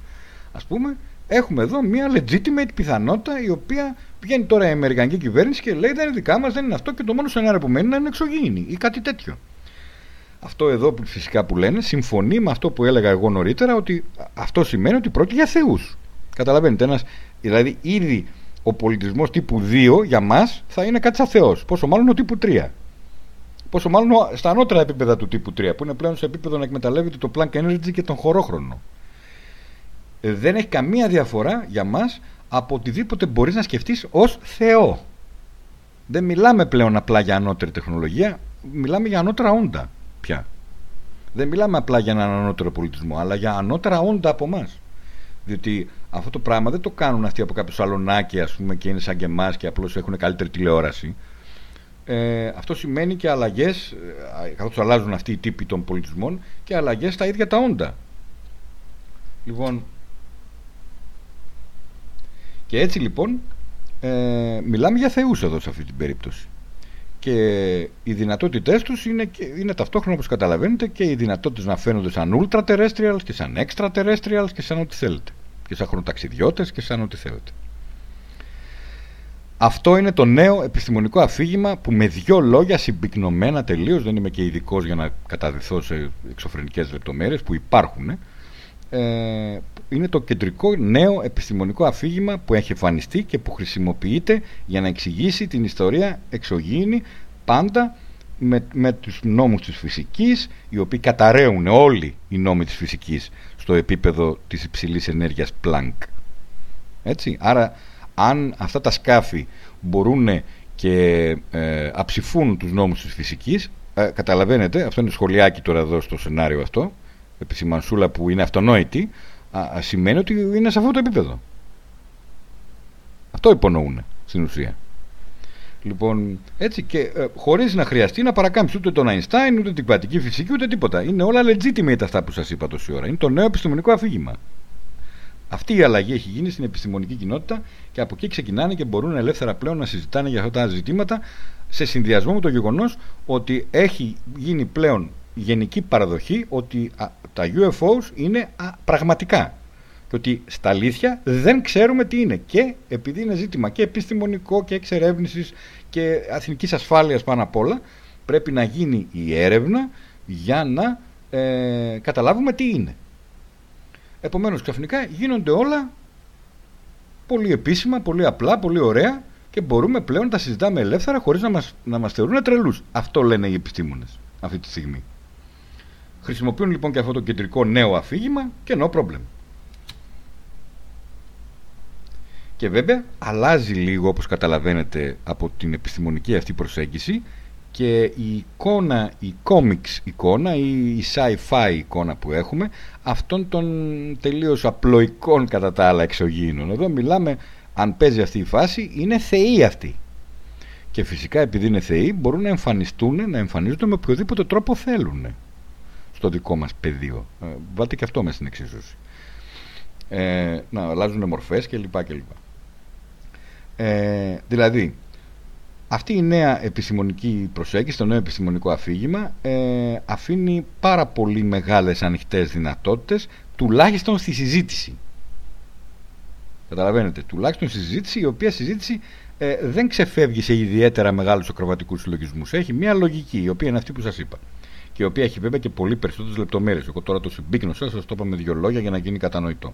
[SPEAKER 1] Α πούμε, έχουμε εδώ μια legitimate πιθανότητα η οποία βγαίνει τώρα η Αμερικανική κυβέρνηση και λέει δεν είναι δικά μας, δεν είναι αυτό και το μόνο σενάριο που μένει είναι εξωγήινη ή κάτι τέτοιο. Αυτό εδώ που φυσικά που λένε συμφωνεί με αυτό που έλεγα εγώ νωρίτερα ότι αυτό σημαίνει ότι πρόκειται για θεούς. Καταλαβαίνετε, ένας, δηλαδή ήδη ο πολιτισμός τύπου 2 για μας θα είναι κάτι σαν Θεός. Πόσο μάλλον ο τύπου 3. Πόσο μάλλον στα ανώτερα επίπεδα του τύπου 3, που είναι πλέον σε επίπεδο να εκμεταλλεύεται το Planck Energy και τον χωρόχρονο. Ε, δεν έχει καμία διαφορά για μας από οτιδήποτε μπορείς να σκεφτείς ως Θεό. Δεν μιλάμε πλέον απλά για ανώτερη τεχνολογία, μιλάμε για ανώτερα όντα πια. Δεν μιλάμε απλά για έναν ανώτερο πολιτισμό, αλλά για ανώτερα όντα από εμάς. Διότι αυτό το πράγμα δεν το κάνουν αυτοί από κάποιο σαλονάκι, ας πούμε, και είναι σαν και εμάς και απλώς έχουν καλύτερη τηλεόραση. Ε, αυτό σημαίνει και αλλαγές, ε, καθώς αλλάζουν αυτοί οι τύποι των πολιτισμών, και αλλαγές στα ίδια τα όντα. Λοιπόν, και έτσι λοιπόν ε, μιλάμε για θεούς εδώ σε αυτή την περίπτωση. Και οι δυνατότητές τους είναι, είναι ταυτόχρονα όπως καταλαβαίνετε και οι δυνατότητες να φαίνονται σαν ultra terrestrials και σαν extra terrestrials και σαν ό,τι θέλετε. Και σαν χρονοταξιδιώτες και σαν ό,τι θέλετε. Αυτό είναι το νέο επιστημονικό αφήγημα που με δυο λόγια συμπυκνωμένα τελείως, δεν είμαι και ειδικός για να καταδυθώ σε εξωφρενικές λεπτομέρειες που υπάρχουν, ε, είναι το κεντρικό νέο επιστημονικό αφήγημα που έχει εμφανιστεί και που χρησιμοποιείται για να εξηγήσει την ιστορία εξωγήινη πάντα με, με τους νόμους της φυσικής οι οποίοι καταραίουν όλοι οι νόμοι της φυσικής στο επίπεδο της υψηλής ενέργειας Planck. Έτσι, άρα αν αυτά τα σκάφη μπορούν και ε, αψηφούν τους νόμους της φυσικής ε, καταλαβαίνετε, αυτό είναι σχολιάκι τώρα εδώ στο σενάριο αυτό επισημανσούλα που είναι αυτονόητη α, σημαίνει ότι είναι σε αυτό το επίπεδο. Αυτό υπονοούν στην ουσία. Λοιπόν, έτσι και ε, χωρίς να χρειαστεί να παρακάμψει ούτε τον Αϊνστάιν, ούτε την κβατική φυσική, ούτε τίποτα. Είναι όλα legitimate αυτά που σας είπα τόση ώρα. Είναι το νέο επιστημονικό αφήγημα. Αυτή η αλλαγή έχει γίνει στην επιστημονική κοινότητα και από εκεί ξεκινάνε και μπορούν ελεύθερα πλέον να συζητάνε για αυτά τα ζητήματα σε συνδυασμό με το γεγονός ότι έχει γίνει πλέον γενική παραδοχή ότι τα UFOs είναι πραγματικά και ότι στα αλήθεια δεν ξέρουμε τι είναι και επειδή είναι ζήτημα και επιστημονικό και εξερεύνησης και εθνική ασφάλειας πάνω απ' όλα πρέπει να γίνει η έρευνα για να ε, καταλάβουμε τι είναι. Επομένως ξαφνικά γίνονται όλα πολύ επίσημα, πολύ απλά, πολύ ωραία και μπορούμε πλέον να τα συζητάμε ελεύθερα χωρίς να μας, να μας θεωρούν τρελούς. Αυτό λένε οι επιστήμονες αυτή τη στιγμή. Χρησιμοποιούν λοιπόν και αυτό το κεντρικό νέο αφήγημα και no problem. Και βέβαια αλλάζει λίγο όπως καταλαβαίνετε από την επιστημονική αυτή προσέγγιση και η εικόνα, η comics εικόνα ή η sci-fi εικόνα που έχουμε αυτών των τελείως απλοϊκών κατά τα άλλα εξωγήινων. Εδώ μιλάμε, αν παίζει αυτή η φάση, είναι θεοί αυτοί. Και φυσικά επειδή είναι θεοί μπορούν να εμφανιστούν, να εμφανίζονται με οποιοδήποτε τρόπο θέλουν στο δικό μας πεδίο. Ε, βάλτε και αυτό μέσα στην εξίσωση. Ε, να αλλάζουν μορφές κλπ. κλπ. Ε, δηλαδή, αυτή η νέα επιστημονική προσέγγιση, το νέο επιστημονικό αφήγημα ε, αφήνει πάρα πολύ μεγάλες ανοιχτές δυνατότητες τουλάχιστον στη συζήτηση. Καταλαβαίνετε, τουλάχιστον στη συζήτηση η οποία συζήτηση ε, δεν ξεφεύγει σε ιδιαίτερα μεγάλους ακροβατικούς συλλογισμούς. Έχει μια λογική η οποία είναι αυτή που σας είπα και η οποία έχει βέβαια και πολύ περισσότερες λεπτομέρειες. Εγώ τώρα το συμπίκνωσα, σας το είπα με δύο λόγια για να γίνει κατανοητό.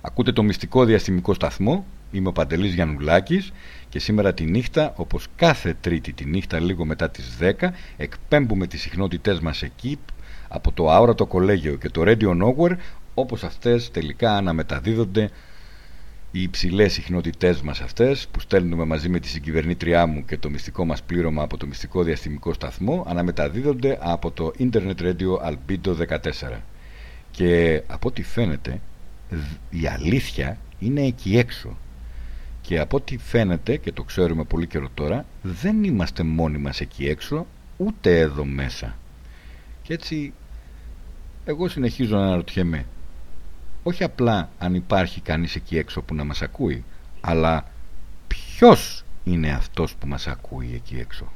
[SPEAKER 1] Ακούτε το μυστικό διαστημικό σταθμό, είμαι ο Παντελής Γιαννουλάκης και σήμερα τη νύχτα, όπως κάθε τρίτη τη νύχτα λίγο μετά τις 10, εκπέμπουμε τις συχνότητές μας εκεί από το Αόρατο Κολέγιο και το Radio Nowhere, όπως αυτές τελικά αναμεταδίδονται οι υψηλές συχνότητές μας αυτές που στέλνουμε μαζί με τη συγκυβερνήτριά μου και το μυστικό μας πλήρωμα από το μυστικό διαστημικό σταθμό αναμεταδίδονται από το Internet Radio Albedo 14. Και από ό,τι φαίνεται η αλήθεια είναι εκεί έξω. Και από ό,τι φαίνεται, και το ξέρουμε πολύ καιρό τώρα, δεν είμαστε μόνοι μας εκεί έξω, ούτε εδώ μέσα. Και έτσι, εγώ συνεχίζω να αναρωτιέμαι, όχι απλά αν υπάρχει κανείς εκεί έξω που να μας ακούει, αλλά ποιος είναι αυτός που μας ακούει εκεί έξω.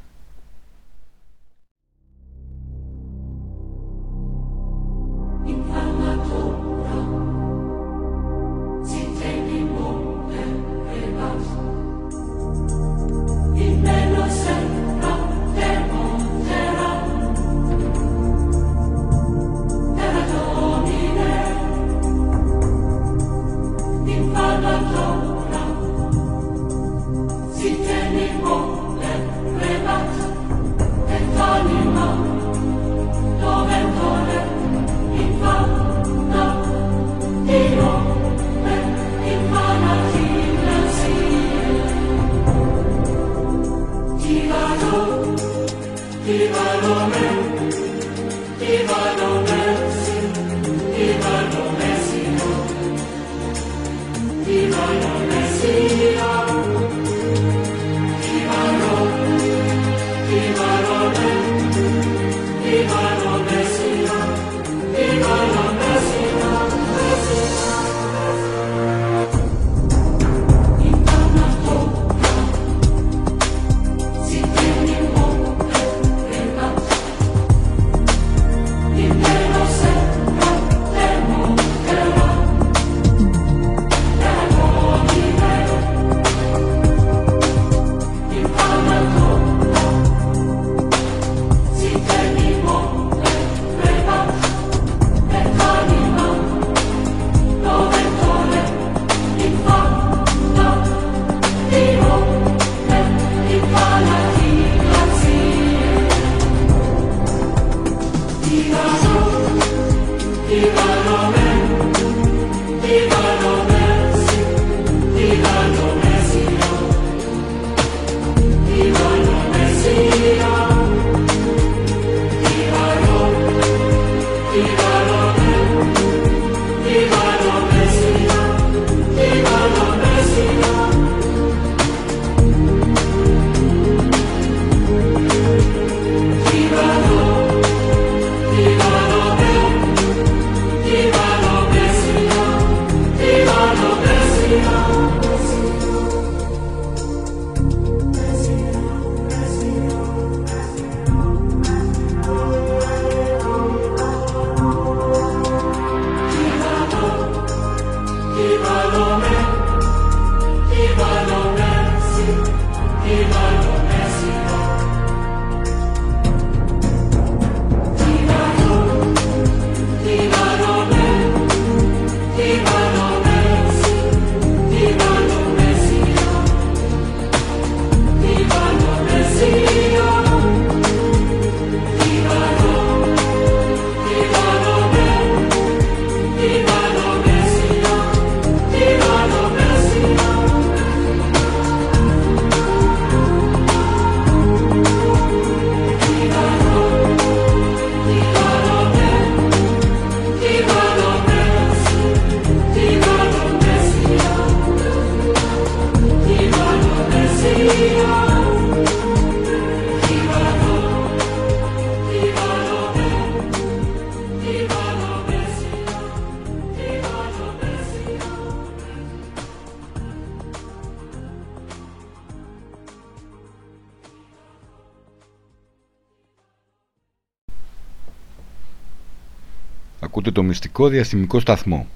[SPEAKER 1] Το μυστικό διαστημικό σταθμό.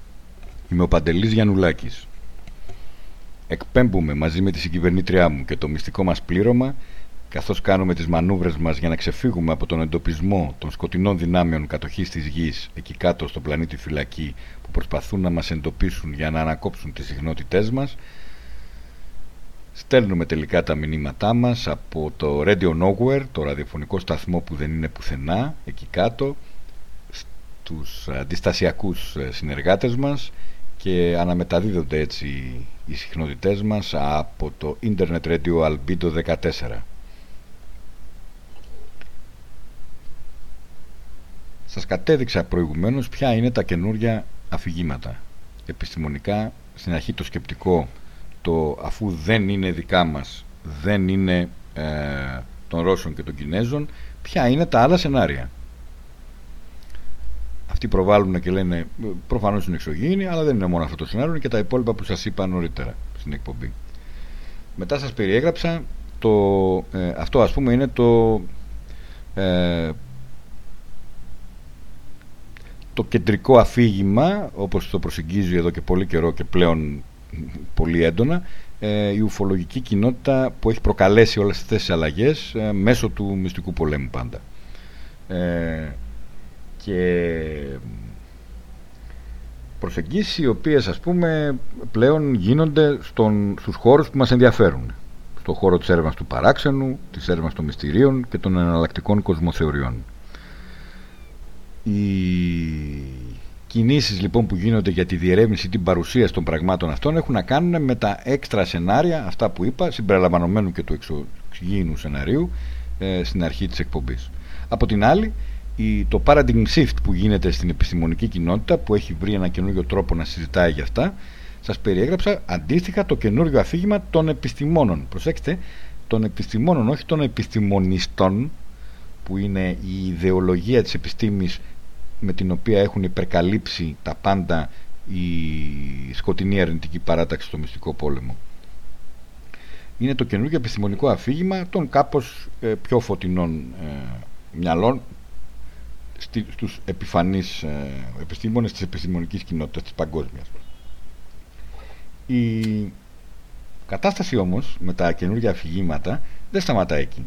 [SPEAKER 1] Είμαι ο Παντελής Γιαννουλάκης. Εκπέμπουμε μαζί με τη συγκυβερνήτριά μου και το μυστικό μας πλήρωμα καθώς κάνουμε τις μανούβρες μας για να ξεφύγουμε από τον εντοπισμό των σκοτεινών δυνάμεων κατοχής της γης εκεί κάτω στο πλανήτη φυλακή που προσπαθούν να μας εντοπίσουν για να ανακόψουν τις συχνότητές μας στέλνουμε τελικά τα μηνύματά μας από το Radio Nowhere, το ραδιοφωνικό σταθμό που δεν είναι πουθενά εκεί κάτω τους αντιστασιακούς ε, συνεργάτες μας και αναμεταδίδονται έτσι οι συχνότητές μας από το Internet Radio Albedo 14. Σας κατέδειξα προηγουμένως ποια είναι τα καινούργια αφηγήματα. Επιστημονικά, στην αρχή το σκεπτικό, το αφού δεν είναι δικά μας, δεν είναι ε, των Ρώσων και των Κινέζων, ποια είναι τα άλλα σενάρια. Αυτοί προβάλλουν και λένε προφανώς είναι εξωγήινοι, αλλά δεν είναι μόνο αυτό το σενάριο, είναι και τα υπόλοιπα που σας είπα νωρίτερα στην εκπομπή. Μετά σας περιέγραψα το, ε, αυτό ας πούμε είναι το ε, το κεντρικό αφήγημα όπως το προσεγγίζει εδώ και πολύ καιρό και πλέον πολύ έντονα ε, η ουφολογική κοινότητα που έχει προκαλέσει όλες αυτές τις αλλαγές ε, μέσω του μυστικού πολέμου πάντα ε, και προσεγγίσεις οι οποίες ας πούμε πλέον γίνονται στον, στους χώρους που μας ενδιαφέρουν στο χώρο της έρευνας του παράξενου, της έρευνας των μυστηρίων και των εναλλακτικών κοσμοθεωριών. Οι κινήσεις λοιπόν που γίνονται για τη διερεύνηση την παρουσία των πραγμάτων αυτών έχουν να κάνουν με τα έξτρα σενάρια, αυτά που είπα, συμπεριλαμβανομένου και του εξωγήινου σεναρίου ε, στην αρχή της εκπομπής. Από την άλλη, η, το paradigm shift που γίνεται στην επιστημονική κοινότητα που έχει βρει ένα καινούριο τρόπο να συζητάει για αυτά σας περιέγραψα αντίστοιχα το καινούριο αφήγημα των επιστημόνων προσέξτε, των επιστημόνων όχι των επιστημονιστών που είναι η ιδεολογία της επιστήμης με την οποία έχουν υπερκαλύψει τα πάντα η σκοτεινή αρνητική παράταξη στο μυστικό πόλεμο. Είναι το καινούργιο επιστημονικό αφήγημα των κάπως ε, πιο φωτεινών ε, μυαλών στους επιφανείς ε, επιστήμονες της επιστημονικής κοινότητας της παγκόσμιας. Η κατάσταση όμως με τα καινούργια αφηγήματα δεν σταματά εκεί.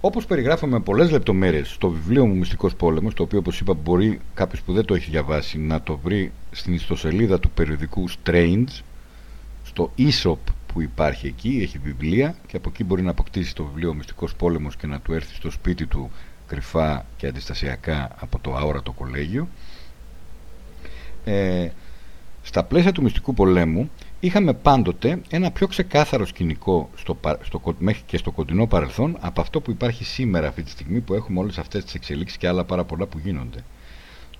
[SPEAKER 1] Όπως περιγράφω με πολλές λεπτομέρειες στο βιβλίο μου Μυστικός Πόλεμος, το οποίο όπως είπα μπορεί κάποιος που δεν το έχει διαβάσει να το βρει στην ιστοσελίδα του περιοδικού Strange, στο e που υπάρχει εκεί, έχει βιβλία και από εκεί μπορεί να αποκτήσει το βιβλίο Μυστικός Πόλεμος και να του έρθει στο σπίτι του κρυφά και αντιστασιακά από το αόρατο κολέγιο. Ε, στα πλαίσια του μυστικού πολέμου είχαμε πάντοτε ένα πιο ξεκάθαρο σκηνικό στο, στο, μέχρι και στο κοντινό παρελθόν από αυτό που υπάρχει σήμερα αυτή τη στιγμή που έχουμε όλες αυτές τις εξελίξεις και άλλα πάρα πολλά που γίνονται.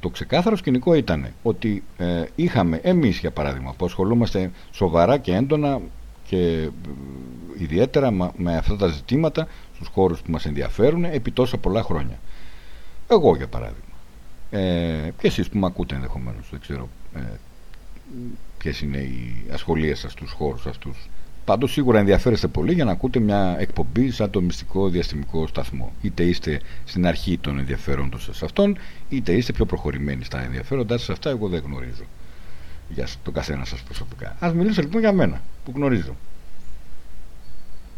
[SPEAKER 1] Το ξεκάθαρο σκηνικό ήταν ότι ε, είχαμε εμείς για παράδειγμα που ασχολούμαστε σοβαρά και έντονα και ε, ιδιαίτερα με αυτά τα ζητήματα στους χώρους που μας ενδιαφέρουν επί τόσα πολλά χρόνια. Εγώ για παράδειγμα. Ε, και εσείς που με ακούτε ενδεχομένως, δεν ξέρω ε, ποιες είναι οι ασχολίες σας στους χώρους αυτούς. Πάντως σίγουρα ενδιαφέρεστε πολύ για να ακούτε μια εκπομπή σαν το μυστικό διαστημικό σταθμό. Είτε είστε στην αρχή των ενδιαφέροντων σας αυτών, είτε είστε πιο προχωρημένοι στα ενδιαφέροντά σας αυτά, εγώ δεν γνωρίζω. Για τον καθένα σας προσωπικά. Α μιλήσω λοιπόν για μένα, που γνωρίζω.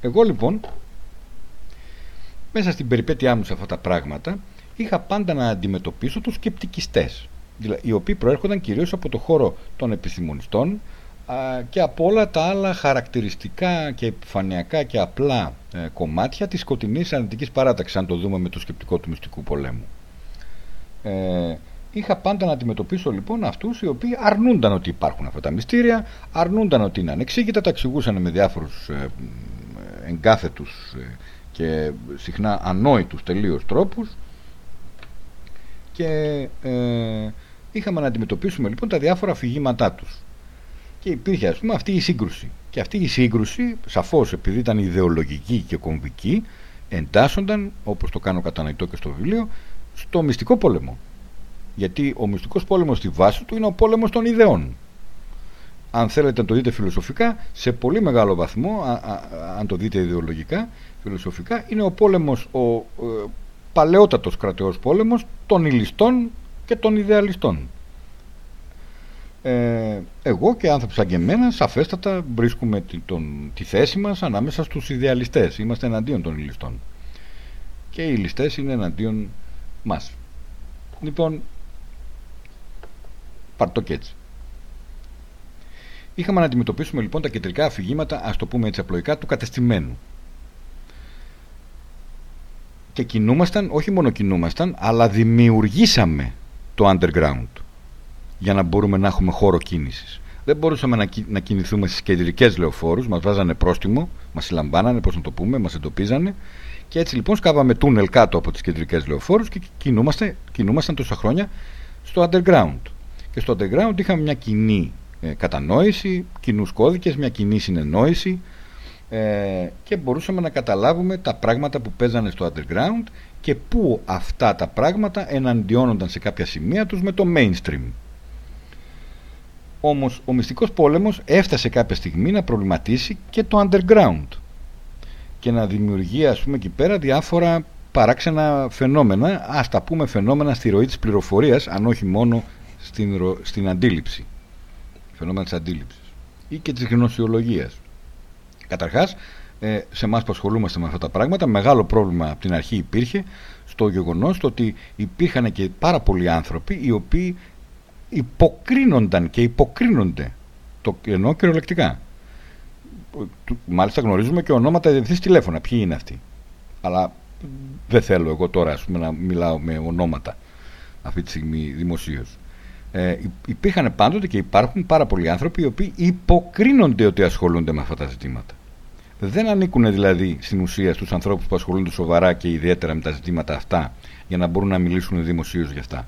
[SPEAKER 1] Εγώ λοιπόν, μέσα στην περιπέτειά μου σε αυτά τα πράγματα, είχα πάντα να αντιμετωπίσω τους σκεπτικιστές οι οποίοι προέρχονταν κυρίως από το χώρο των επιστημονιστών και από όλα τα άλλα χαρακτηριστικά και επιφανειακά και απλά ε, κομμάτια της σκοτεινής αρνητικής παράταξης, αν το δούμε με το σκεπτικό του μυστικού πολέμου. Ε, είχα πάντα να αντιμετωπίσω λοιπόν αυτούς οι οποίοι αρνούνταν ότι υπάρχουν αυτά τα μυστήρια, αρνούνταν ότι είναι ανεξήγητα, τα εξηγούσαν με διάφορους ε, εγκάθετους ε, και συχνά ανόητους τελείως τρόπους και ε, είχαμε να αντιμετωπίσουμε λοιπόν τα διάφορα αφηγήματά τους. Και υπήρχε ας πούμε αυτή η σύγκρουση. Και αυτή η σύγκρουση, σαφώς επειδή ήταν ιδεολογική και κομβική, εντάσσονταν, όπως το κάνω κατανοητό και στο βιβλίο, στο μυστικό πόλεμο. Γιατί ο μυστικός πόλεμος στη βάση του είναι ο πόλεμος των ιδεών. Αν θέλετε να το δείτε φιλοσοφικά, σε πολύ μεγάλο βαθμό, αν το δείτε ιδεολογικά, φιλοσοφικά, είναι ο πόλεμος ο, ε, παλαιότατος κρατεός πόλεμος των ηλιστών και των ιδεαλιστών. Ε, εγώ και άνθρωποι σαν και εμένα σαφέστατα βρίσκουμε τη, τον, τη θέση μας ανάμεσα στους ιδεαλιστές. Είμαστε εναντίον των ηλιστών. Και οι ηλιστές είναι εναντίον μας. Λοιπόν, πάρ' και έτσι. Είχαμε να αντιμετωπίσουμε λοιπόν τα κεντρικά αφηγήματα, ας το πούμε έτσι απλοϊκά, του κατεστημένου. Και κινούμασταν, όχι μόνο κινούμασταν, αλλά δημιουργήσαμε το underground για να μπορούμε να έχουμε χώρο κίνησης. Δεν μπορούσαμε να, να κινηθούμε στις κεντρικές λεωφόρους, μας βάζανε πρόστιμο, μας συλλαμβάνανε, πώς να το πούμε, μας εντοπίζανε και έτσι λοιπόν σκάβαμε τούνελ κάτω από τις κεντρικές λεωφόρους και κινούμαστε, κινούμασταν τόσα χρόνια στο underground. Και στο underground είχαμε μια κοινή ε, κατανόηση, κοινούς κώδικες, μια κοινή συνεννόηση ε, και μπορούσαμε να καταλάβουμε τα πράγματα που παίζανε στο underground και πού αυτά τα πράγματα εναντιώνονταν σε κάποια σημεία τους με το mainstream. Όμως ο μυστικός πόλεμος έφτασε κάποια στιγμή να προβληματίσει και το underground και να δημιουργεί ας πούμε εκεί πέρα διάφορα παράξενα φαινόμενα, ας τα πούμε φαινόμενα στη ροή της πληροφορίας, αν όχι μόνο στην, στην αντίληψη. Φαινόμενα της αντίληψης ή και της γνωσιολογίας. Καταρχάς, ε, σε εμάς που ασχολούμαστε με αυτά τα πράγματα, μεγάλο πρόβλημα από την αρχή υπήρχε στο γεγονός ότι υπήρχαν και πάρα πολλοί άνθρωποι οι οποίοι υποκρίνονταν και υποκρίνονται το εννοώ κυριολεκτικά μάλιστα γνωρίζουμε και ονόματα διευθύνσεις τηλέφωνα ποιοι είναι αυτοί; Αλλά δεν θέλω εγώ τώρα ας πούμε, να μιλάω με ονόματα αυτή τη στιγμή δημοσίως. Ε, υπήρχαν πάντοτε και υπάρχουν πάρα πολλοί άνθρωποι οι οποίοι υποκρίνονται ότι ασχολούνται με αυτά τα ζητήματα. Δεν ανήκουν δηλαδή στην ουσία στους ανθρώπους που ασχολούνται σοβαρά και ιδιαίτερα με τα ζητήματα αυτά για να μπορούν να μιλήσουν δημοσίως για αυτά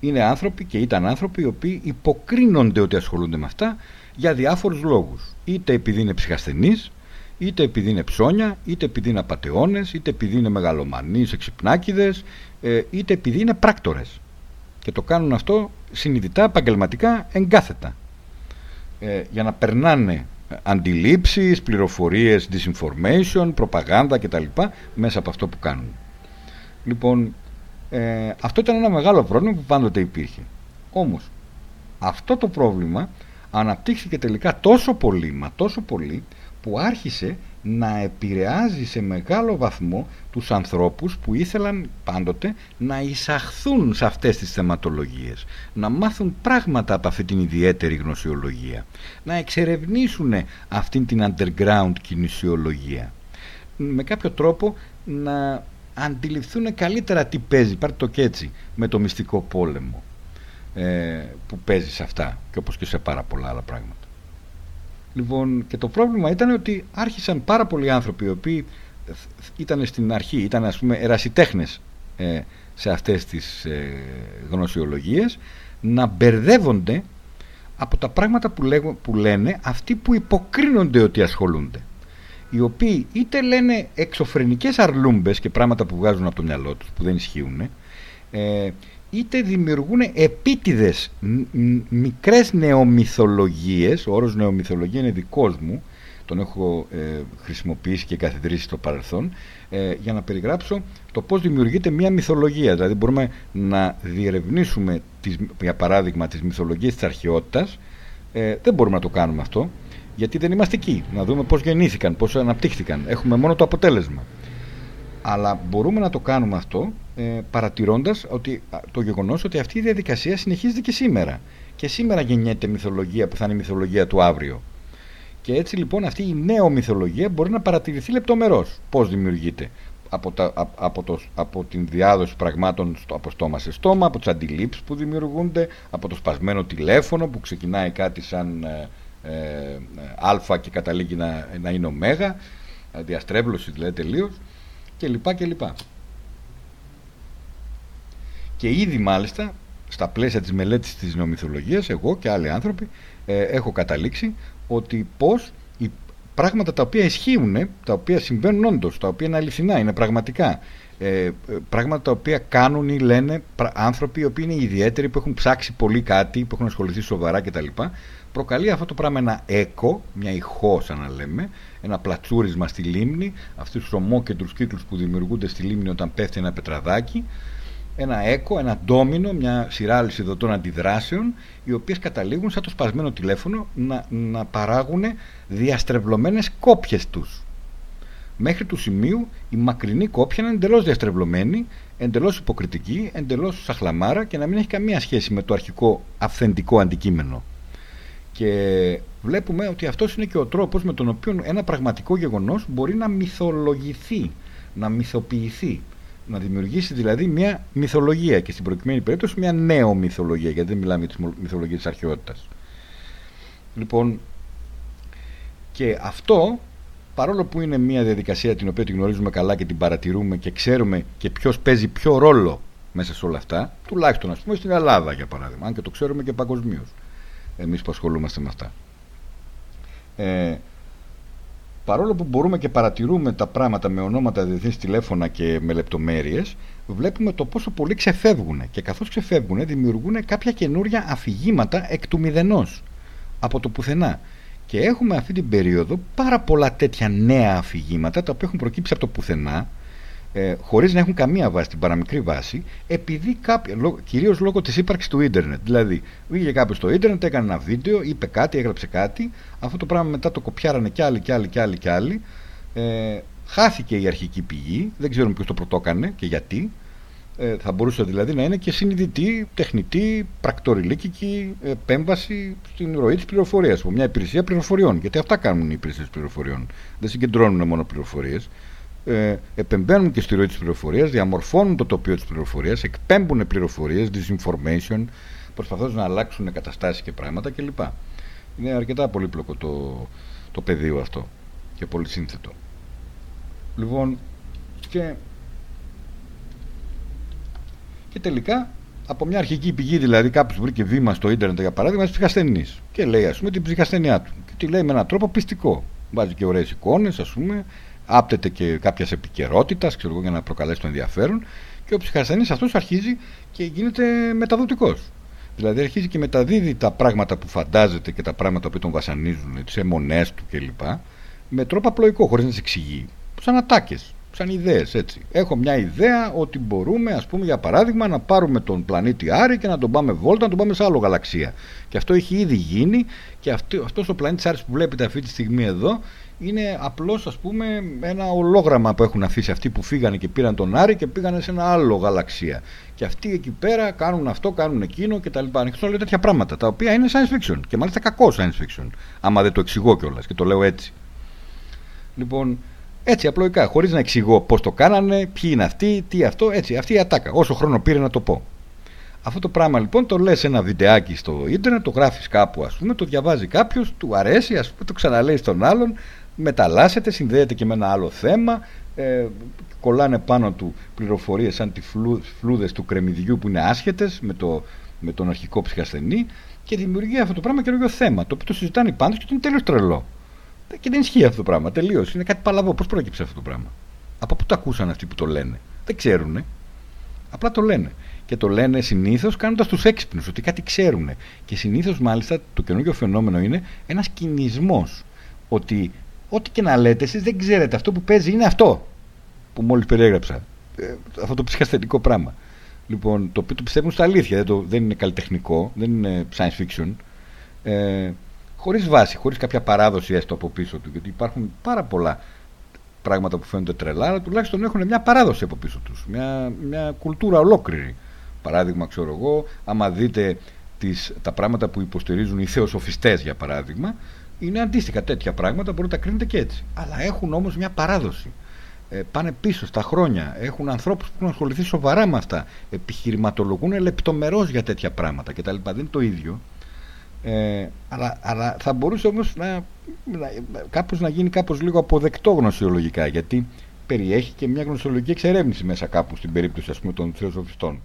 [SPEAKER 1] είναι άνθρωποι και ήταν άνθρωποι οι οποίοι υποκρίνονται ότι ασχολούνται με αυτά για διάφορους λόγους. Είτε επειδή είναι ψυχασθενείς, είτε επειδή είναι ψώνια, είτε επειδή είναι απατεώνες, είτε επειδή είναι μεγαλομανείς, εξυπνάκιδες, ε, είτε επειδή είναι πράκτορες. Και το κάνουν αυτό συνειδητά, επαγγελματικά, εγκάθετα. Ε, για να περνάνε αντιλήψεις, πληροφορίες, disinformation, προπαγάνδα κτλ. μέσα από αυτό που κάνουν. Λοιπόν, ε, αυτό ήταν ένα μεγάλο πρόβλημα που πάντοτε υπήρχε. Όμως, αυτό το πρόβλημα αναπτύχθηκε τελικά τόσο πολύ, μα τόσο πολύ, που άρχισε να επηρεάζει σε μεγάλο βαθμό τους ανθρώπους που ήθελαν πάντοτε να εισαχθούν σε αυτές τις θεματολογίες, να μάθουν πράγματα από αυτή την ιδιαίτερη γνωσιολογία, να εξερευνήσουν αυτήν την underground κινησιολογία. Με κάποιο τρόπο να αντιληφθούν καλύτερα τι παίζει, πάρτε το και έτσι, με το μυστικό πόλεμο ε, που παίζει σε αυτά και όπως και σε πάρα πολλά άλλα πράγματα. Λοιπόν, και το πρόβλημα ήταν ότι άρχισαν πάρα πολλοί άνθρωποι οι οποίοι ήταν στην αρχή, ήταν ας πούμε ερασιτέχνες ε, σε αυτές τις ε, γνωσιολογίες να μπερδεύονται από τα πράγματα που, λέγω, που λένε αυτοί που υποκρίνονται ότι ασχολούνται. Οι οποίοι είτε λένε εξωφρενικές αρλούμπες και πράγματα που βγάζουν από το μυαλό τους που δεν ισχύουν ε, είτε δημιουργούν επίτηδες μικρές νεομυθολογίες ο όρος νεομυθολογία είναι δικός μου τον έχω ε, χρησιμοποιήσει και καθιδρύσει στο παρελθόν ε, για να περιγράψω το πώς δημιουργείται μια μυθολογία δηλαδή μπορούμε να διερευνήσουμε τις, για παράδειγμα τις μυθολογίες της αρχαιότητας ε, δεν μπορούμε να το κάνουμε αυτό γιατί δεν είμαστε εκεί. Να δούμε πώς γεννήθηκαν, πώς αναπτύχθηκαν. Έχουμε μόνο το αποτέλεσμα. Αλλά μπορούμε να το κάνουμε αυτό ε, παρατηρώντας ότι, το γεγονός ότι αυτή η διαδικασία συνεχίζεται και σήμερα. Και σήμερα γεννιέται μυθολογία που θα είναι η μυθολογία του αύριο. Και έτσι λοιπόν αυτή η νέο μυθολογία μπορεί να παρατηρηθεί λεπτομερώς πώς δημιουργείται. Από, τα, από, το, από την διάδοση πραγμάτων στο, από στόμα σε στόμα, από τις αντιλήψεις που δημιουργούνται, από το σπασμένο τηλέφωνο που ξεκινάει κάτι σαν ε, ε, α και καταλήγει να, να είναι ω, διαστρέβλωση δηλαδή τελείως και λοιπά και λοιπά. Και ήδη μάλιστα στα πλαίσια της μελέτης της νομιθολογίας εγώ και άλλοι άνθρωποι ε, έχω καταλήξει ότι πως οι πράγματα τα οποία ισχύουν, τα οποία συμβαίνουν όντως, τα οποία είναι αληθινά, είναι πραγματικά ε, πράγματα τα οποία κάνουν ή λένε άνθρωποι οι οποίοι είναι ιδιαίτεροι, που έχουν ψάξει πολύ κάτι, που έχουν ασχοληθεί σοβαρά κτλ προκαλεί αυτό το πράγμα ένα έκο, μια ηχός σαν να λέμε, ένα πλατσούρισμα στη λίμνη, αυτούς τους ομόκεντρους κύκλους που δημιουργούνται στη λίμνη όταν πέφτει ένα πετραδάκι, ένα έκο, ένα ντόμινο, μια σειρά αλυσιδωτών αντιδράσεων, οι οποίες καταλήγουν σαν το σπασμένο τηλέφωνο να, να παράγουν διαστρεβλωμένες κόπιες τους. Μέχρι του σημείου η μακρινή κόπια είναι εντελώς διαστρεβλωμένη, εντελώς υποκριτική, εντελώς σαχλαμάρα και να μην έχει καμία σχέση με το αρχικό αυθεντικό αντικείμενο. Και βλέπουμε ότι αυτός είναι και ο τρόπος με τον οποίο ένα πραγματικό γεγονός μπορεί να μυθολογηθεί, να μυθοποιηθεί να δημιουργήσει δηλαδή μια μυθολογία και στην προκειμένη περίπτωση μια νέο μυθολογία γιατί δεν μιλάμε για τη μυθολογία της αρχαιότητας. Λοιπόν, και αυτό παρόλο που είναι μια διαδικασία την οποία την γνωρίζουμε καλά και την παρατηρούμε και ξέρουμε και ποιος παίζει ποιο ρόλο μέσα σε όλα αυτά, τουλάχιστον ας πούμε στην Ελλάδα για παράδειγμα, αν και το ξέρουμε και παγκοσμίως εμείς που ασχολούμαστε με αυτά. Ε, παρόλο που μπορούμε και παρατηρούμε τα πράγματα με ονόματα διεθνής τηλέφωνα και με λεπτομέρειες, βλέπουμε το πόσο πολύ ξεφεύγουν και καθώς ξεφεύγουν δημιουργούν κάποια καινούρια αφηγήματα εκ του μηδενός από το πουθενά. Και έχουμε αυτή την περίοδο πάρα πολλά τέτοια νέα αφηγήματα τα οποία έχουν προκύψει από το πουθενά ε, χωρίς να έχουν καμία βάση, την παραμικρή βάση, επειδή κάποιο, κυρίως λόγω της ύπαρξης του ίντερνετ. Δηλαδή, βγήκε κάποιος στο ίντερνετ, έκανε ένα βίντεο, είπε κάτι, έγραψε κάτι, αυτό το πράγμα μετά το κοπιάρανε κι άλλοι κι άλλοι κι άλλοι κι άλλοι, ε, χάθηκε η αρχική πηγή, δεν ξέρουμε ποιος το πρωτόκανε και γιατί, ε, θα μπορούσε δηλαδή να είναι και συνειδητή, τεχνητή, πρακτοριλίκικη επέμβαση στην ροή της πληροφορίας από μια υπηρεσία πληροφοριών. Γιατί αυτά κάνουν οι υπηρεσίες πληροφοριών. Δεν συγκεντρώνουν μόνο πληροφορίες ε, επεμβαίνουν και στη ροή της πληροφορίας, διαμορφώνουν το τοπίο της πληροφορίας, εκπέμπουν πληροφορίες, disinformation, προσπαθώντας να αλλάξουν καταστάσεις και πράγματα κλπ. Είναι αρκετά πολύπλοκο το, το πεδίο αυτό και πολύ σύνθετο. Λοιπόν, και, και τελικά από μια αρχική πηγή, δηλαδή κάποιος βρήκε βήμα στο ίντερνετ για παράδειγμα, της ψυχασθενής. Και λέει, ας πούμε, την ψυχασθενιά του. Και τη λέει με έναν τρόπο πιστικό. Βάζει και ωραίες εικόνες, ας πούμε, άπτεται και κάποιας επικαιρότητας, ξέρω εγώ, για να προκαλέσει το ενδιαφέρον. Και ο ψυχασθενής αυτός αρχίζει και γίνεται μεταδοτικός. Δηλαδή αρχίζει και μεταδίδει τα πράγματα που φαντάζεται και τα πράγματα που τον βασανίζουν, τις αιμονές του κλπ. Με τρόπο απλοϊκό, χωρίς να τι εξηγεί. Σαν ατάκες, σαν ιδέες έτσι. Έχω μια ιδέα ότι μπορούμε, ας πούμε, για παράδειγμα, να πάρουμε τον πλανήτη Άρη και να τον πάμε βόλτα, να τον πάμε σε άλλο γαλαξία. Και αυτό έχει ήδη γίνει και αυτός ο πλανήτης Άρης που βλέπετε αυτή τη στιγμή εδώ είναι απλώς ας πούμε ένα ολόγραμμα που έχουν αφήσει αυτοί που φύγανε και πήραν τον Άρη και πήγανε σε ένα άλλο γαλαξία. Και αυτοί εκεί πέρα κάνουν αυτό, κάνουν εκείνο κτλ. Ανοιχτός λέω τέτοια πράγματα τα οποία είναι science fiction και μάλιστα κακό science fiction. Άμα δεν το εξηγώ κιόλας και το λέω έτσι. Λοιπόν, έτσι απλοϊκά, χωρίς να εξηγώ πώς το κάνανε, ποιοι είναι αυτοί, τι αυτό, έτσι. Αυτή η ατάκα. Όσο χρόνο πήρε να το πω. Αυτό το πράγμα λοιπόν το λες ένα βιντεάκι στο ίντερνετ, το γράφεις κάπου ας πούμε, το διαβάζει κάποιος, του αρέσει, ας πούμε, το ξαναλέεις στον άλλον, μεταλλάσσεται, συνδέεται και με ένα άλλο θέμα, ε, κολλάνε πάνω του πληροφορίες σαν τις φλού, φλούδες του κρεμμυδιού που είναι άσχετες με, το, με τον αρχικό ψυχασθενή και δημιουργεί αυτό το πράγμα καινούργιο θέμα, το οποίο το συζητάνε οι πάντες και το είναι τελείως τρελό. Και δεν ισχύει αυτό το πράγμα, τελείως. Είναι κάτι παλαβό. Πώς πρόκειψε αυτό το πράγμα; Από πού το ακούσαν αυτοί που το λένε; Δεν ξέρουν. Απλά το λένε. Και το λένε συνήθως κάνοντας τους έξυπνους, ότι κάτι ξέρουν. Και συνήθως μάλιστα το καινούργιο φαινόμενο είναι ένας κινησμός. Ότι ό,τι και να λέτε, εσείς δεν ξέρετε. Αυτό που παίζει είναι αυτό που μόλις περιέγραψα. Ε, αυτό το ψυχασθετικό πράγμα. Λοιπόν, το οποίο το πιστεύουν στα αλήθεια. Δεν, το, δεν είναι καλλιτεχνικό, δεν είναι science fiction. Ε, χωρίς βάση, χωρίς κάποια παράδοση έστω από πίσω του. Γιατί υπάρχουν πάρα πολλά πράγματα που φαίνονται τρελά, αλλά τουλάχιστον έχουν μια παράδοση από πίσω τους. Μια, μια κουλτούρα ολόκληρη. Παράδειγμα, ξέρω εγώ, άμα δείτε τις, τα πράγματα που υποστηρίζουν οι θεοσοφιστές για παράδειγμα, είναι αντίστοιχα τέτοια πράγματα, μπορείτε να τα κρίνετε και έτσι. Αλλά έχουν όμως μια παράδοση. Ε, πάνε πίσω στα χρόνια. Έχουν ανθρώπους που έχουν ασχοληθεί σοβαρά με αυτά. Επιχειρηματολογούν λεπτομερώς για τέτοια πράγματα κτλ. Δεν είναι το ίδιο. Ε, αλλά, αλλά θα μπορούσε όμως να, να, κάπως να γίνει κάπως λίγο αποδεκτό γνωσιολογικά γιατί περιέχει και μια γνωσιολογική εξερεύνηση μέσα κάπου στην περίπτωση ας πούμε των θεοσοφιστών.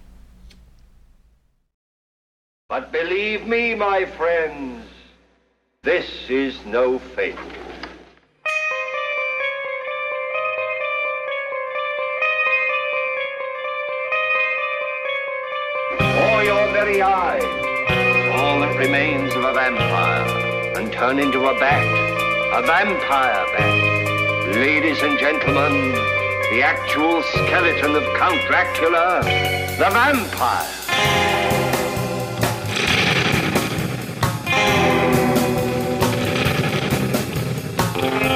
[SPEAKER 1] But believe me, my friends, This is no fable. Before your very eyes, all that
[SPEAKER 8] remains of a vampire and turn into a bat, a vampire bat. Ladies and gentlemen, the actual skeleton of Count Dracula, the vampire.
[SPEAKER 1] Εδώ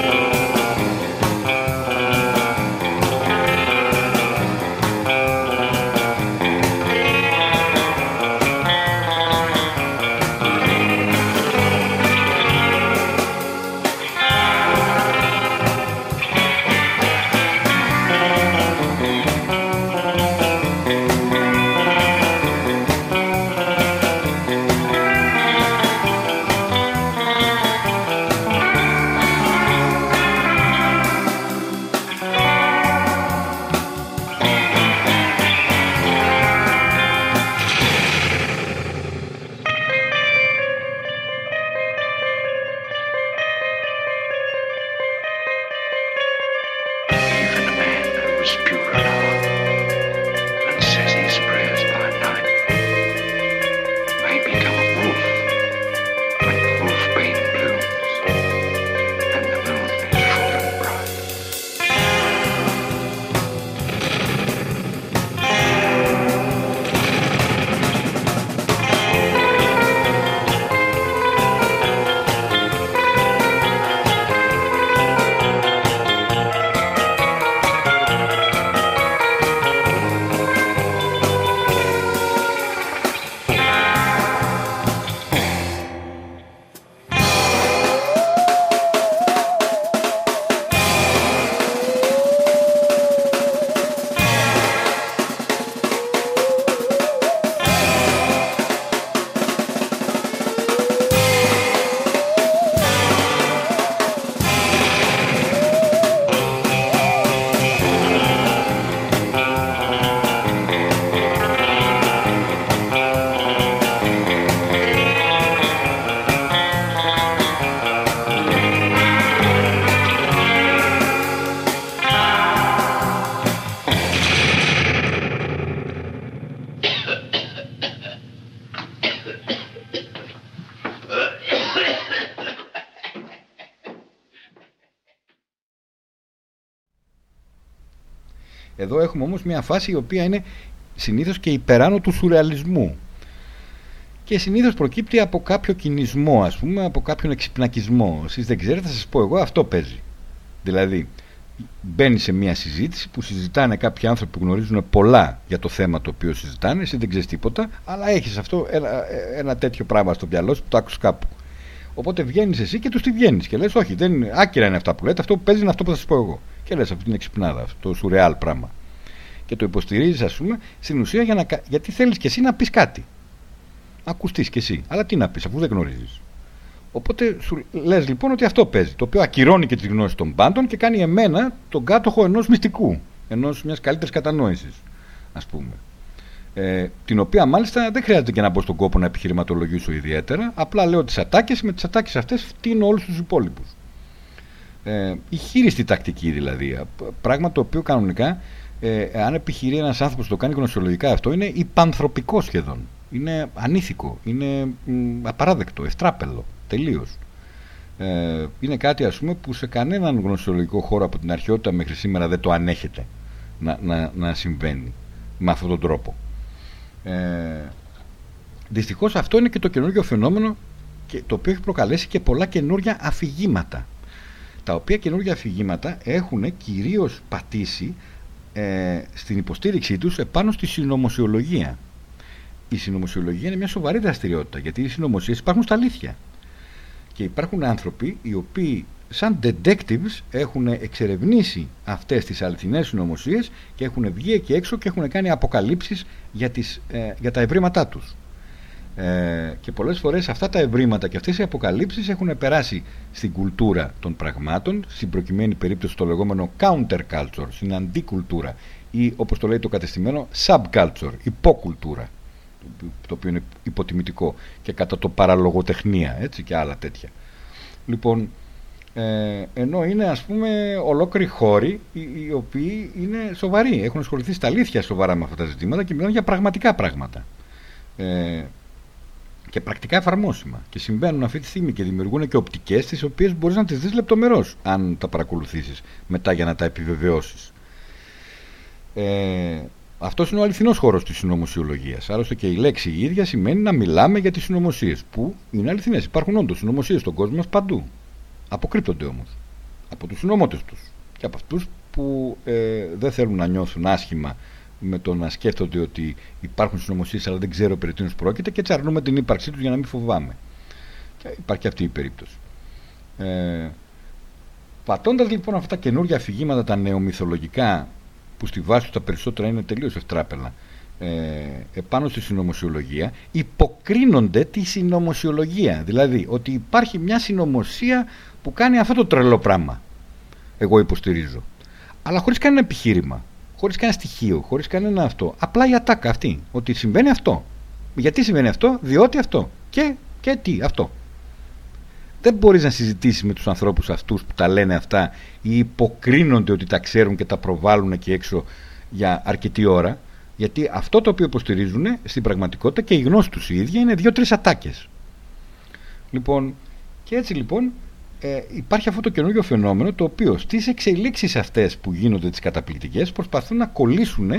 [SPEAKER 1] έχουμε όμως μια φάση η οποία είναι συνήθως και υπεράνω του σουρεαλισμού και συνήθως προκύπτει από κάποιο κινησμό ας πούμε, από κάποιον εξυπνακισμό. Εσείς δεν ξέρετε, θα σας πω εγώ, αυτό παίζει. Δηλαδή, μπαίνει σε μια συζήτηση που συζητάνε κάποιοι άνθρωποι που γνωρίζουν πολλά για το θέμα το οποίο συζητάνε, εσύ δεν ξέρεις τίποτα, αλλά έχεις αυτό ένα, ένα τέτοιο πράγμα στο μυαλό σου που το άκουσες κάπου. Οπότε βγαίνεις εσύ και τους τη βγαίνεις και λες: Όχι, δεν, άκυρα είναι αυτά που λέτε. Αυτό που παίζει είναι αυτό που θα σας πω εγώ. Και λες: Αυτή είναι εξυπνάδα, αυτό το σουρεάλ πράγμα. Και το υποστηρίζεις, ας πούμε, στην ουσία για να, γιατί θέλεις και εσύ να πεις κάτι. Ακουστείς κι εσύ. Αλλά τι να πεις, αφού δεν γνωρίζεις. Οπότε σου λες λοιπόν ότι αυτό παίζει. Το οποίο ακυρώνει και τις γνώσεις των πάντων και κάνει εμένα τον κάτοχο ενός μυστικού. Ενός μιας καλύτερης κατανόησης, ας πούμε ε, την οποία μάλιστα δεν χρειάζεται και να μπω στον κόπο να επιχειρηματολογήσω ιδιαίτερα. Απλά λέω τις ατάκες, με τις ατάκες αυτές φτύνω όλους τους υπόλοιπους. Ε, η χείριστη τακτική δηλαδή. Πράγμα το οποίο κανονικά, ε, αν επιχειρεί ένας άνθρωπος το κάνει γνωσιολογικά αυτό, είναι υπανθρωπικό σχεδόν. Είναι ανήθικο, είναι απαράδεκτο, ευτράπελο, τελείως. Ε, είναι κάτι ας πούμε που σε κανέναν γνωσιολογικό χώρο από την αρχαιότητα μέχρι σήμερα δεν το ανέχεται να, να, να συμβαίνει με αυτόν τον τρόπο. Ε, Δυστυχώς αυτό είναι και το καινούργιο φαινόμενο και το οποίο έχει προκαλέσει και πολλά καινούργια αφηγήματα. Τα οποία καινούργια αφηγήματα έχουν κυρίως πατήσει ε, στην υποστήριξή τους επάνω στη συνωμοσιολογία. Η συνωμοσιολογία είναι μια σοβαρή δραστηριότητα γιατί οι συνωμοσίες υπάρχουν στα αλήθεια. Και υπάρχουν άνθρωποι οι οποίοι σαν detectives έχουν εξερευνήσει αυτές τις αληθινές συνωμοσίες και έχουν βγει εκεί έξω και έχουν κάνει αποκαλύψεις για, τις, ε, για τα ευρήματά τους. Ε, και πολλές φορές αυτά τα ευρήματα και αυτές οι αποκαλύψεις έχουν περάσει στην κουλτούρα των πραγμάτων, στην προκειμένη περίπτωση το λεγόμενο counterculture, στην αντικουλτούρα ή όπως το λέει το κατεστημένο subculture, υποκουλτούρα, το οποίο είναι υποτιμητικό και κατά το παραλογοτεχνία έτσι, και άλλα τέτοια. Λοιπόν, ε, ενώ είναι ας πούμε ολόκληροι χώροι οι, οι, οποίοι είναι σοβαροί, έχουν ασχοληθεί στα αλήθεια σοβαρά με αυτά τα ζητήματα και μιλάνε για πραγματικά πράγματα. Ε, και πρακτικά εφαρμόσιμα και συμβαίνουν αυτή τη στιγμή και δημιουργούν και οπτικές τις οποίες μπορείς να τις δεις λεπτομερώς αν τα παρακολουθήσεις μετά για να τα επιβεβαιώσεις. Ε, αυτός είναι ο αληθινός χώρος της συνωμοσιολογίας. Άλλωστε και η λέξη η ίδια σημαίνει να μιλάμε για τις συνωμοσίες. Που είναι αληθινές. Υπάρχουν όντως συνωμοσίες στον κόσμο μας παντού. Αποκρύπτονται όμως. Από τους συνωμότες τους. Και από αυτούς που ε, δεν θέλουν να νιώθουν άσχημα με το να σκέφτονται ότι υπάρχουν συνωμοσίες αλλά δεν ξέρω περί τίνος πρόκειται και έτσι αρνούμε την ύπαρξή τους για να μην φοβάμαι. Και υπάρχει αυτή η περίπτωση. Ε, Πατώντας λοιπόν αυτά τα καινούργια αφηγήματα, τα νεομυθολογικά που στη βάση τους τα περισσότερα είναι τελείως ευτράπελα ε, επάνω στη συνωμοσιολογία υποκρίνονται τη συνωμοσιολογία δηλαδή ότι υπάρχει μια συνωμοσία που κάνει αυτό το τρελό πράγμα εγώ υποστηρίζω αλλά χωρίς κανένα επιχείρημα χωρίς κανένα στοιχείο, χωρίς κανένα αυτό. Απλά η ατάκα αυτή, ότι συμβαίνει αυτό. Γιατί συμβαίνει αυτό, διότι αυτό. Και, και τι, αυτό. Δεν μπορείς να συζητήσεις με τους ανθρώπους αυτούς που τα λένε αυτά ή υποκρίνονται ότι τα ξέρουν και τα προβάλλουν εκεί έξω για αρκετή ώρα. Γιατί αυτό το οποίο υποστηρίζουν στην πραγματικότητα και η γνώση τους η ίδια είναι δύο-τρεις ατάκες. Λοιπόν, και έτσι λοιπόν ε, υπάρχει αυτό το καινούργιο φαινόμενο το οποίο στις εξελίξεις αυτές που γίνονται τις καταπληκτικές προσπαθούν να κολλήσουν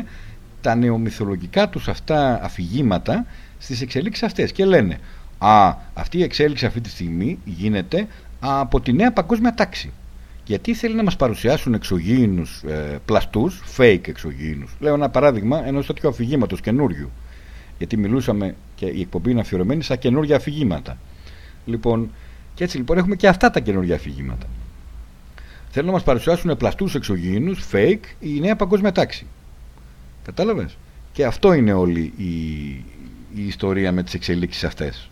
[SPEAKER 1] τα νεομυθολογικά τους αυτά αφηγήματα στις εξελίξεις αυτές και λένε Α, αυτή η εξέλιξη αυτή τη στιγμή γίνεται από τη νέα παγκόσμια τάξη. Γιατί θέλει να μας παρουσιάσουν εξωγήινους ε, πλαστούς, fake εξωγήινους. Λέω ένα παράδειγμα ενός τέτοιου αφηγήματος καινούριου. Γιατί μιλούσαμε και η εκπομπή είναι αφιερωμένη στα καινούργια αφηγήματα. Λοιπόν, και έτσι λοιπόν έχουμε και αυτά τα καινούργια αφηγήματα. Θέλουν να μας παρουσιάσουν πλαστούς εξωγήινους, fake, η νέα παγκόσμια τάξη. Κατάλαβες; Και αυτό είναι όλη η, η ιστορία με τις εξελίξεις αυτές.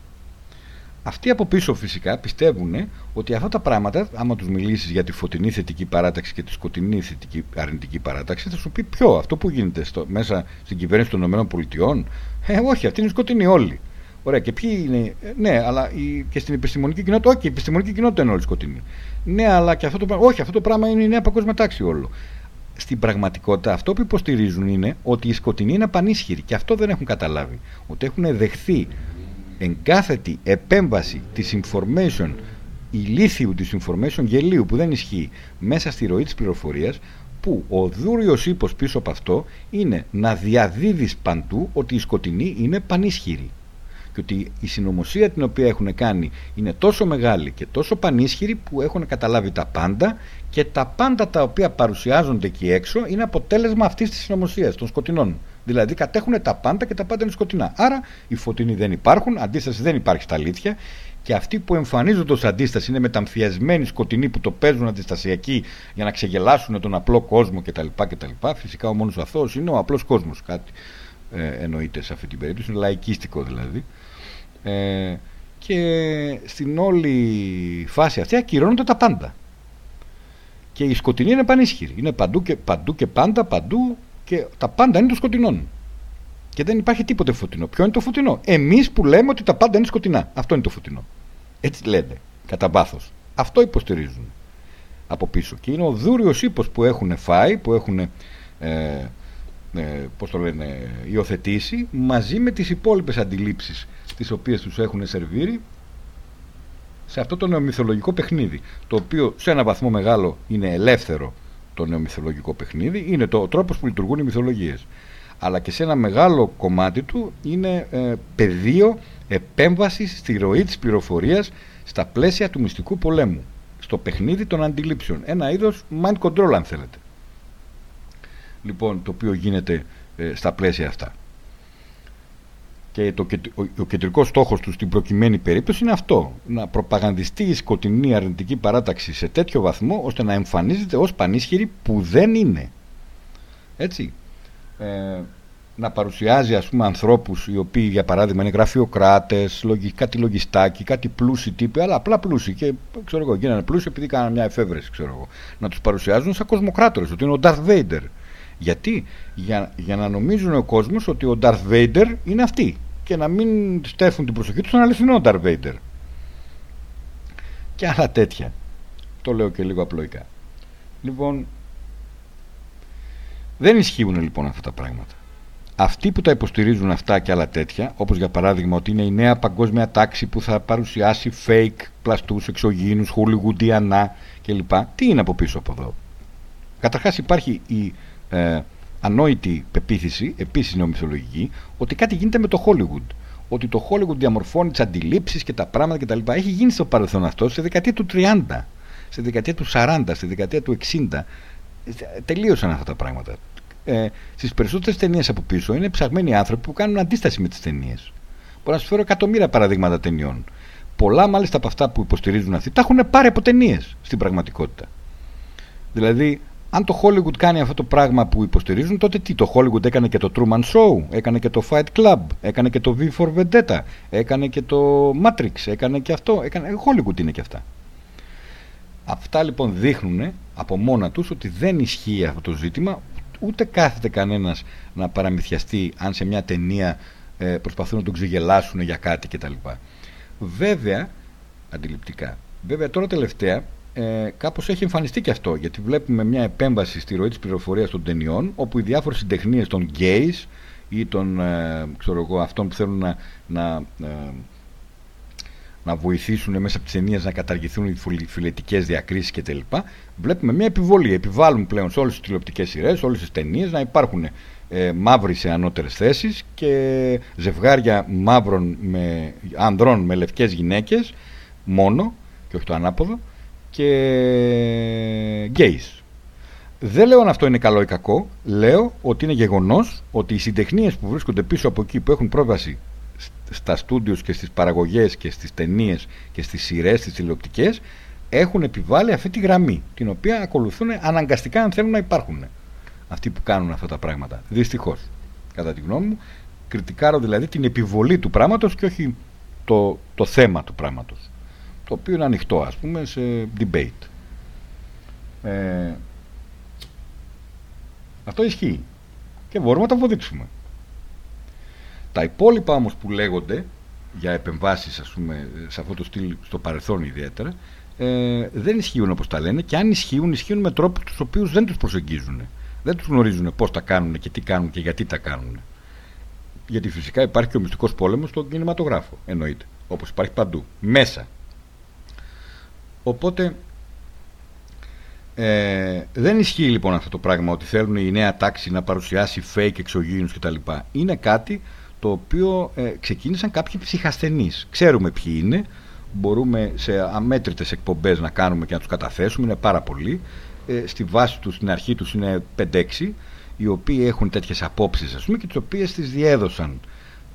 [SPEAKER 1] Αυτοί από πίσω φυσικά πιστεύουν ότι αυτά τα πράγματα, άμα τους μιλήσεις για τη φωτεινή θετική παράταξη και τη σκοτεινή θετική αρνητική παράταξη, θα σου πει ποιο, αυτό που γίνεται στο, μέσα στην κυβέρνηση των ΗΠΑ. Ε, όχι, αυτή είναι σκοτεινή όλοι. Ωραία, και ποιοι είναι. Ε, ναι, αλλά η, και στην επιστημονική κοινότητα, όχι, η επιστημονική κοινότητα είναι όλοι σκοτεινή. Ναι, αλλά και αυτό το πράγμα. Όχι, αυτό το πράγμα είναι η νέα παγκόσμια τάξη όλο. Στην πραγματικότητα, αυτό που υποστηρίζουν είναι ότι η σκοτεινή είναι πανίσχυρη και αυτό δεν έχουν καταλάβει. Ότι έχουν δεχθεί εγκάθετη επέμβαση της information ηλίθιου της information γελίου που δεν ισχύει μέσα στη ροή της πληροφορίας που ο δούριος ύπος πίσω από αυτό είναι να διαδίδεις παντού ότι η σκοτεινή είναι πανίσχυρη και ότι η συνωμοσία την οποία έχουν κάνει είναι τόσο μεγάλη και τόσο πανίσχυρη που έχουν καταλάβει τα πάντα και τα πάντα τα οποία παρουσιάζονται εκεί έξω είναι αποτέλεσμα αυτής της συνωμοσίας των σκοτεινών. Δηλαδή κατέχουν τα πάντα και τα πάντα είναι σκοτεινά. Άρα οι φωτεινοί δεν υπάρχουν, αντίσταση δεν υπάρχει στα αλήθεια και αυτοί που εμφανίζονται ως αντίσταση είναι μεταμφιασμένοι σκοτεινοί που το παίζουν αντιστασιακοί για να ξεγελάσουν τον απλό κόσμο κτλ. κτλ. Φυσικά ο μόνος αθώος είναι ο απλός κόσμος. Κάτι ε, εννοείται σε αυτή την περίπτωση. Είναι λαϊκίστικο δηλαδή. Ε, και στην όλη φάση αυτή ακυρώνονται τα πάντα. Και η σκοτεινή είναι πανίσχυρη. Είναι παντού και, παντού και πάντα, παντού και τα πάντα είναι το σκοτεινό. Και δεν υπάρχει τίποτε φωτεινό. Ποιο είναι το φωτεινό; Εμείς που λέμε ότι τα πάντα είναι σκοτεινά. Αυτό είναι το φωτεινό. Έτσι λένε. Κατά βάθος. Αυτό υποστηρίζουν από πίσω. Και είναι ο δούριος ύπος που έχουν φάει, που έχουν ε, ε, πώς το λένε, υιοθετήσει μαζί με τις υπόλοιπες αντιλήψεις τις οποίες τους έχουν σερβίρει σε αυτό το νεομυθολογικό παιχνίδι το οποίο σε ένα βαθμό μεγάλο είναι ελεύθερο το νεομυθολογικό παιχνίδι είναι το τρόπος που λειτουργούν οι μυθολογίες. Αλλά και σε ένα μεγάλο κομμάτι του είναι ε, πεδίο επέμβασης στη ροή της πληροφορίας στα πλαίσια του μυστικού πολέμου στο παιχνίδι των αντιλήψεων. Ένα είδος mind control αν θέλετε. Λοιπόν το οποίο γίνεται ε, στα πλαίσια αυτά και το, ο, ο κεντρικός στόχος του στην προκειμένη περίπτωση είναι αυτό. Να προπαγανδιστεί η σκοτεινή αρνητική παράταξη σε τέτοιο βαθμό ώστε να εμφανίζεται ως πανίσχυρη που δεν είναι. Έτσι. Ε, να παρουσιάζει ας πούμε ανθρώπους οι οποίοι για παράδειγμα είναι γραφειοκράτες, κάτι λογιστάκι, κάτι πλούσιοι τύποι, αλλά απλά πλούσιοι και ξέρω εγώ, γίνανε πλούσιοι επειδή κάνανε μια εφεύρεση, ξέρω εγώ. Να τους παρουσιάζουν σαν κοσμοκράτορες, ότι είναι ο Darth Vader. Γιατί; Για, για να νομίζουν ο κόσμος ότι ο Darth Vader είναι αυτοί και να μην στέφουν την προσοχή τους στον αληθινό Darth Vader. Και άλλα τέτοια. Το λέω και λίγο απλοϊκά. Λοιπόν, δεν ισχύουν λοιπόν αυτά τα πράγματα. αυτοί που τα υποστηρίζουν αυτά και άλλα τέτοια, όπως για παράδειγμα ότι είναι η νέα παγκόσμια τάξη που θα παρουσιάσει fake πλαστούς, εξωγήινους, χολιγουντιανά κλπ. Τι είναι από πίσω από εδώ; Καταρχάς υπάρχει η ε, ανόητη πεποίθηση, επίσης νεομυθολογική, ότι κάτι γίνεται με το Hollywood. Ότι το Hollywood διαμορφώνει τις αντιλήψεις και τα πράγματα κτλ. Έχει γίνει στο παρελθόν αυτό στη δεκαετία του 30, στη δεκαετία του 40, στη δεκαετία του 60. Τελείωσαν αυτά τα πράγματα ε, στις περισσότερες ταινίες από πίσω είναι ψαγμένοι άνθρωποι που κάνουν αντίσταση με τις ταινίες. Μπορώ να σας φέρω εκατομμύρια παραδείγματα ταινιών. Πολλά μάλιστα από αυτά που υποστηρίζουν αυτοί τα έχουν πάρει από ταινίες στην πραγματικότητα. Δηλαδή, αν το Hollywood κάνει αυτό το πράγμα που υποστηρίζουν, τότε τι, το Hollywood έκανε και το Truman Show, έκανε και το Fight Club, έκανε και το V for Vendetta, έκανε και το Matrix, έκανε και αυτό. Έκανε... Hollywood είναι και αυτά. Αυτά λοιπόν δείχνουν από μόνα τους ότι δεν ισχύει αυτό το ζήτημα ούτε κάθεται κανένας να παραμυθιαστεί αν σε μια ταινία ε, προσπαθούν να τον ξεγελάσουν για κάτι κτλ. Βέβαια, αντιληπτικά, βέβαια τώρα τελευταία ε, κάπως έχει εμφανιστεί και αυτό γιατί βλέπουμε μια επέμβαση στη ροή της πληροφορίας των ταινιών όπου οι διάφορες συντεχνίες των gays ή των ε, ξέρω εγώ, αυτών που θέλουν να, να ε, να βοηθήσουν μέσα από τις ταινίες να καταργηθούν οι φιλετικέ διακρίσεις κτλ. Βλέπουμε μια επιβολή. Επιβάλλουν πλέον σε όλες τις τηλεοπτικές σειρές, σε όλες τις ταινίες να υπάρχουν ε, μαύροι σε ανώτερες θέσεις και ζευγάρια μαύρων με, ανδρών με λευκές γυναίκες μόνο και όχι το ανάποδο και γκέις. Δεν λέω αν αυτό είναι καλό ή κακό. Λέω ότι είναι γεγονός ότι οι συντεχνίες που βρίσκονται πίσω από εκεί που έχουν πρόβαση στα στούντιος και στις παραγωγές και στις ταινίες και στις σειρές, στις τηλεοπτικές έχουν επιβάλει αυτή τη γραμμή την οποία ακολουθούν αναγκαστικά αν θέλουν να υπάρχουν αυτοί που κάνουν αυτά τα πράγματα δυστυχώς κατά τη γνώμη μου κριτικάρω δηλαδή την επιβολή του πράγματος και όχι το, το θέμα του πράγματος το οποίο είναι ανοιχτό ας πούμε σε debate ε, αυτό ισχύει και μπορούμε να το αποδείξουμε τα υπόλοιπα όμως που λέγονται για επεμβάσεις ας πούμε σε αυτό το στυλ στο παρελθόν ιδιαίτερα ε, δεν ισχύουν όπως τα λένε και αν ισχύουν ισχύουν με τρόπους τους οποίους δεν τους προσεγγίζουν. Δεν τους γνωρίζουν πώς τα κάνουν και τι κάνουν και γιατί τα κάνουν. Γιατί φυσικά υπάρχει και ο μυστικός πόλεμος στον κινηματογράφο εννοείται όπως υπάρχει παντού μέσα. Οπότε ε, δεν ισχύει λοιπόν αυτό το πράγμα ότι θέλουν η νέα τάξη να παρουσιάσει fake εξωγήινους κτλ. Είναι κάτι το οποίο ε, ξεκίνησαν κάποιοι ψυχασθενείς. Ξέρουμε ποιοι είναι, μπορούμε σε αμέτρητες εκπομπές να κάνουμε και να τους καταθέσουμε, είναι πάρα πολλοί. Ε, στη βάση τους, στην αρχή τους είναι 5-6, οι οποίοι έχουν τέτοιες απόψεις ας πούμε και τις οποίες τις διέδωσαν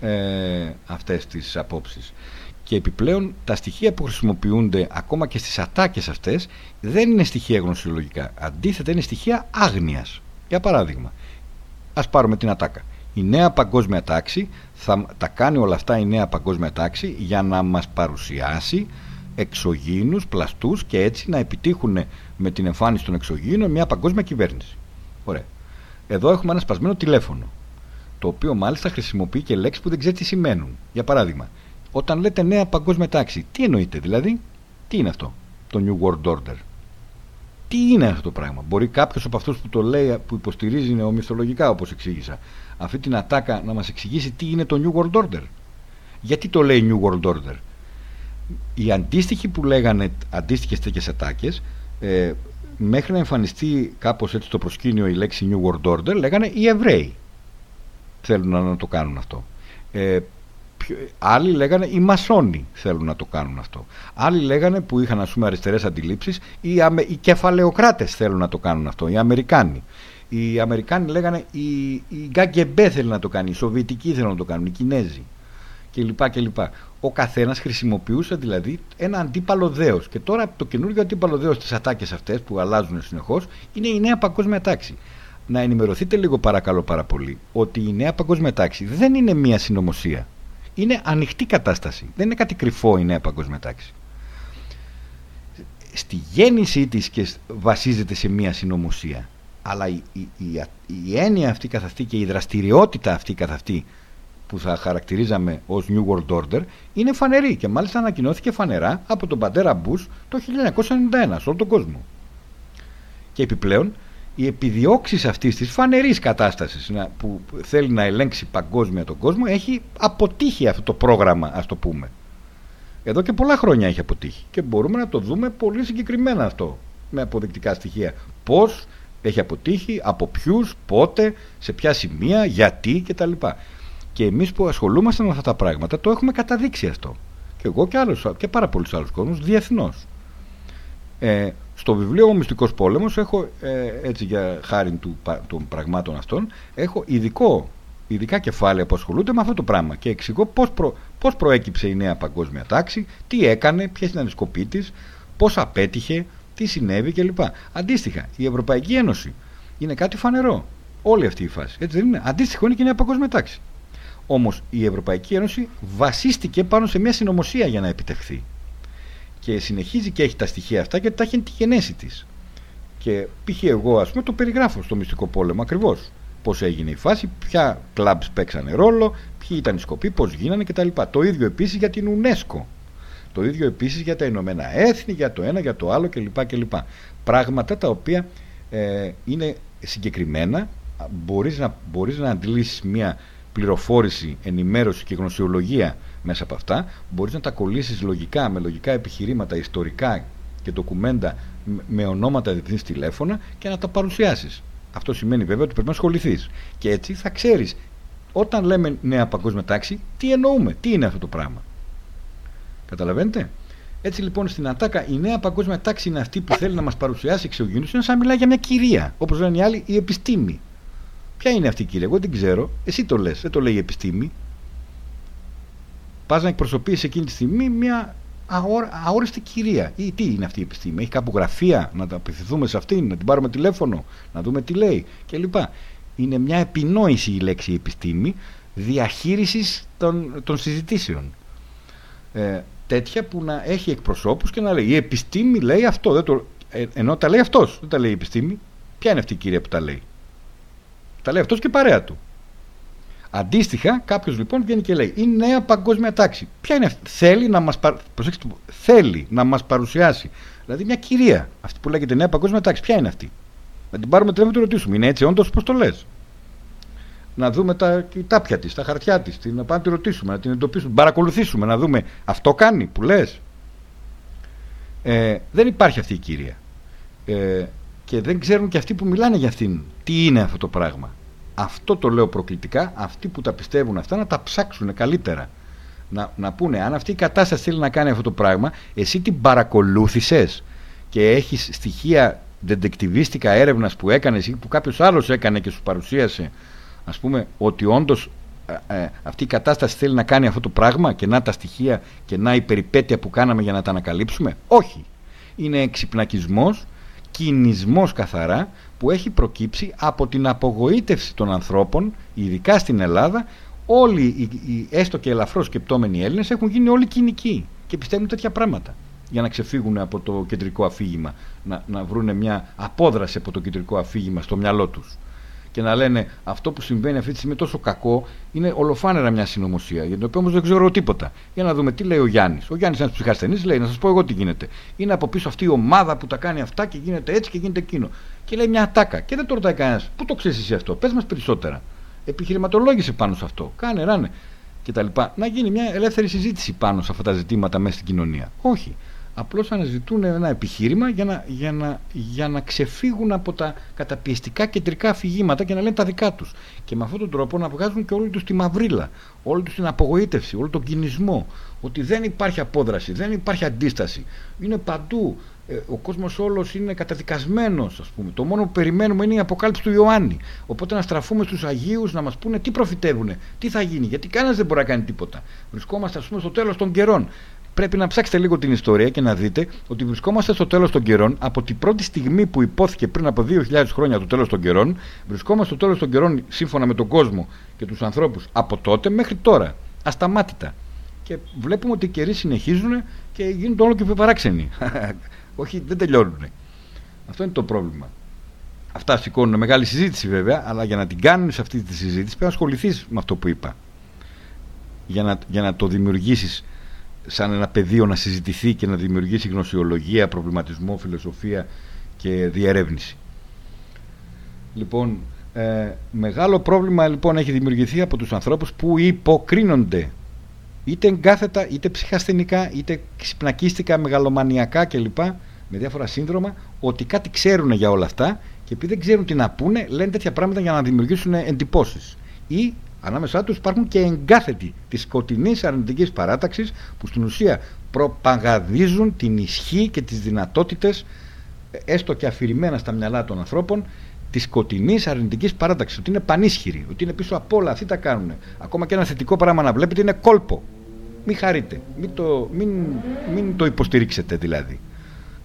[SPEAKER 1] ε, αυτές τις απόψεις. Και επιπλέον τα στοιχεία που χρησιμοποιούνται ακόμα και στις ατάκες αυτές δεν είναι στοιχεία γνωσιολογικά. Αντίθετα είναι στοιχεία άγνοιας. Για παράδειγμα, ας πάρουμε την ατάκα. Η νέα παγκόσμια τάξη θα τα κάνει όλα αυτά η νέα παγκόσμια τάξη για να μας παρουσιάσει εξωγήινους, πλαστούς και έτσι να επιτύχουν με την εμφάνιση των εξωγήινων μια παγκόσμια κυβέρνηση. Ωραία. Εδώ έχουμε ένα σπασμένο τηλέφωνο, το οποίο μάλιστα χρησιμοποιεί και λέξεις που δεν ξέρεις τι σημαίνουν. Για παράδειγμα, όταν λέτε νέα παγκόσμια τάξη, τι εννοείτε δηλαδή, τι είναι αυτό, το New World Order; Τι είναι αυτό το πράγμα; Μπορεί κάποιος από αυτούς που το λέει, που υποστηρίζει νεομυθολογικά, όπως εξήγησα, αυτή την ατάκα να μας εξηγήσει τι είναι το New World Order; Γιατί το λέει New World Order; Οι αντίστοιχοι που λέγανε αντίστοιχες τέτοιες ατάκες ε, μέχρι να εμφανιστεί κάπως έτσι στο προσκήνιο η λέξη New World Order λέγανε οι Εβραίοι θέλουν να το κάνουν αυτό. Ε, άλλοι λέγανε οι Μασόνοι θέλουν να το κάνουν αυτό. Άλλοι λέγανε που είχαν ας πούμε αριστερές αντιλήψεις οι, οι κεφαλαιοκράτες θέλουν να το κάνουν αυτό, οι Αμερικάνοι. Οι Αμερικάνοι λέγανε η, η Γκάγκεμπέ θέλει να το κάνει, οι Σοβιετικοί θέλουν να το κάνουν, οι Κινέζοι κλπ. κλπ. Ο καθένας χρησιμοποιούσε δηλαδή ένα αντίπαλο δέος. Και τώρα το καινούργιο αντίπαλο δέος στις ατάκες αυτές που αλλάζουν συνεχώς είναι η νέα παγκόσμια τάξη. Να ενημερωθείτε λίγο παρακαλώ πάρα πολύ ότι η νέα παγκόσμια τάξη δεν είναι μία συνωμοσία. Είναι ανοιχτή κατάσταση. Δεν είναι κάτι κρυφό η νέα παγκόσμια τάξη. Στη γέννησή της και βασίζεται σε μία συνωμοσία αλλά η, η, η, η έννοια αυτή καθ' αυτή και η δραστηριότητα αυτή καθ' αυτή που θα χαρακτηρίζαμε ως New World Order είναι φανερή και μάλιστα ανακοινώθηκε φανερά από τον πατέρα Μπούς το 1991 σε όλο τον κόσμο. Και επιπλέον οι επιδιώξεις αυτής της φανερής κατάστασης που θέλει να ελέγξει παγκόσμια τον κόσμο έχει αποτύχει αυτό το πρόγραμμα, ας το πούμε. Εδώ και πολλά χρόνια έχει αποτύχει και μπορούμε να το δούμε πολύ συγκεκριμένα αυτό με αποδεικτικά στοιχεία. Πώς έχει αποτύχει, από ποιους, πότε, σε ποια σημεία, γιατί κτλ. Και εμείς που ασχολούμαστε με αυτά τα πράγματα το έχουμε καταδείξει αυτό. Και εγώ και, άλλους, και πάρα πολλούς άλλους κόσμους διεθνώς. Ε, στο βιβλίο «Ο Μυστικός Πόλεμος» έχω, ε, έτσι για χάρη του, των πραγμάτων αυτών, έχω ειδικό, ειδικά κεφάλαια που ασχολούνται με αυτό το πράγμα και εξηγώ πώς, προ, πώς προέκυψε η νέα παγκόσμια τάξη, τι έκανε, ποιες ήταν οι σκοποί της, πώς απέτυχε, τι συνέβη κλπ. Αντίστοιχα, η Ευρωπαϊκή Ένωση είναι κάτι φανερό. Όλη αυτή η φάση. Έτσι δεν είναι; Αντίστοιχο είναι και η νέα παγκόσμια τάξη. Όμως η Ευρωπαϊκή Ένωση βασίστηκε πάνω σε μια συνωμοσία για να επιτευχθεί και συνεχίζει και έχει τα στοιχεία αυτά και τα έχει τη γενέση της. Και π.χ. εγώ, ας πούμε, το περιγράφω στο μυστικό πόλεμο ακριβώς. Πώς έγινε η φάση, ποια κλαμπς παίξανε ρόλο, ποιοι ήταν οι σκοποί, πώς γίνανε κτλ. Το ίδιο επίσης για την UNESCO. Το ίδιο επίσης για τα Ηνωμένα Έθνη, για το ένα, για το άλλο κλπ. κλπ. Πράγματα τα οποία ε, είναι συγκεκριμένα, μπορείς να, μπορείς να αντιλήσεις μια πληροφόρηση, ενημέρωση και γνωσιολογία μέσα από αυτά, μπορείς να τα κολλήσεις λογικά, με λογικά επιχειρήματα, ιστορικά και ντοκουμέντα με ονόματα διεθνής τηλέφωνα και να τα παρουσιάσεις. Αυτό σημαίνει βέβαια ότι πρέπει να ασχοληθείς. Και έτσι θα ξέρεις όταν λέμε νέα παγκόσμια τάξη, τι εννοούμε, τι είναι αυτό το πράγμα. Καταλαβαίνετε; Έτσι λοιπόν στην Ατάκα η νέα παγκόσμια τάξη είναι αυτή που θέλει να μας παρουσιάσει εξωγήινους, είναι σαν να μιλάει για μια κυρία. Όπως λένε οι άλλοι, η επιστήμη. Ποια είναι αυτή η κυρία, εγώ δεν ξέρω. Εσύ το λες, δεν το λέει η επιστήμη πας να εκπροσωπήσει εκείνη τη στιγμή μια αόριστη κυρία. Ή τι είναι αυτή η επιστήμη, έχει κάπου γραφεία, να τα απευθυνθούμε σε αυτήν, να την πάρουμε τηλέφωνο, να δούμε τι λέει κλπ. Είναι μια επινόηση η λέξη επιστήμη διαχείρισης των, των συζητήσεων. Ε, τέτοια που να έχει εκπροσώπους και να λέει η επιστήμη λέει αυτό, δεν το, ε, ενώ τα λέει αυτός, δεν τα λέει η επιστήμη. Ποια είναι αυτή η κυρία που τα λέει; Τα λέει αυτός και παρέα του. Αντίστοιχα, κάποιος λοιπόν βγαίνει και λέει: Η νέα παγκόσμια τάξη. Ποια είναι αυτή; Θέλει να μας θέλει να μας παρουσιάσει. Δηλαδή μια κυρία, αυτή που λέγεται νέα παγκόσμια τάξη. Ποια είναι αυτή; Να την πάρουμε τηλέφωνο και τη ρωτήσουμε. Είναι έτσι, όντως, πώς το λες; Να δούμε τα τάπια της, τα χαρτιά της, να πάμε να τη ρωτήσουμε, να την εντοπίσουμε, να παρακολουθήσουμε, να δούμε αυτό κάνει που λες; Ε, δεν υπάρχει αυτή η κυρία. Ε, και δεν ξέρουν και αυτοί που μιλάνε για αυτήν τι είναι αυτό το πράγμα αυτό το λέω προκλητικά, αυτοί που τα πιστεύουν αυτά να τα ψάξουν καλύτερα. Να, να πούνε, αν αυτή η κατάσταση θέλει να κάνει αυτό το πράγμα, εσύ την παρακολούθησες και έχεις στοιχεία δεντεκτιβίστικα έρευνας που έκανες ή που κάποιος άλλος έκανε και σου παρουσίασε, ας πούμε, ότι όντως ε, ε, αυτή η κατάσταση θέλει να κάνει αυτό το πράγμα και να τα στοιχεία και να η περιπέτεια που κάναμε για να τα ανακαλύψουμε; Όχι. Είναι εξυπνακισμός, κινησμός καθαρά που έχει προκύψει από την απογοήτευση των ανθρώπων, ειδικά στην Ελλάδα, όλοι οι, έστω και ελαφρώς σκεπτόμενοι Έλληνες έχουν γίνει όλοι κοινικοί και πιστεύουν τέτοια πράγματα. Για να ξεφύγουν από το κεντρικό αφήγημα, να, να βρουν μια απόδραση από το κεντρικό αφήγημα στο μυαλό τους και να λένε αυτό που συμβαίνει αυτή τη στιγμή τόσο κακό είναι ολοφάνερα μια συνωμοσία, για την οποία όμως δεν ξέρω τίποτα. Για να δούμε τι λέει ο Γιάννης. Ο Γιάννης, ένας ψυχασθενή, λέει: Να σας πω εγώ τι γίνεται. Είναι από πίσω αυτή η ομάδα που τα κάνει αυτά και γίνεται έτσι και γίνεται εκείνο. Και λέει μια ατάκα. Και δεν το ρωτάει κανένας. Πού το ξέρεις εσύ αυτό, πες μας περισσότερα. Επιχειρηματολόγησε πάνω σε αυτό. Κάνε, ράνε κτλ. Να γίνει μια ελεύθερη συζήτηση πάνω σε αυτά τα ζητήματα μέσα στην κοινωνία. Όχι απλώς αναζητούν ένα επιχείρημα για να, για, να, για να ξεφύγουν από τα καταπιεστικά κεντρικά αφηγήματα και να λένε τα δικά τους. Και με αυτόν τον τρόπο να βγάζουν και όλη τους τη μαυρίλα, όλη τους την απογοήτευση, όλο τον κινησμό, ότι δεν υπάρχει απόδραση, δεν υπάρχει αντίσταση. Είναι παντού. Ε, ο κόσμος όλος είναι καταδικασμένος, ας πούμε. Το μόνο που περιμένουμε είναι η αποκάλυψη του Ιωάννη. Οπότε να στραφούμε στους Αγίους να μας πούνε τι προφητεύουν, τι θα γίνει, γιατί κανένας δεν μπορεί να κάνει τίποτα. Βρισκόμαστε, ας πούμε, στο τέλος των καιρών πρέπει να ψάξετε λίγο την ιστορία και να δείτε ότι βρισκόμαστε στο τέλος των καιρών. Από την πρώτη στιγμή που υπόθηκε πριν από 2.000 χρόνια το τέλος των καιρών, βρισκόμαστε στο τέλος των καιρών σύμφωνα με τον κόσμο και τους ανθρώπους από τότε μέχρι τώρα. Ασταμάτητα. Και βλέπουμε ότι οι καιροί συνεχίζουν και γίνονται όλο και πιο παράξενοι. Όχι, δεν τελειώνουν. Αυτό είναι το πρόβλημα. Αυτά σηκώνουν μεγάλη συζήτηση βέβαια, αλλά για να την κάνουν σε αυτή τη συζήτηση πρέπει να ασχοληθείς με αυτό που είπα. Για να, για να το δημιουργήσεις σαν ένα πεδίο να συζητηθεί και να δημιουργήσει γνωσιολογία, προβληματισμό, φιλοσοφία και διερεύνηση. Λοιπόν, ε, μεγάλο πρόβλημα λοιπόν έχει δημιουργηθεί από τους ανθρώπους που υποκρίνονται είτε εγκάθετα, είτε ψυχασθενικά, είτε ξυπνακίστικα, μεγαλομανιακά κλπ. με διάφορα σύνδρομα, ότι κάτι ξέρουν για όλα αυτά και επειδή δεν ξέρουν τι να πούνε, λένε τέτοια πράγματα για να δημιουργήσουν εντυπώσεις. Ή ανάμεσά τους υπάρχουν και εγκάθετοι της σκοτεινής αρνητικής παράταξης που στην ουσία προπαγαδίζουν την ισχύ και τις δυνατότητες, έστω και αφηρημένα στα μυαλά των ανθρώπων, της σκοτεινής αρνητικής παράταξης. Ότι είναι πανίσχυρη, ότι είναι πίσω από όλα. Αυτοί τα κάνουν. Ακόμα και ένα θετικό πράγμα να βλέπετε είναι κόλπο. Μην χαρείτε. Μην το, μην, μην το υποστηρίξετε δηλαδή.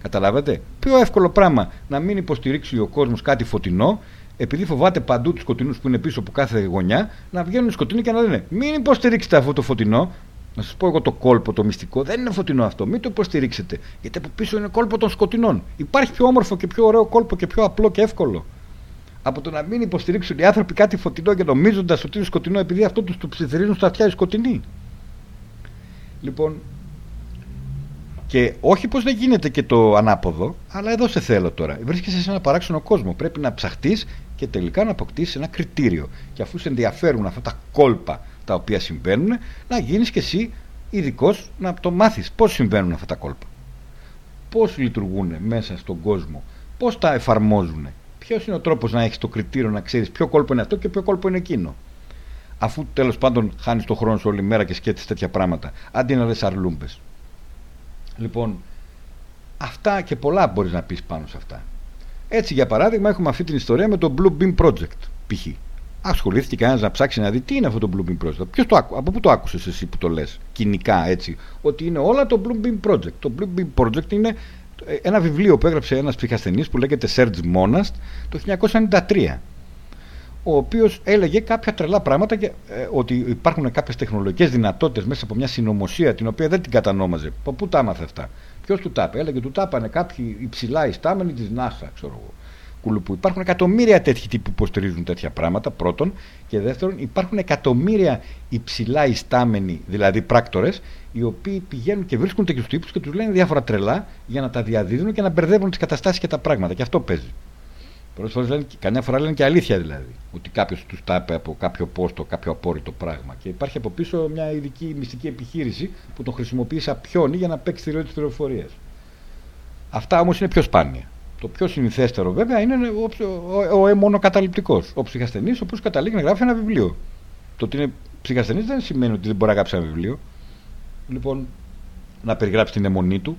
[SPEAKER 1] Καταλάβατε; Πιο εύκολο πράγμα να μην υποστηρίξει ο κόσμος κάτι φωτεινό, επειδή φοβάται παντού τους σκοτεινούς που είναι πίσω από κάθε γωνιά, να βγαίνουν σκοτεινοί και να λένε Μην υποστηρίξετε αυτό το φωτεινό. Να σας πω εγώ το κόλπο, το μυστικό. Δεν είναι φωτεινό αυτό. Μην το υποστηρίξετε. Γιατί από πίσω είναι κόλπο των σκοτεινών. Υπάρχει πιο όμορφο και πιο ωραίο κόλπο και πιο απλό και εύκολο. Από το να μην υποστηρίξουν οι άνθρωποι κάτι φωτεινό και νομίζοντας ότι είναι σκοτεινό επειδή αυτό τους το ψιθυρίζουν στα αυτιά οι σκοτεινοί. Λοιπόν, και όχι πως δεν γίνεται και το ανάποδο, αλλά εδώ σε θέλω τώρα. Βρίσκεσαι σε ένα παράξενο κόσμο. Πρέπει να ψαχτείς και τελικά να αποκτήσεις ένα κριτήριο. Και αφού σε ενδιαφέρουν αυτά τα κόλπα τα οποία συμβαίνουν, να γίνεις και εσύ ειδικός να το μάθεις πώς συμβαίνουν αυτά τα κόλπα. Πώς λειτουργούν μέσα στον κόσμο, πώς τα εφαρμόζουν, ποιος είναι ο τρόπος να έχεις το κριτήριο να ξέρεις ποιο κόλπο είναι αυτό και ποιο κόλπο είναι εκείνο. Αφού τέλος πάντων χάνεις τον χρόνο σου όλη μέρα και σκέφτεσαι τέτοια πράγματα, αντί να λες αρλούμπες. Λοιπόν, αυτά και πολλά μπορείς να πεις πάνω σε αυτά. Έτσι, για παράδειγμα, έχουμε αυτή την ιστορία με το Blue Beam Project, π.χ. Ασχολήθηκε κανένα να ψάξει να δει τι είναι αυτό το Blue Beam Project. Ποιος το άκου, από πού το άκουσες εσύ που το λες, κοινικά έτσι, ότι είναι όλα το Blue Beam Project. Το Blue Beam Project είναι ε, ένα βιβλίο που έγραψε ένας ψυχασθενής που λέγεται Serge Monast το 1993 ο οποίος έλεγε κάποια τρελά πράγματα και ε, ότι υπάρχουν κάποιες τεχνολογικές δυνατότητες μέσα από μια συνωμοσία την οποία δεν την κατανόμαζε. Πού τα άμαθε αυτά; Ποιος του τα είπε, έλεγε του τα είπανε κάποιοι υψηλά ιστάμενοι της NASA, ξέρω εγώ. Κουλουπού. Υπάρχουν εκατομμύρια τέτοιοι τύποι που υποστηρίζουν τέτοια πράγματα, πρώτον. Και δεύτερον, υπάρχουν εκατομμύρια υψηλά ιστάμενοι, δηλαδή πράκτορες, οι οποίοι πηγαίνουν και βρίσκουν τέτοιους τύπους και τους λένε διάφορα τρελά για να τα διαδίδουν και να μπερδεύουν τις καταστάσεις και τα πράγματα. Και αυτό παίζει. Πολλέ φορές λένε, καμιά φορά λένε και αλήθεια δηλαδή. Ότι κάποιος τους τα είπε από κάποιο πόστο, κάποιο απόρριτο πράγμα. Και υπάρχει από πίσω μια ειδική μυστική επιχείρηση που τον χρησιμοποιεί σαν πιόνι για να παίξει τη ροή της πληροφορίας. Αυτά όμως είναι πιο σπάνια. Το πιο συνηθέστερο βέβαια είναι ο, ο, ο, ο μονοκαταληπτικό. Ο ψυχασθενής, ο οποίος καταλήγει να γράφει ένα βιβλίο. Το ότι είναι ψυχασθενής δεν σημαίνει ότι δεν μπορεί να γράψει ένα βιβλίο. Λοιπόν, να περιγράψει την αιμονή του,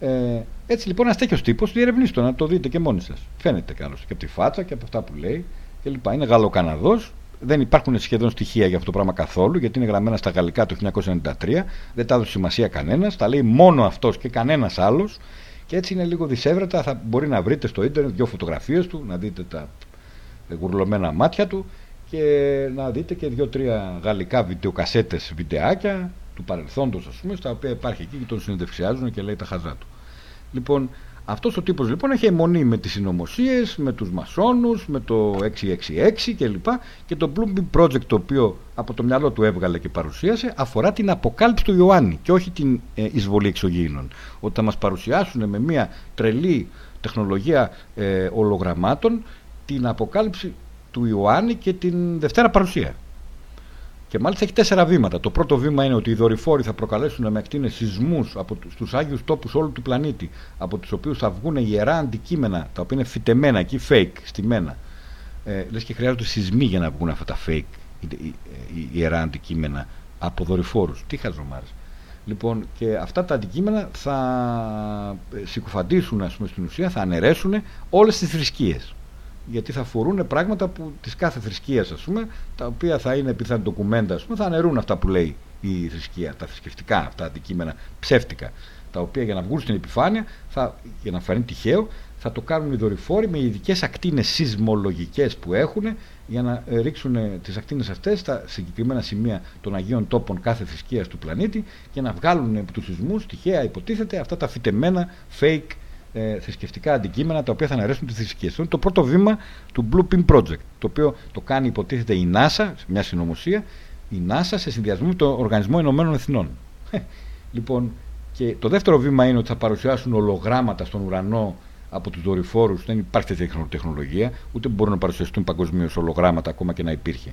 [SPEAKER 1] ε, έτσι λοιπόν ένας τέτοιος τύπος διερευνήστε το, να το δείτε και μόνοι σας. Φαίνεται καλώς και από τη φάτσα και από αυτά που λέει κλπ. Είναι Γαλλοκαναδός. Δεν υπάρχουν σχεδόν στοιχεία για αυτό το πράγμα καθόλου, γιατί είναι γραμμένα στα γαλλικά το 1993. Δεν τα έδωσε σημασία κανένας. Τα λέει μόνο αυτός και κανένας άλλος. Και έτσι είναι λίγο δυσέβρετα. Θα μπορεί να βρείτε στο ίντερνετ δύο φωτογραφίες του, να δείτε τα γουρλωμένα μάτια του και να δείτε και δύο-τρία γαλλικά βιντεοκασέτες, βιντεάκια του παρελθόντος, ας πούμε, στα οποία υπάρχει εκεί και τον συνεντευξιάζουν και λέει τα χαζά του. Λοιπόν, αυτός ο τύπος λοιπόν έχει αιμονή με τις συνωμοσίες, με τους μασόνους, με το 666 κλπ. Και το Bloomberg Project το οποίο από το μυαλό του έβγαλε και παρουσίασε αφορά την αποκάλυψη του Ιωάννη και όχι την ε, εισβολή εξωγήινων. Ότι θα μας παρουσιάσουν με μια τρελή τεχνολογία ε, ολογραμμάτων την αποκάλυψη του Ιωάννη και την Δευτέρα παρουσία. Και μάλιστα έχει τέσσερα βήματα. Το πρώτο βήμα είναι ότι οι δορυφόροι θα προκαλέσουν με ακτίνες σεισμούς στους άγιους τόπους όλου του πλανήτη, από τους οποίους θα βγουν ιερά αντικείμενα, τα οποία είναι φυτεμένα εκεί, fake, στημένα. Ε, Λες και χρειάζονται σεισμοί για να βγουν αυτά τα fake ιερά αντικείμενα από δορυφόρους. Τι χαζομάρες. Λοιπόν, και αυτά τα αντικείμενα θα ε, συκοφαντήσουν, ας πούμε, στην ουσία, θα αναιρέσουν όλες τις θρησκείες γιατί θα φορούν πράγματα που της κάθε θρησκείας, ας πούμε, τα οποία θα είναι πιθανή ντοκουμέντα, πούμε, θα αναιρούν αυτά που λέει η θρησκεία, τα θρησκευτικά αυτά αντικείμενα ψεύτικα, τα οποία για να βγουν στην επιφάνεια, θα, για να φανεί τυχαίο, θα το κάνουν οι δορυφόροι με ειδικές ακτίνες σεισμολογικές που έχουν για να ε, ρίξουν τις ακτίνες αυτές στα συγκεκριμένα σημεία των Αγίων Τόπων κάθε θρησκείας του πλανήτη και να βγάλουν από τους σεισμούς τυχαία υποτίθεται αυτά τα φυτεμένα fake ε, θρησκευτικά αντικείμενα τα οποία θα αναρρέσουν τι θρησκείε. Αυτό είναι το πρώτο βήμα του Blue Pin Project, το οποίο το κάνει υποτίθεται η NASA, μια συνωμοσία, η NASA σε συνδυασμό με το Οργανισμό Ηνωμένων Εθνών. λοιπόν, και το δεύτερο βήμα είναι ότι θα παρουσιάσουν ολογράμματα στον ουρανό από τους δορυφόρους. Δεν υπάρχει τέτοια τεχνολογία, ούτε μπορούν να παρουσιαστούν παγκοσμίως ολογράμματα ακόμα και να υπήρχε.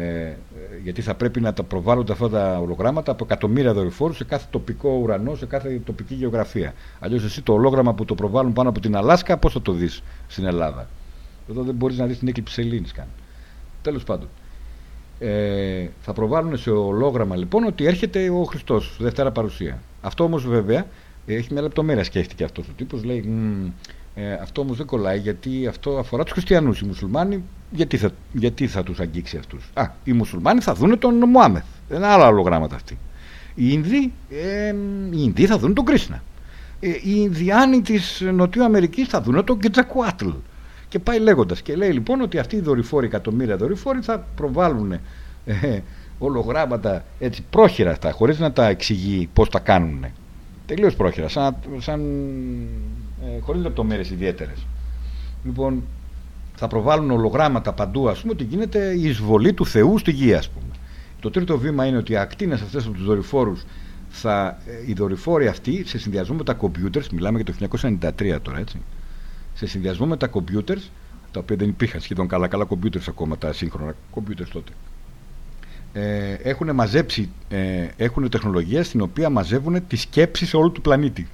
[SPEAKER 1] Ε, γιατί θα πρέπει να τα προβάλλονται αυτά τα ολογράμματα από εκατομμύρια δορυφόρους σε κάθε τοπικό ουρανό, σε κάθε τοπική γεωγραφία. Αλλιώς εσύ το ολόγραμμα που το προβάλλουν πάνω από την Αλάσκα, πώς θα το δεις στην Ελλάδα; Εδώ δεν μπορείς να δεις την έκλειψη σελήνης καν. Τέλος πάντων. Ε, θα προβάλλουν σε ολόγραμμα λοιπόν ότι έρχεται ο Χριστός, δεύτερα παρουσία. Αυτό όμως βέβαια έχει μια λεπτομέρεια σκέφτηκε αυτός ο τύπος. Λέει, ε, αυτό όμως δεν κολλάει γιατί αυτό αφορά τους χριστιανούς. Οι μουσουλμάνοι, γιατί θα, γιατί θα τους αγγίξει αυτούς; Α, οι μουσουλμάνοι θα δουν τον Μωάμεθ. Δεν είναι άλλα ολογράμματα αυτοί. Οι Ινδοί, ε, οι Ινδοί θα δουν τον Κρίσνα. Ε, οι Ινδιάνοι της Νοτιού Αμερικής θα δουν τον Κετζακουάτλ. Και πάει λέγοντας. Και λέει λοιπόν ότι αυτοί οι δορυφόροι, εκατομμύρια δορυφόροι, θα προβάλλουν ε, ολογράμματα έτσι πρόχειρα αυτά, χωρίς να τα εξηγεί πώς τα κάνουν. Τελείως πρόχειρα, σαν, σαν ε, χωρίς λεπτομέρειες ιδιαίτερες. Λοιπόν, θα προβάλλουν ολογράμματα παντού, ας πούμε, ότι γίνεται η εισβολή του Θεού στη γη, ας πούμε. Το τρίτο βήμα είναι ότι οι ακτίνες αυτές από τους δορυφόρους θα, ε, οι δορυφόροι αυτοί σε συνδυασμό με τα computers, μιλάμε για το 1993 τώρα έτσι, σε συνδυασμό με τα computers, τα οποία δεν υπήρχαν σχεδόν καλά καλά computers ακόμα, τα σύγχρονα computers τότε, ε, έχουν μαζέψει, ε, έχουν τεχνολογία στην οποία μαζεύουν τις σκέψεις όλου του πλανήτη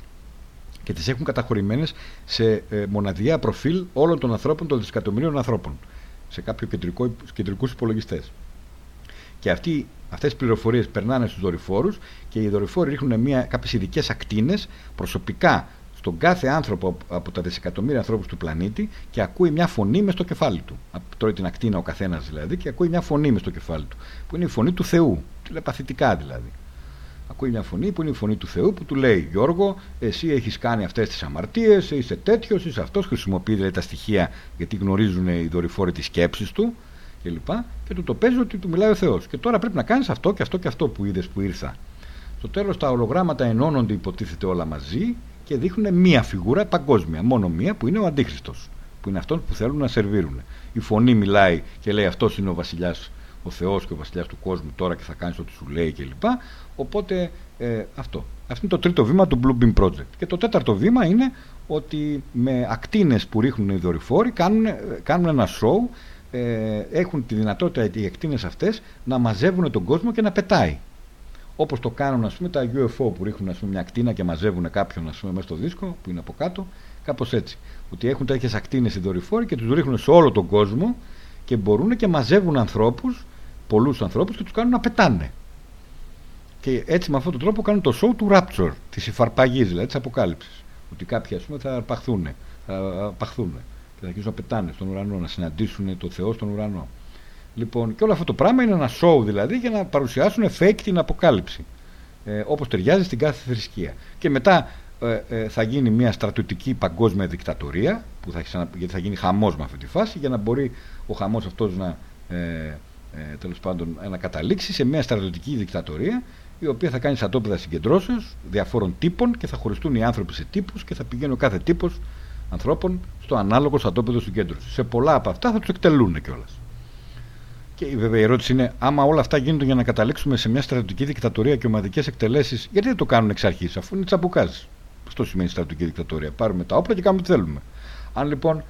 [SPEAKER 1] και τις έχουν καταχωρημένες σε ε, μοναδιαία προφίλ όλων των ανθρώπων, των δισεκατομμυρίων ανθρώπων σε κάποιο κεντρικό, κεντρικούς υπολογιστές. Και αυτοί, αυτές οι πληροφορίες περνάνε στους δορυφόρους και οι δορυφόροι ρίχνουν μια, κάποιες ειδικές ακτίνες προσωπικά στον κάθε άνθρωπο από τα δισεκατομμύρια ανθρώπους του πλανήτη και ακούει μια φωνή μες στο κεφάλι του. Τρώει την ακτίνα ο καθένας δηλαδή και ακούει μια φωνή μες στο κεφάλι του, που είναι η φωνή του Θεού, τηλεπαθητικά δηλαδή ακούει μια φωνή που είναι η φωνή του Θεού που του λέει Γιώργο, εσύ έχεις κάνει αυτές τις αμαρτίες, είσαι τέτοιος, είσαι αυτός, χρησιμοποιείς δηλαδή, τα στοιχεία γιατί γνωρίζουν οι δορυφόροι τις σκέψεις του και λοιπά και του το παίζει ότι του μιλάει ο Θεός. Και τώρα πρέπει να κάνεις αυτό και αυτό και αυτό που είδες που ήρθα. Στο τέλος τα ολογράμματα ενώνονται υποτίθεται όλα μαζί και δείχνουν μία φιγούρα παγκόσμια, μόνο μία που είναι ο Αντίχριστος, που είναι αυτόν που θέλουν να σερβίρουν. Η φωνή μιλάει και λέει αυτός είναι ο βασιλιάς ο Θεός και ο βασιλιάς του κόσμου τώρα και θα κάνεις ό,τι σου λέει κλπ. Οπότε ε, αυτό. Αυτό είναι το τρίτο βήμα του Blue Beam Project. Και το τέταρτο βήμα είναι ότι με ακτίνες που ρίχνουν οι δορυφόροι κάνουν, κάνουν ένα show, ε, έχουν τη δυνατότητα οι ακτίνες αυτές να μαζεύουν τον κόσμο και να πετάει. Όπως το κάνουν ας πούμε τα UFO που ρίχνουν ας πούμε, μια ακτίνα και μαζεύουν κάποιον ας πούμε, μέσα στο δίσκο που είναι από κάτω, κάπως έτσι. Ότι έχουν τέτοιες ακτίνες οι δορυφόροι και τους ρίχνουν σε όλο τον κόσμο και μπορούν και μαζεύουν ανθρώπους, πολλούς ανθρώπους και τους κάνουν να πετάνε. Και έτσι με αυτόν τον τρόπο κάνουν το show του Rapture, της υφαρπαγής δηλαδή της αποκάλυψης. Ότι κάποιοι ας πούμε θα αρπαχθούν, θα απαχθούν και θα αρχίσουν να πετάνε στον ουρανό, να συναντήσουν το Θεό στον ουρανό. Λοιπόν, και όλο αυτό το πράγμα είναι ένα show δηλαδή για να παρουσιάσουν fake την αποκάλυψη. Ε, όπως ταιριάζει στην κάθε θρησκεία. Και μετά ε, ε, θα γίνει μια στρατιωτική παγκόσμια δικτατορία, που θα, γιατί θα γίνει χαμός με αυτή τη φάση, για να μπορεί ο χαμός αυτός να, ε, ε, τέλος πάντων, να καταλήξει σε μια στρατιωτική δικτατορία η οποία θα κάνει στρατόπεδα συγκεντρώσεως διαφόρων τύπων και θα χωριστούν οι άνθρωποι σε τύπους και θα πηγαίνει ο κάθε τύπος ανθρώπων στο ανάλογο στρατόπεδο συγκέντρωσης. Σε πολλά από αυτά θα τους εκτελούν κιόλας. Και βέβαια η ερώτηση είναι, άμα όλα αυτά γίνονται για να καταλήξουμε σε μια στρατιωτική δικτατορία και ομαδικές εκτελέσεις, γιατί δεν το κάνουν εξ αρχής, αφού είναι τσαμπουκάζ. Αυτό σημαίνει στρατιωτική δικτατορία. Πάρουμε τα όπλα και κάνουμε ό,τι θέλουμε. Αν λοιπόν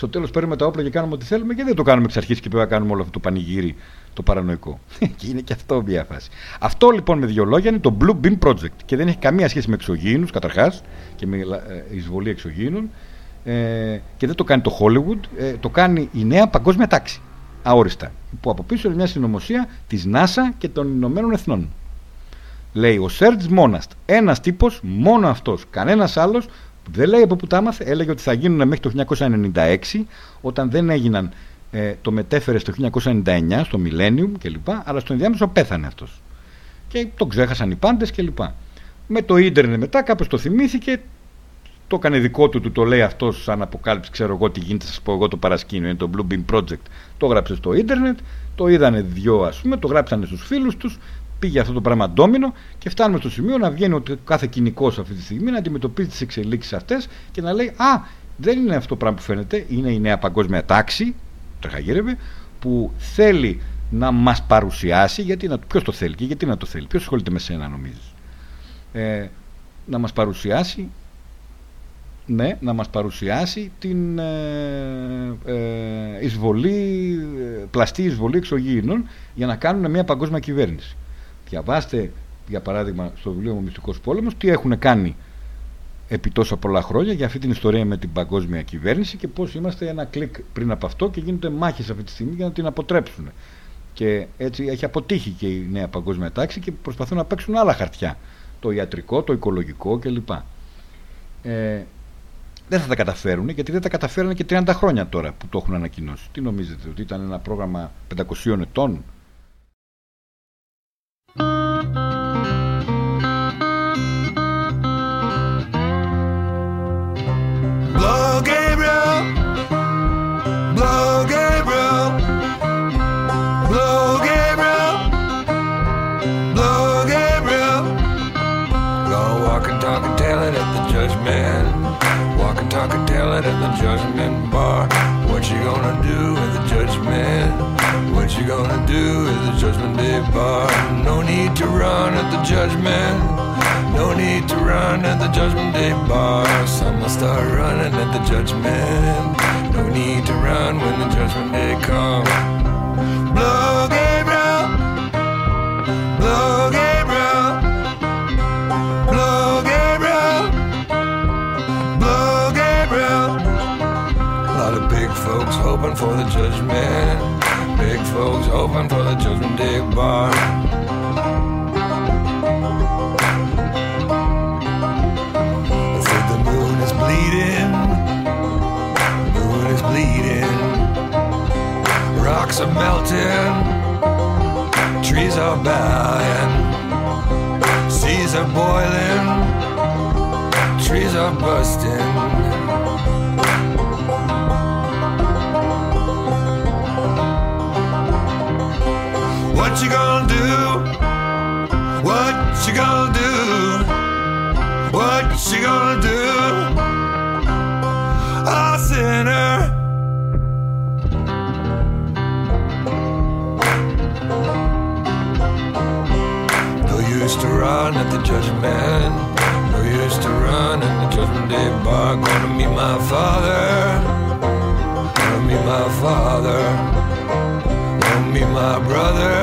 [SPEAKER 1] στο τέλος παίρνουμε τα όπλα και κάνουμε ό,τι θέλουμε, και δεν το κάνουμε εξ αρχής και πρέπει να κάνουμε όλο αυτό το πανηγύρι το παρανοϊκό. και είναι και αυτό μια φάση. Αυτό λοιπόν με δύο λόγια είναι το Blue Beam Project και δεν έχει καμία σχέση με εξωγήινους καταρχάς και με ε, εισβολή εξωγήινων ε, και δεν το κάνει το Hollywood, ε, το κάνει η νέα παγκόσμια τάξη. Αόριστα. Που από πίσω είναι μια συνωμοσία της NASA και των Ηνωμένων Εθνών. Λέει ο Σέρτ Μόναστ. Ένας τύπος, μόνο αυτός. Κανένας άλλος δεν λέει από που τα άμαθε, έλεγε ότι θα γίνουν μέχρι το 1996, όταν δεν έγιναν, ε, το μετέφερε στο 1999, στο Millennium κλπ. Αλλά στο ενδιάμεσο πέθανε αυτός. Και το ξέχασαν οι πάντες κλπ. Με το ίντερνετ μετά κάπως το θυμήθηκε, το έκανε δικό του, του το λέει αυτός σαν αποκάλυψη, ξέρω εγώ τι γίνεται, σας πω εγώ το παρασκήνιο, είναι το Blue Beam Project. Το έγραψε στο ίντερνετ, το είδανε δυο ας πούμε, το γράψανε στους φίλους τους, πήγε αυτό το πράγμα ντόμινο και φτάνουμε στο σημείο να βγαίνει ο κάθε κοινικός αυτή τη στιγμή να αντιμετωπίζει τις εξελίξεις αυτές και να λέει Α, δεν είναι αυτό το πράγμα που φαίνεται, είναι η νέα παγκόσμια τάξη, τρεχαγύρευε, που θέλει να μας παρουσιάσει, γιατί να, ποιος το θέλει και γιατί να το θέλει, ποιος ασχολείται με σένα νομίζεις. Ε, να μας παρουσιάσει ναι, να μας παρουσιάσει την ε, ε, εισβολή, ε, πλαστή εισβολή εξωγήινων για να κάνουν μια παγκόσμια κυβέρνηση. Διαβάστε, για παράδειγμα, στο βιβλίο μου Μυστικός Πόλεμος, τι έχουν κάνει επί τόσα πολλά χρόνια για αυτή την ιστορία με την παγκόσμια κυβέρνηση και πώς είμαστε ένα κλικ πριν από αυτό και γίνονται μάχες αυτή τη στιγμή για να την αποτρέψουν. Και έτσι έχει αποτύχει και η νέα παγκόσμια τάξη και προσπαθούν να παίξουν άλλα χαρτιά. Το ιατρικό, το οικολογικό κλπ. Ε, δεν θα τα καταφέρουν γιατί δεν τα καταφέρανε και 30 χρόνια τώρα που το έχουν ανακοινώσει. Τι νομίζετε, ότι ήταν ένα πρόγραμμα 500 ετών; judgment bar. What you gonna do at the judgment? What you gonna do at the judgment day bar? No need to run at the judgment. No need to run at the judgment day bar. Some will start running at the judgment. No need to run when the judgment day comes. Blow hoping for the judgment. Big folks hoping for the judgment day bar. I said the moon is bleeding. Moon is bleeding. Rocks are melting. Trees are dying. Seas are boiling. Trees are busting. What you gonna do? What you gonna do? What you gonna do? A sinner. Use to run at the judgment. No use to run at the judgment day bar. Gonna meet my father. Gonna meet my father be my brother,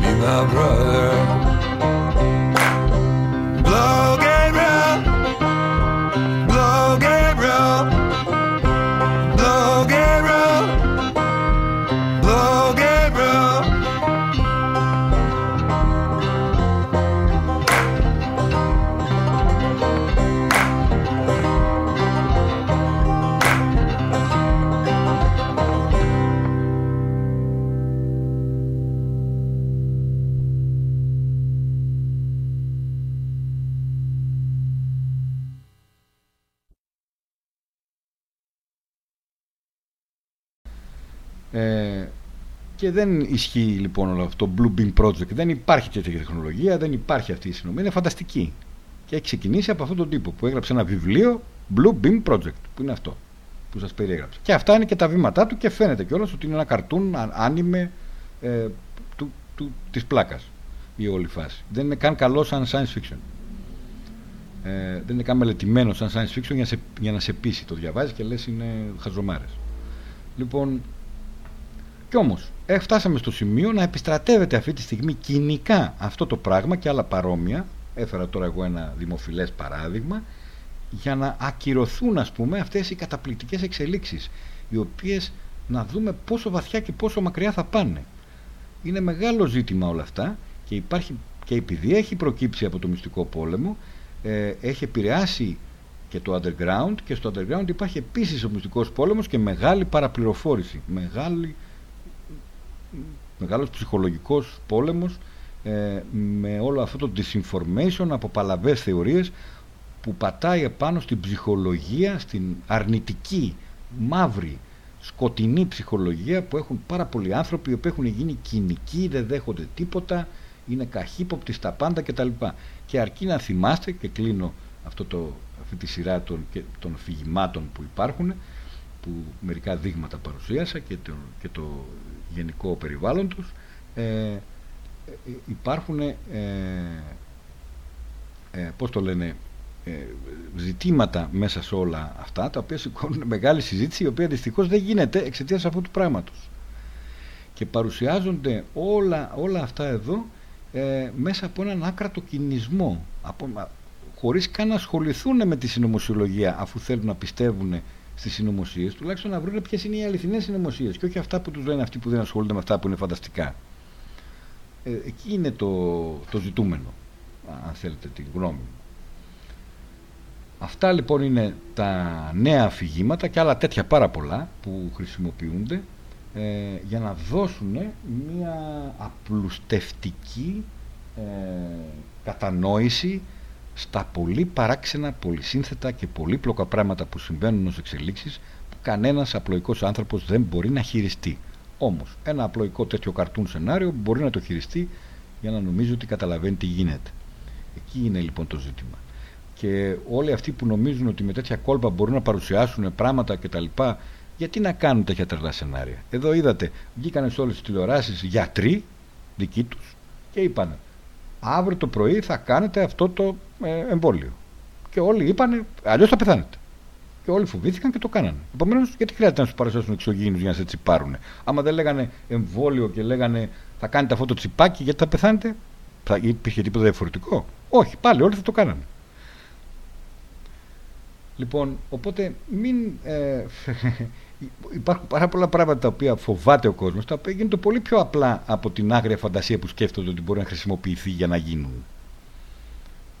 [SPEAKER 1] be my brother. Ε, και δεν ισχύει λοιπόν όλο αυτό το Blue Beam Project. Δεν υπάρχει τέτοια τεχνολογία, δεν υπάρχει αυτή η συνομία. Είναι φανταστική. Και έχει ξεκινήσει από αυτόν τον τύπο που έγραψε ένα βιβλίο Blue Beam Project, που είναι αυτό που σας περιέγραψα. Και αυτά είναι και τα βήματά του και φαίνεται κιόλας ότι είναι ένα καρτούν, άνιμε ε, του, του, της πλάκας η όλη φάση. Δεν είναι καν καλό σαν science fiction. Ε, δεν είναι καν μελετημένο σαν science fiction για να σε, για να σε πείσει. Το διαβάζεις και λες είναι χαζομάρες. Λοιπόν, κι όμως ε, φτάσαμε στο σημείο να επιστρατεύεται αυτή τη στιγμή κοινικά αυτό το πράγμα και άλλα παρόμοια. Έφερα τώρα εγώ ένα δημοφιλές παράδειγμα για να ακυρωθούν ας πούμε αυτές οι καταπληκτικές εξελίξεις οι οποίες να δούμε πόσο βαθιά και πόσο μακριά θα πάνε. Είναι μεγάλο ζήτημα όλα αυτά και υπάρχει και επειδή έχει προκύψει από το μυστικό πόλεμο ε, έχει επηρεάσει και το underground και στο underground υπάρχει επίσης ο μυστικός πόλεμος και μεγάλη παραπληροφόρηση, μεγάλη μεγάλος ψυχολογικός πόλεμος ε, με όλο αυτό το disinformation από παλαβές θεωρίες που πατάει επάνω στην ψυχολογία, στην αρνητική, μαύρη, σκοτεινή ψυχολογία που έχουν πάρα πολλοί άνθρωποι που έχουν γίνει κοινικοί, δεν δέχονται τίποτα, είναι καχύποπτοι στα πάντα κτλ. Και αρκεί να θυμάστε και κλείνω αυτό το, αυτή τη σειρά των, των φυγημάτων που υπάρχουν που μερικά δείγματα παρουσίασα και το, και το γενικό περιβάλλον τους ε, ε, υπάρχουν ε, ε, πώς το λένε ζητήματα μέσα σε όλα αυτά τα οποία σηκώνουν μεγάλη συζήτηση η οποία δυστυχώς δεν γίνεται εξαιτίας αυτού του πράγματος. Και παρουσιάζονται όλα, όλα αυτά εδώ ε, μέσα από έναν άκρατο κινησμό από, χωρίς καν να ασχοληθούν με τη συνωμοσιολογία αφού θέλουν να πιστεύουν στις συνωμοσίες τουλάχιστον να βρουν ποιες είναι οι αληθινές συνωμοσίες και όχι αυτά που τους λένε αυτοί που δεν ασχολούνται με αυτά που είναι φανταστικά. Ε, εκεί είναι το, το ζητούμενο αν θέλετε την γνώμη μου. Αυτά λοιπόν είναι τα νέα αφηγήματα και άλλα τέτοια πάρα πολλά που χρησιμοποιούνται ε, για να δώσουν μια απλουστευτική ε, κατανόηση στα πολύ παράξενα, πολυσύνθετα και πολύπλοκα πράγματα που συμβαίνουν ως εξελίξεις που κανένας απλοϊκός άνθρωπος δεν μπορεί να χειριστεί. Όμως ένα απλοϊκό τέτοιο καρτούν σενάριο μπορεί να το χειριστεί για να νομίζει ότι καταλαβαίνει τι γίνεται. Εκεί είναι λοιπόν το ζήτημα. Και όλοι αυτοί που νομίζουν ότι με τέτοια κόλπα μπορούν να παρουσιάσουν πράγματα κτλ γιατί να κάνουν τέτοια τρελά σενάρια; Εδώ είδατε, βγήκαν σε όλες τις τηλεοράσεις γιατροί δικοί τους και είπαν αύριο το πρωί θα κάνετε αυτό το ε, εμβόλιο. Και όλοι είπαν αλλιώς θα πεθάνετε. Και όλοι φοβήθηκαν και το κάνανε. Επομένως, γιατί χρειάζεται να σου παρουσιάσουν εξωγήινους για να σε τσιπάρουν. Άμα δεν λέγανε εμβόλιο και λέγανε θα κάνετε αυτό το τσιπάκι, γιατί θα πεθάνετε, θα υπήρχε τίποτα διαφορετικό; Όχι, πάλι όλοι θα το κάνανε. Λοιπόν, οπότε μην ε, υπάρχουν πάρα πολλά πράγματα τα οποία φοβάται ο κόσμος, τα οποία γίνονται πολύ πιο απλά από την άγρια φαντασία που σκέφτονται ότι μπορεί να χρησιμοποιηθεί για να γίνουν.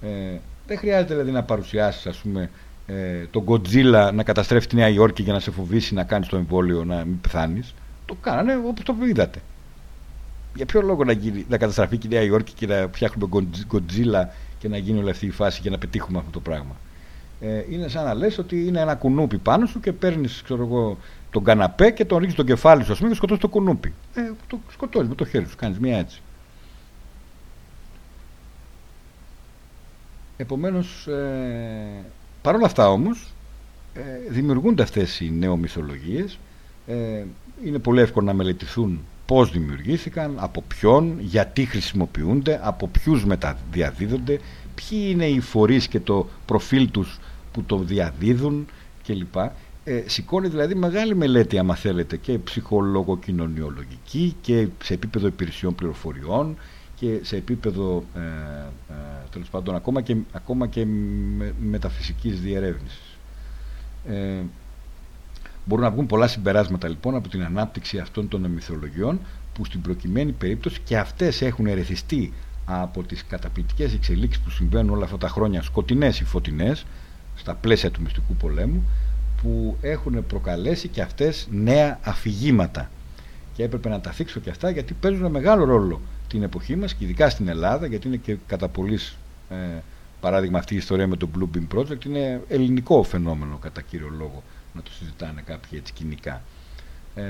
[SPEAKER 1] Ε, δεν χρειάζεται δηλαδή να παρουσιάσεις, ας πούμε, ε, τον Godzilla να καταστρέφει τη Νέα Υόρκη για να σε φοβήσει να κάνεις το εμβόλιο να μην πεθάνεις. Το κάνανε όπως το είδατε. Για ποιο λόγο να, γίνει, να καταστραφεί και η Νέα Υόρκη και να φτιάχνουμε Godzilla και να γίνει όλη αυτή η φάση και να πετύχουμε αυτό το πράγμα; Ε, είναι σαν να λες ότι είναι ένα κουνούπι πάνω σου και παίρνεις ξέρω εγώ, τον καναπέ και τον ρίχνεις στο κεφάλι σου πούμε, και σκοτώσεις το κουνούπι. Ε, το σκοτώσεις με το χέρι σου, κάνεις μία έτσι. Επομένως, ε, παρόλα αυτά όμως, ε, δημιουργούνται αυτές οι νεομυθολογίες. Ε, είναι πολύ εύκολο να μελετηθούν πώς δημιουργήθηκαν, από ποιον, γιατί χρησιμοποιούνται, από ποιους μεταδιαδίδονται, ποιοι είναι οι φορείς και το προφίλ τους που το διαδίδουν κλπ. Ε, σηκώνει δηλαδή μεγάλη μελέτη άμα θέλετε και ψυχολογο-κοινωνιολογική και σε επίπεδο υπηρεσιών πληροφοριών και σε επίπεδο ε, ε, τέλος πάντων ακόμα και, ακόμα και με, μεταφυσικής διερεύνησης. Ε, μπορούν να βγουν πολλά συμπεράσματα λοιπόν από την ανάπτυξη αυτών των μυθολογιών που στην προκειμένη περίπτωση και αυτές έχουν ερεθιστεί από τις καταπληκτικές εξελίξεις που συμβαίνουν όλα αυτά τα χρόνια σκοτεινές ή φωτεινές στα πλαίσια του μυστικού πολέμου που έχουν προκαλέσει και αυτές νέα αφηγήματα. Και έπρεπε να τα θίξω και αυτά γιατί παίζουν μεγάλο ρόλο την εποχή μας και ειδικά στην Ελλάδα γιατί είναι και κατά πολύ ε, παράδειγμα αυτή η ιστορία με το Blue Beam Project είναι ελληνικό φαινόμενο κατά κύριο λόγο να το συζητάνε κάποιοι έτσι κοινικά. Ε,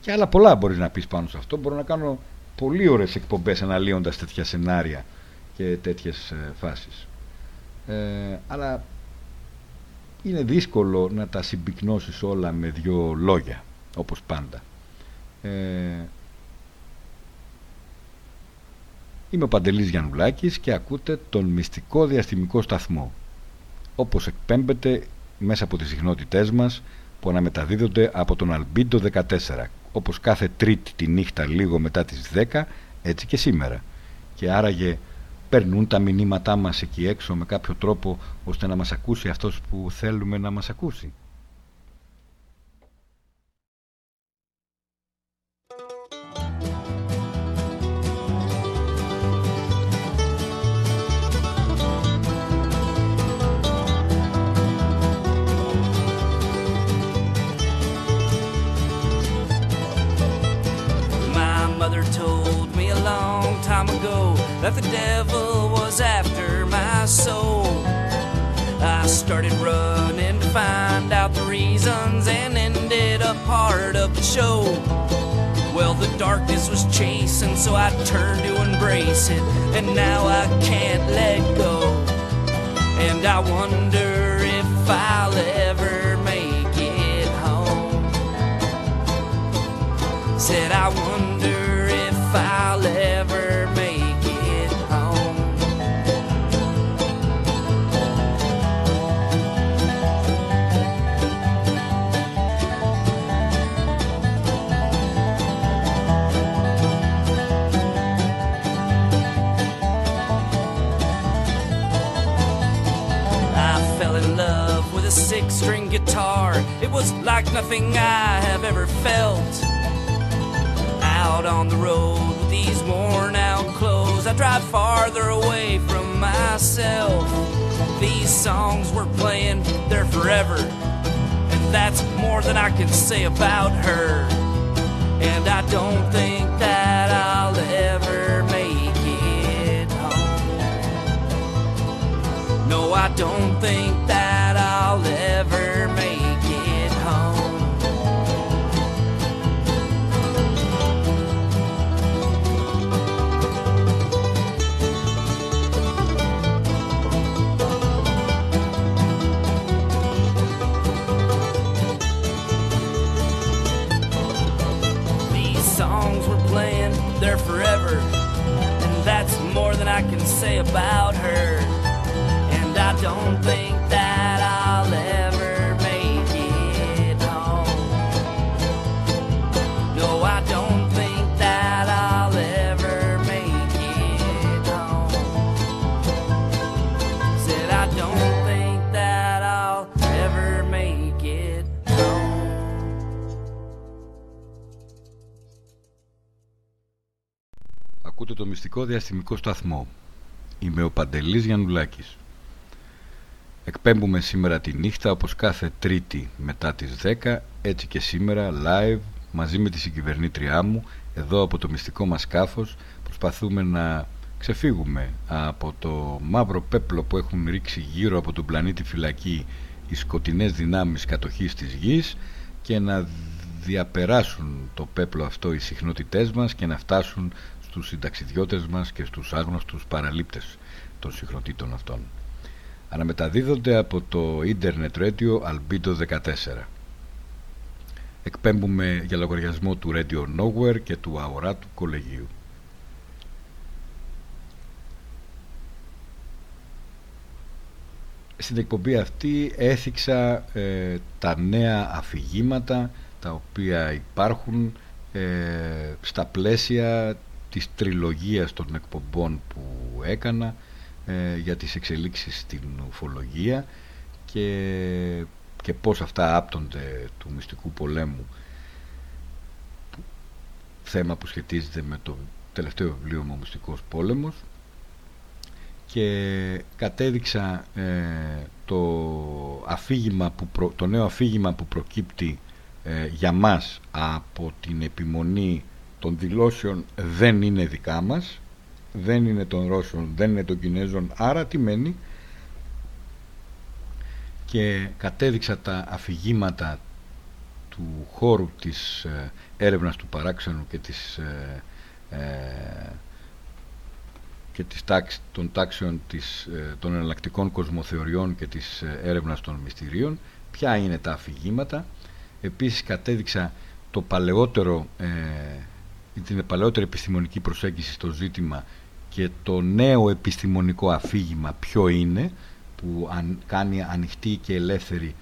[SPEAKER 1] και άλλα πολλά μπορείς να πεις πάνω σε αυτό. Μπορώ να κάνω πολύ ωραίες εκπομπές αναλύοντας τέτοια σενάρια και τέτοιες ε, φάσεις. Ε, αλλά είναι δύσκολο να τα συμπυκνώσεις όλα με δύο λόγια όπως πάντα. Ε, Είμαι ο Παντελής Γιαννουλάκης και ακούτε τον μυστικό διαστημικό σταθμό όπως εκπέμπεται μέσα από τις συχνότητές μας που αναμεταδίδονται από τον Αλμπίντο 14 όπως κάθε τρίτη τη νύχτα λίγο μετά τις 10 έτσι και σήμερα. Και άραγε περνούν τα μηνύματά μας εκεί έξω με κάποιο τρόπο ώστε να μας ακούσει αυτός που θέλουμε να μας ακούσει that the devil was after my soul. I started running to find out the reasons and ended up part of the show. Well, the darkness was chasing, so I turned to embrace it, and now I can't let go. And I wonder if I'll ever make it home. Said I wonder if I'll ever
[SPEAKER 3] guitar. It was like nothing I have ever felt. Out on the road with these worn out clothes, I drive farther away from myself. These songs we're playing, they're forever. And that's more than I can say about her. And I don't think that I'll ever make it home. No, I don't think that say about her. And I don't think that I'll ever make it home. No, I don't think that I'll ever make it home. Said I don't think that I'll ever make it home.
[SPEAKER 1] Ακούτε το μυστικό διαστημικό σταθμό. Είμαι ο Παντελής Γιαννουλάκης. Εκπέμπουμε σήμερα τη νύχτα όπως κάθε τρίτη μετά τις 10 έτσι και σήμερα live μαζί με τη συγκυβερνήτριά μου εδώ από το μυστικό μας σκάφος προσπαθούμε να ξεφύγουμε από το μαύρο πέπλο που έχουν ρίξει γύρω από τον πλανήτη φυλακή οι σκοτεινές δυνάμεις κατοχής της γης και να διαπεράσουν το πέπλο αυτό οι συχνότητές μας και να φτάσουν στους συνταξιδιώτες μας και στους άγνωστους παραλήπτες των συχνοτήτων αυτών. Αναμεταδίδονται από το Internet Radio Albedo 14. Εκπέμπουμε για λογαριασμό του Radio Nowhere και του Αορά του Κολεγίου. Στην εκπομπή αυτή έθιξα ε, τα νέα αφηγήματα τα οποία υπάρχουν ε, στα πλαίσια της τριλογίας των εκπομπών που έκανα ε, για τις εξελίξεις στην ουφολογία και, και πώς αυτά άπτονται του μυστικού πολέμου. Θέμα που σχετίζεται με το τελευταίο βιβλίο μου «Ο Μυστικός Πόλεμος» και κατέδειξα ε, το, αφήγημα που το νέο αφήγημα που προκύπτει ε, για μας από την επιμονή των δηλώσεων δεν είναι δικά μας δεν είναι των Ρώσων, δεν είναι των Κινέζων άρα τι μένει; Και κατέδειξα τα αφηγήματα του χώρου της ε, έρευνας του παράξενου και της ε, ε, και της τάξη, των τάξεων της, ε, των εναλλακτικών κοσμοθεωριών και της ε, έρευνας των μυστηρίων. Ποια είναι τα αφηγήματα; Επίσης κατέδειξα το παλαιότερο την παλαιότερη επιστημονική προσέγγιση στο ζήτημα και το νέο επιστημονικό αφήγημα ποιο είναι που αν, κάνει ανοιχτή και ελεύθερη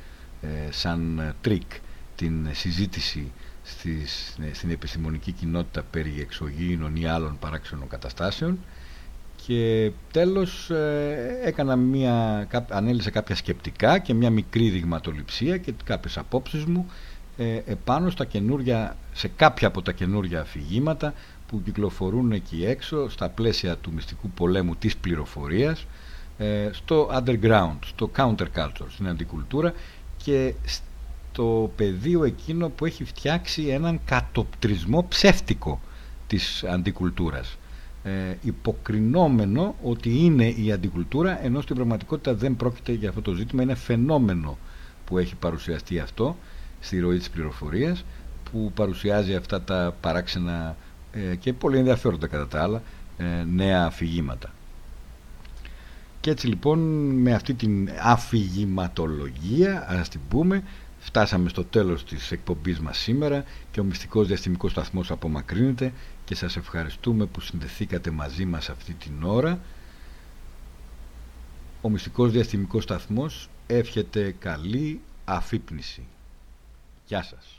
[SPEAKER 1] ε, σαν τρικ την συζήτηση στις, ε, στην επιστημονική κοινότητα περί εξωγήινων ή άλλων παράξενων καταστάσεων. Και τέλος ε, έκανα μια, ανέλησα κάποια σκεπτικά και μια μικρή δειγματοληψία και κάποιες απόψεις μου ε, επάνω στα καινούρια, σε κάποια από τα καινούρια αφηγήματα που κυκλοφορούν εκεί έξω στα πλαίσια του μυστικού πολέμου της πληροφορίας ε, στο underground, στο counterculture, στην αντικουλτούρα και στο πεδίο εκείνο που έχει φτιάξει έναν κατοπτρισμό ψεύτικο της αντικουλτούρας. Ε, υποκρινόμενο ότι είναι η αντικουλτούρα ενώ στην πραγματικότητα δεν πρόκειται για αυτό το ζήτημα. Είναι φαινόμενο που έχει παρουσιαστεί αυτό στη ροή της πληροφορίας που παρουσιάζει αυτά τα παράξενα ε, και πολύ ενδιαφέροντα κατά τα άλλα ε, νέα αφηγήματα. Και έτσι λοιπόν με αυτή την αφηγηματολογία ας την πούμε φτάσαμε στο τέλος της εκπομπής μας σήμερα και ο Μυστικός Διαστημικός Σταθμός απομακρύνεται και σας ευχαριστούμε που συνδεθήκατε μαζί μας αυτή την ώρα. Ο Μυστικός Διαστημικός Σταθμός εύχεται καλή αφύπνιση. Γεια σας.